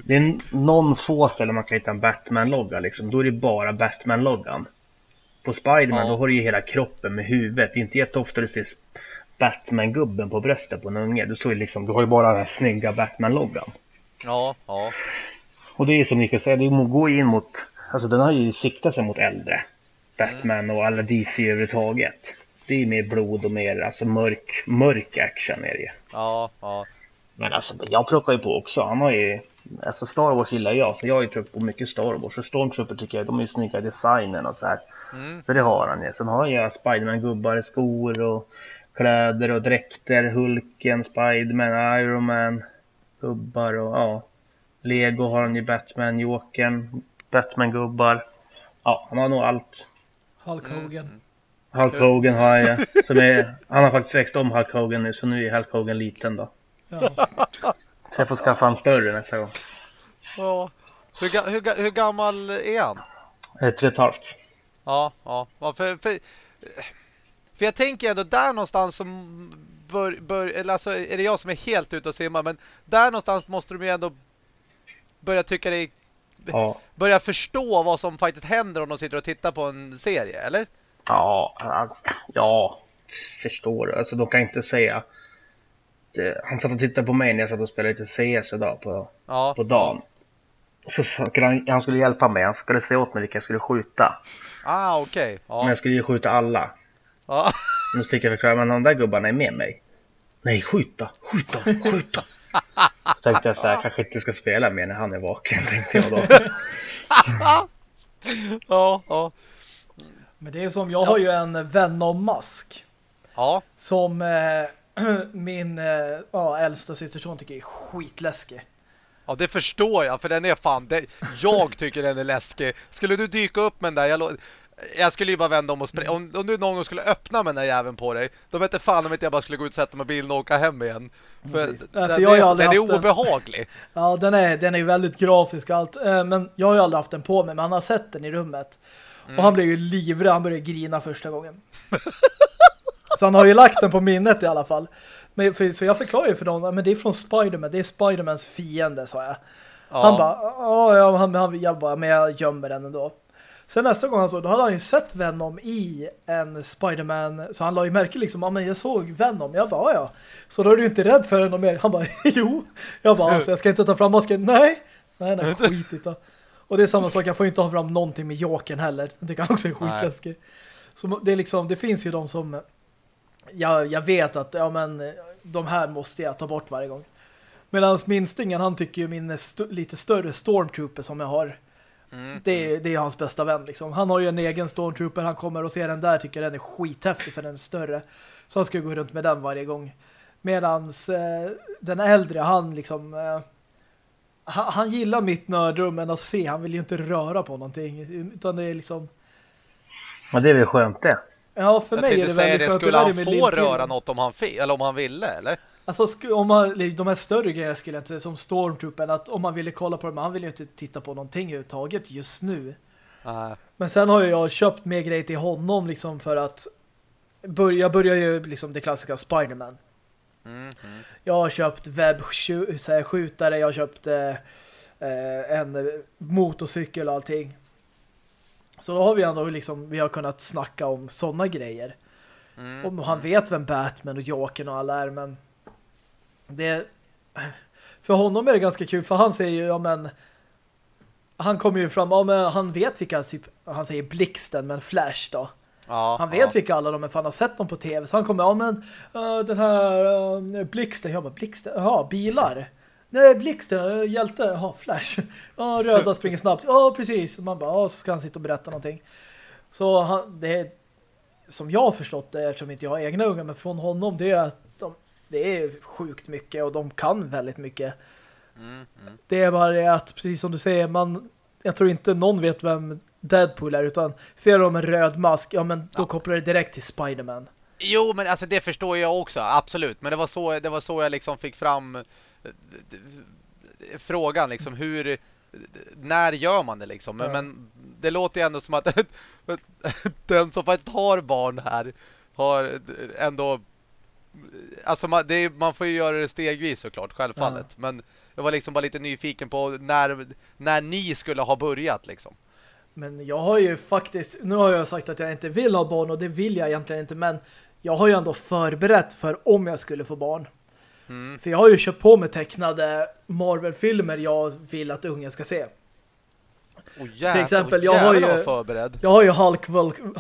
Det är någon få ställen man kan hitta en Batman-logga liksom. Då är det bara Batman-loggan. På Spiderman Ja. då har du ju hela kroppen med huvudet. Det är inte jätteofta du ser Batman-gubben på bröstet på en unge. Du, såg ju liksom, du har ju bara den här snygga Batman-loggan. ja, ja. Och det är som Mikael säger, det går in mot... Alltså den har ju siktat sig mot äldre. Batman och alla DC överhuvudtaget. Det är ju mer blod och mer alltså mörk, mörk action är det ju. Ja, ja. Men alltså, jag plockar ju på också. Han har ju... Alltså Star Wars gillar jag, så jag har ju plockat på mycket Star Wars. Och Stormtrooper tycker jag, de är ju snygga i designen och så här. Mm. Så det har han ju. Sen har jag Spiderman-gubbar, skor och kläder och dräkter. Hulken, Spiderman, Iron Man, gubbar och ja. Lego har han ju Batman, Jokern, Batman-gubbar. Ja, han har nog allt. Hulk Hogan. Hulk Hogan har jag. Som är, han har faktiskt växt om Hulk Hogan nu, så nu är Hulk Hogan liten då. Ja. Så jag får skaffa han större nästa gång. ja. Hur, ga- hur, hur gammal är han? Eh, Tre och ett halvt. Ja, ja. ja för, för, för jag tänker ändå där någonstans som bör, bör, eller alltså är det jag som är helt ute och simmar men där någonstans måste de ju ändå börja tycka det Ja. börja förstå vad som faktiskt händer om de sitter och tittar på en serie, eller? Ja, alltså, ja, förstår du. Alltså de kan inte säga. Det, han satt och tittade på mig när jag satt och spelade lite CS idag på, Ja. på dagen. Så skulle han, han skulle hjälpa mig. Han skulle säga åt mig vilka jag skulle skjuta. Ah, okej. Men Ja. jag skulle ju skjuta alla. Ja. Nu fick jag förklara, men de där gubbarna är med mig. Nej, skjuta, skjuta, skjuta. Så tänkte jag så här, kanske inte ska spela mer när han är vaken, tänkte jag då. Ja, ja. Men det är som, jag har ju en Venom-mask. Ja. Som eh, min eh, ja, äldsta systerson tycker är skitläskig. Ja, det förstår jag, för den är fan... Det, jag tycker den är läskig. Skulle du dyka upp med den där... Jag, jag skulle ju bara vända om och springa. Om, om du någon gång skulle öppna med den där jäveln på dig, då vet jag fan om inte jag bara skulle gå ut och sätta mig bilen och åka hem igen. För Precis. den, ju är, den är obehaglig. Ja, den är, den är väldigt grafisk och allt. Eh, men jag har ju aldrig haft den på mig, men han har sett den i rummet. Och han blev ju livrädd, han började grina första gången. så han har ju lagt den på minnet i alla fall. Men, för, så jag förklarar ju för dem, men det är från Spiderman, det är Spidermans fiende, sa jag. Ja. Han bara, ja, han, han, jag bara, men jag gömmer den ändå. Sen nästa gång han såg, då hade han ju sett Venom i en Spiderman, så han la ju märke liksom, ja men jag såg Venom, jag bara, ja. Så då är du inte rädd för den mer. Han bara, jo. Jag bara, alltså jag ska inte ta fram masken, nej. Nej, nej, skitigt då. Och det är samma sak, jag får inte ha fram någonting med Jokern heller. Det tycker han också är skitläskig. Så det är liksom, det finns ju de som jag, jag vet att, ja men de här måste jag ta bort varje gång. Medan minstingen, han tycker ju min st lite större Stormtrooper som jag har. Mm. Det, är- det är hans bästa vän liksom. Han har ju en egen Stormtrooper, han kommer och ser den där, tycker den är skithäftig för den är större. Så han ska gå runt med den varje gång. Medans eh, den äldre, han liksom... Eh, han, han gillar mitt nördrum men att se, han vill ju inte röra på någonting. Utan det är liksom... Ja, det är väl skönt det. Ja, för Jag mig är det säga väldigt det, skulle han få röra något om han, eller om han ville, eller? Alltså om man, de här större grejerna skulle inte som Stormtrooper att om man ville kolla på dem, han vill ju inte titta på någonting överhuvudtaget just nu. Nej. Men sen har jag köpt mer grejer till honom liksom för att börja, jag börjar ju liksom det klassiska Spiderman. Mm, mm. Jag har köpt webbskjutare, jag har köpt eh, eh, en motorcykel och allting. Så då har vi ändå liksom, vi har kunnat snacka om sådana grejer. Mm, han vet vem Batman och Jokern och alla är, men det för honom är det ganska kul, för han säger ju, ja men han kommer ju fram, ja men han vet vilka typ, han säger Blixten, men Flash då. Ja, Han vet ja. vilka alla de är, för han har sett dem på tv. Så han kommer, ja men uh, den här uh, Blixten, jag bara Blixten, jaha, bilar. Nej, Blixten, uh, hjälte, jaha, Flash. Ja, röda springer snabbt. Ja, precis. Man bara, ja, så ska han sitta och berätta någonting. Så han, det är, som jag har förstått det, eftersom inte jag har egna unga, men från honom, det är att de, det är sjukt mycket och de kan väldigt mycket. Mm, mm. Det är bara det att, precis som du säger, man, jag tror inte någon vet vem Deadpool är, utan ser de en röd mask, ja men då Ja. kopplar det direkt till Spider-Man. Jo, men alltså det förstår jag också, absolut. Men det var så, det var så jag liksom fick fram frågan liksom hur när gör man det liksom? Men, Ja. men det låter ju ändå som att den som faktiskt har barn här har ändå alltså man, är, man får ju göra det stegvis såklart, självfallet. Men jag var liksom bara lite nyfiken på när, när ni skulle ha börjat liksom. Men jag har ju faktiskt, nu har jag sagt att jag inte vill ha barn och det vill jag egentligen inte, men jag har ju ändå förberett för om jag skulle få barn. Mm. För jag har ju köpt på mig tecknade Marvel-filmer jag vill att ungen ska se. Oh, jävlar, Till exempel, jag har ju-. Jag har ju Hulk,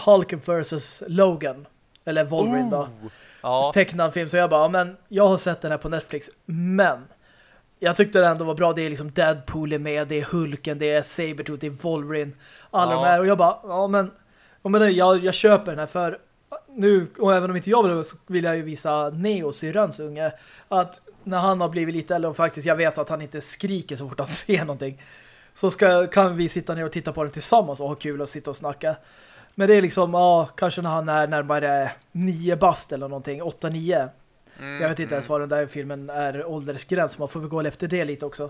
Hulk vs. Logan. Eller Wolverine då. Oh. Ja. tecknad film så jag bara, men jag har sett den här på Netflix men jag tyckte det ändå var bra, det är liksom Deadpool är med, det är Hulken, det är Sabretooth, det är Wolverine alla Ja. de här och jag bara, ja men, ja, men jag, jag köper den här för nu, och även om inte jag vill så vill jag ju visa Neo, syrrans unge att när han har blivit lite äldre och faktiskt jag vet att han inte skriker så fort han ser någonting så ska, kan vi sitta ner och titta på den tillsammans och ha kul och sitta och snacka men det är liksom, ja, kanske när han är närmare nio bast eller någonting, åtta, nio. Mm, Jag vet inte mm. ens vad den där filmen är åldersgräns, man får väl gå efter det lite också.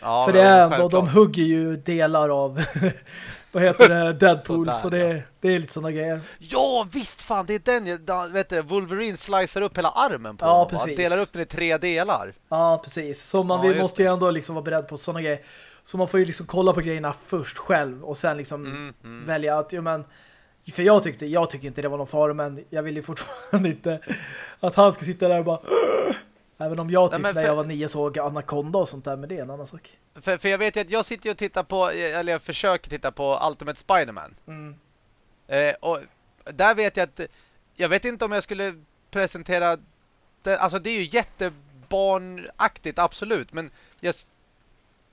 Ja, För det är ändå, de hugger ju delar av vad heter det, Deadpool, Sådär, så det, det är lite sådana grejer. Ja, visst fan, det är den vet du, Wolverine slicer upp hela armen på Ja, honom, precis. Delar upp den i tre delar. Ja, precis. Så man Ja, just måste ju ändå liksom vara beredd på sådana grejer. Så man får ju liksom kolla på grejerna först själv och sen liksom Mm, mm. välja att, jo men för jag tyckte, jag tycker inte det var någon fara men jag vill ju fortfarande inte att han ska sitta där och bara Även om jag Nej, typ när för- jag var nio såg Anaconda och sånt där, men det är en annan sak. För, för jag vet ju att jag sitter ju och tittar på, eller jag försöker titta på Ultimate Spider-Man. Mm. Eh, och där vet jag att, jag vet inte om jag skulle presentera, det, alltså det är ju jättebarnaktigt, absolut, men jag,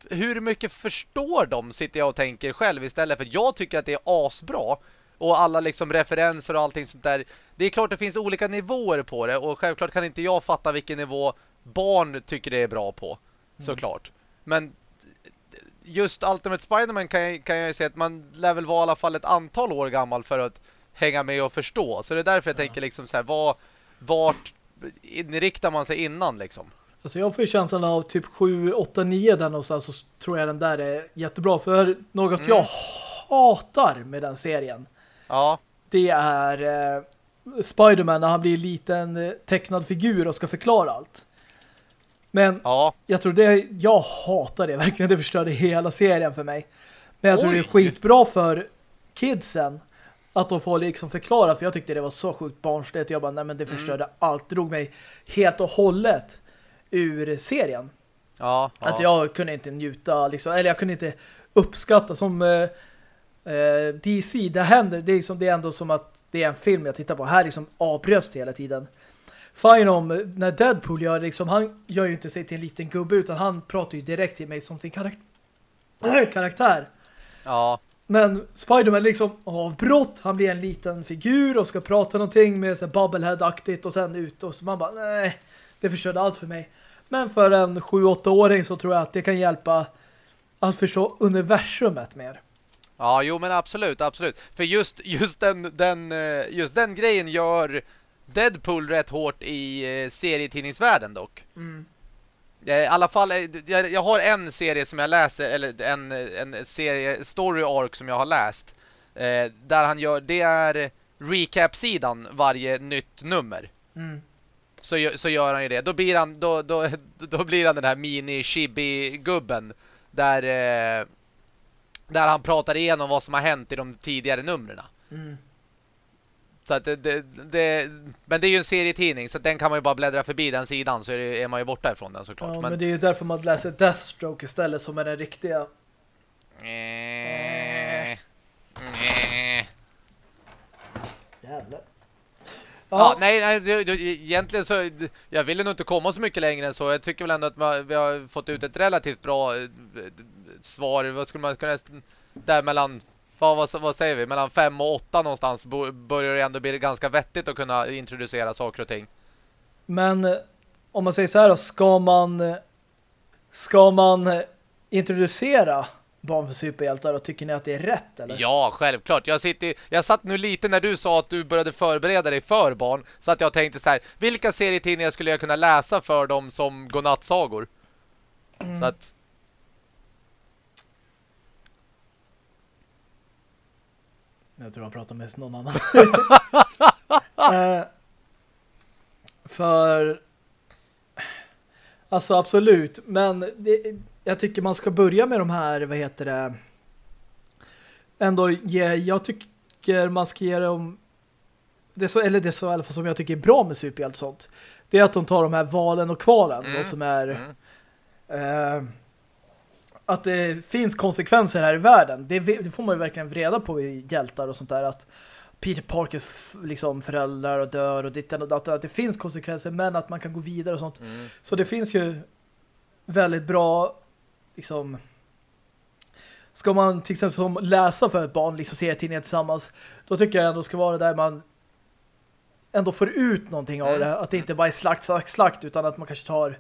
hur mycket förstår de sitter jag och tänker själv istället för jag tycker att det är asbra och alla liksom referenser och allting sånt där. Det är klart det finns olika nivåer på det och självklart kan inte jag fatta vilken nivå barn tycker det är bra på, såklart. Men just Ultimate Spider-Man kan jag, kan jag ju säga att man lär väl vara i alla fall ett antal år gammal för att hänga med och förstå. Så det är därför jag tänker liksom så här, vad, vart inriktar man sig innan liksom? Alltså jag får ju känslan av typ 7, 8, 9 där någonstans så tror jag den där är jättebra. För något Mm. jag hatar med den serien Ja, det är eh, Spider-Man när han blir en liten eh, tecknad figur och ska förklara allt. Men ja, jag tror det, jag hatar det verkligen. Det förstörde hela serien för mig. Men jag tror det är skitbra för kidsen att de får liksom förklara. För jag tyckte det var så sjukt barnsligt. Jag bara, nej men det Mm. förstörde allt. Drog mig helt och hållet ur serien. ja, ja. Att jag kunde inte njuta, liksom, eller jag kunde inte uppskatta som eh, DC, det händer, det är, liksom, det är ändå som att det är en film jag tittar på. Här liksom avbröts det hela tiden. Fine om, eh, när Deadpool gör liksom, han gör ju inte sig till en liten gubbe utan han pratar ju direkt till mig som sin karak karaktär. ja. Men Spider-Man liksom avbrott, han blir en liten figur och ska prata någonting med bubblehead-aktigt och sen ut och så man bara, nej, det förstörde allt för mig. Men för en 7-8-åring så tror jag att det kan hjälpa att förstå universumet mer. Ja, jo men absolut, absolut. För just, just, den, den, eh, just den grejen gör Deadpool rätt hårt i eh, serietidningsvärlden dock. Mm. Eh, I alla fall, jag, jag har en serie som jag läser, eller en, en serie, story arc som jag har läst. Eh, där han gör, det är recap-sidan varje nytt nummer. Mm. så, så gör han ju det. Då blir han, då, då, då blir han den här mini-chibi-gubben där, eh, där han pratar igenom vad som har hänt i de tidigare numren. Mm. Så att det, det, det, men det är ju en serietidning så den kan man ju bara bläddra förbi den sidan så är, det, är man ju borta ifrån den såklart. Ja, men, men det är ju därför man läser Deathstroke istället som är den riktiga. Eh, eh. Jävlar. Ja, Ja, nej, nej det, det, egentligen så jag ville nog inte komma så mycket längre än så. Jag tycker väl ändå att man, vi har fått ut ett relativt bra svar. Vad skulle man kunna där mellan vad, vad, vad säger vi? Mellan fem och åtta någonstans börjar det ändå bli ganska vettigt att kunna introducera saker och ting. men eh, om man säger så här då, ska man eh, ska man eh, introducera barn för superhjältar och tycker ni att det är rätt eller? Ja, självklart. Jag, sitter, jag satt nu lite när du sa att du började förbereda dig för barn. Så att jag tänkte så här, vilka serietidningar skulle jag kunna läsa för dem som godnattsagor? Mm. Så att, Jag tror han pratar med någon annan. eh, för alltså absolut, men det, jag tycker man ska börja med de här, vad heter det ändå ge, jag tycker man ska ge dem det så, eller det så i alla fall som jag tycker är bra med superhjälte och sånt. Det är att de tar de här valen och kvalen Mm, som är mm. eh, att det finns konsekvenser här i världen. Det, det får man ju verkligen reda på i hjältar och sånt där. Att Peter Parkers liksom föräldrar och dör och ditten och datten. Att det finns konsekvenser men att man kan gå vidare och sånt. Mm. Så det finns ju väldigt bra liksom ska man till exempel som läsa för ett barn liksom serietidningar tillsammans då tycker jag ändå ska vara där man ändå får ut någonting av Mm. det. Att det inte bara är slakt, slakt, slakt utan att man kanske tar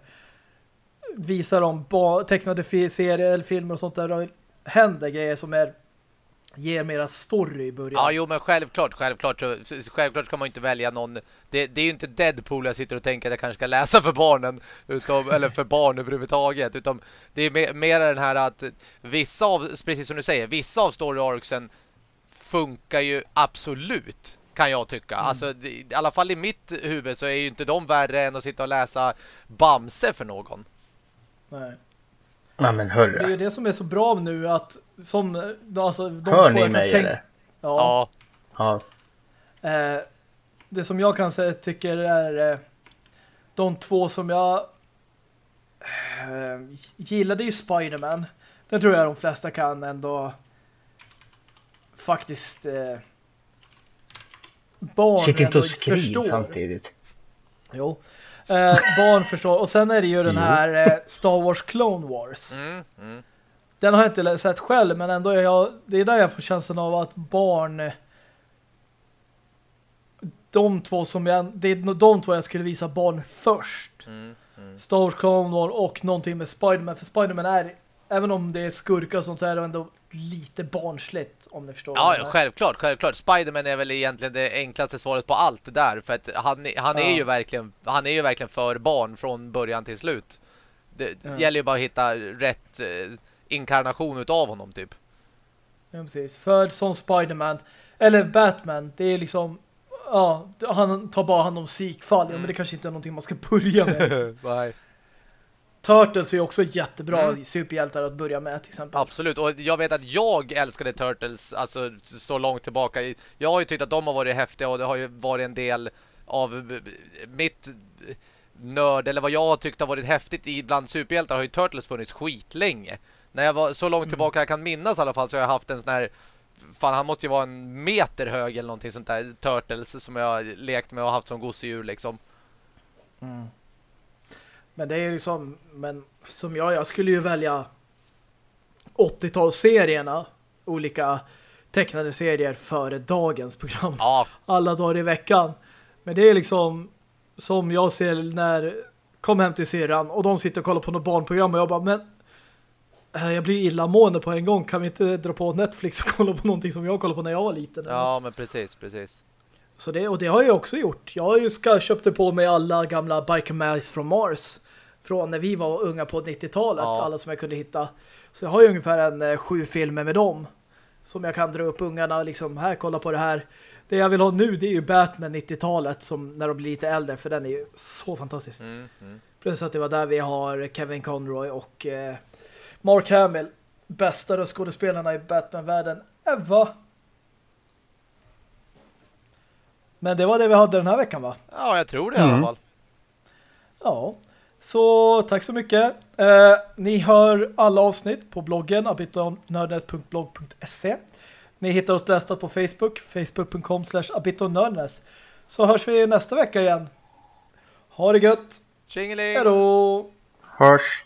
visar om ba- tecknade serier eller filmer och sånt där händer grejer som är ger mera story i början. Ja, jo, men självklart, självklart, självklart ska man inte välja någon. Det, det är ju inte Deadpool jag sitter och tänker att jag kanske ska läsa för barnen, utom, eller för barn överhuvudtaget, utan det är mer, mer den här att vissa av, precis som du säger, vissa av story arcsen funkar ju absolut, kan jag tycka. Alltså, det, i alla fall i mitt huvud så är ju inte de värre än att sitta och läsa Bamse för någon. Nej. Nej men Det är ju hörru. det som är så bra nu att som alltså, de Hör två ni mig tänka- eller? Ja. Ja, Ja. Eh, det som jag kan säga tycker är eh, de två som jag eh, gillade ju Spider-Man. Den tror jag de flesta kan ändå faktiskt eh, barn Sitt inte och skri förstår. samtidigt. Jo. Eh, barn förstår. Och sen är det ju den Jo. här eh, Star Wars Clone Wars. mm, mm. Den har jag inte sett själv, men ändå är jag, det är där jag får känslan av att barn de två som jag det är nog de två jag skulle visa barn först. Mm, mm. Star Wars Clone Wars och någonting med Spider-Man. För Spider-Man är, även om det är skurkar och sånt så är det ändå lite barnsligt om ni förstår. Ja, ja, självklart, självklart. Spiderman är väl egentligen det enklaste svaret på allt det där för att han, han är Ja. ju verkligen han är ju verkligen för barn från början till slut. Det Ja. gäller ju bara att hitta rätt eh, inkarnation utav honom typ. Ja, precis. För som Spider-Man eller Batman, det är liksom ja, han tar bara hand om psykfall. Ja, Mm. men det kanske inte är någonting man ska börja med. liksom. Turtles är också jättebra Mm. superhjältar att börja med till exempel. Absolut, och jag vet att jag älskade Turtles alltså så långt tillbaka. Jag har ju tyckt att de har varit häftiga och det har ju varit en del av mitt nörd, eller vad jag har tyckt har varit häftigt i bland superhjältar har ju Turtles funnits skitlänge. När jag var så långt tillbaka jag kan minnas i alla fall så har jag haft en sån här fan han måste ju vara en meter hög eller någonting sånt där Turtles som jag lekt med och haft som gosedjur liksom. Men det är liksom, men som jag, jag skulle ju välja 80-talsserierna, olika tecknade serier före dagens program. Ja, Alla dagar i veckan. Men det är liksom som jag ser när kom hem till syrran och de sitter och kollar på något barnprogram och jag bara, men äh, jag blir illamående på en gång. Kan vi inte dra på Netflix och kolla på någonting som jag kollade på när jag var liten? ja men precis, precis. Så det, och det har jag också gjort. Jag har ju ska, köpte på mig alla gamla Biker Mice from Mars från när vi var unga på 90-talet. Ja. Alla som jag kunde hitta. Så jag har ju ungefär en eh, sju filmer med dem som jag kan dra upp ungarna liksom, här, kolla på det här. Det jag vill ha nu det är ju Batman 90-talet som när de blir lite äldre för den är ju så fantastisk. Mm, mm. Plus att det var där vi har Kevin Conroy och eh, Mark Hamill. Bästa röstskådespelarna i Batman-världen ever. Men det var det vi hade den här veckan va? Ja, jag tror det i alla Mm. fall. Ja. Så tack så mycket. Eh, ni hör alla avsnitt på bloggen abitonördnes.blog.se Ni hittar oss lästa på Facebook facebook.com slash abitonördnes Så hörs vi nästa vecka igen. Ha det gött. Tjingeling! Hej då! Hörs!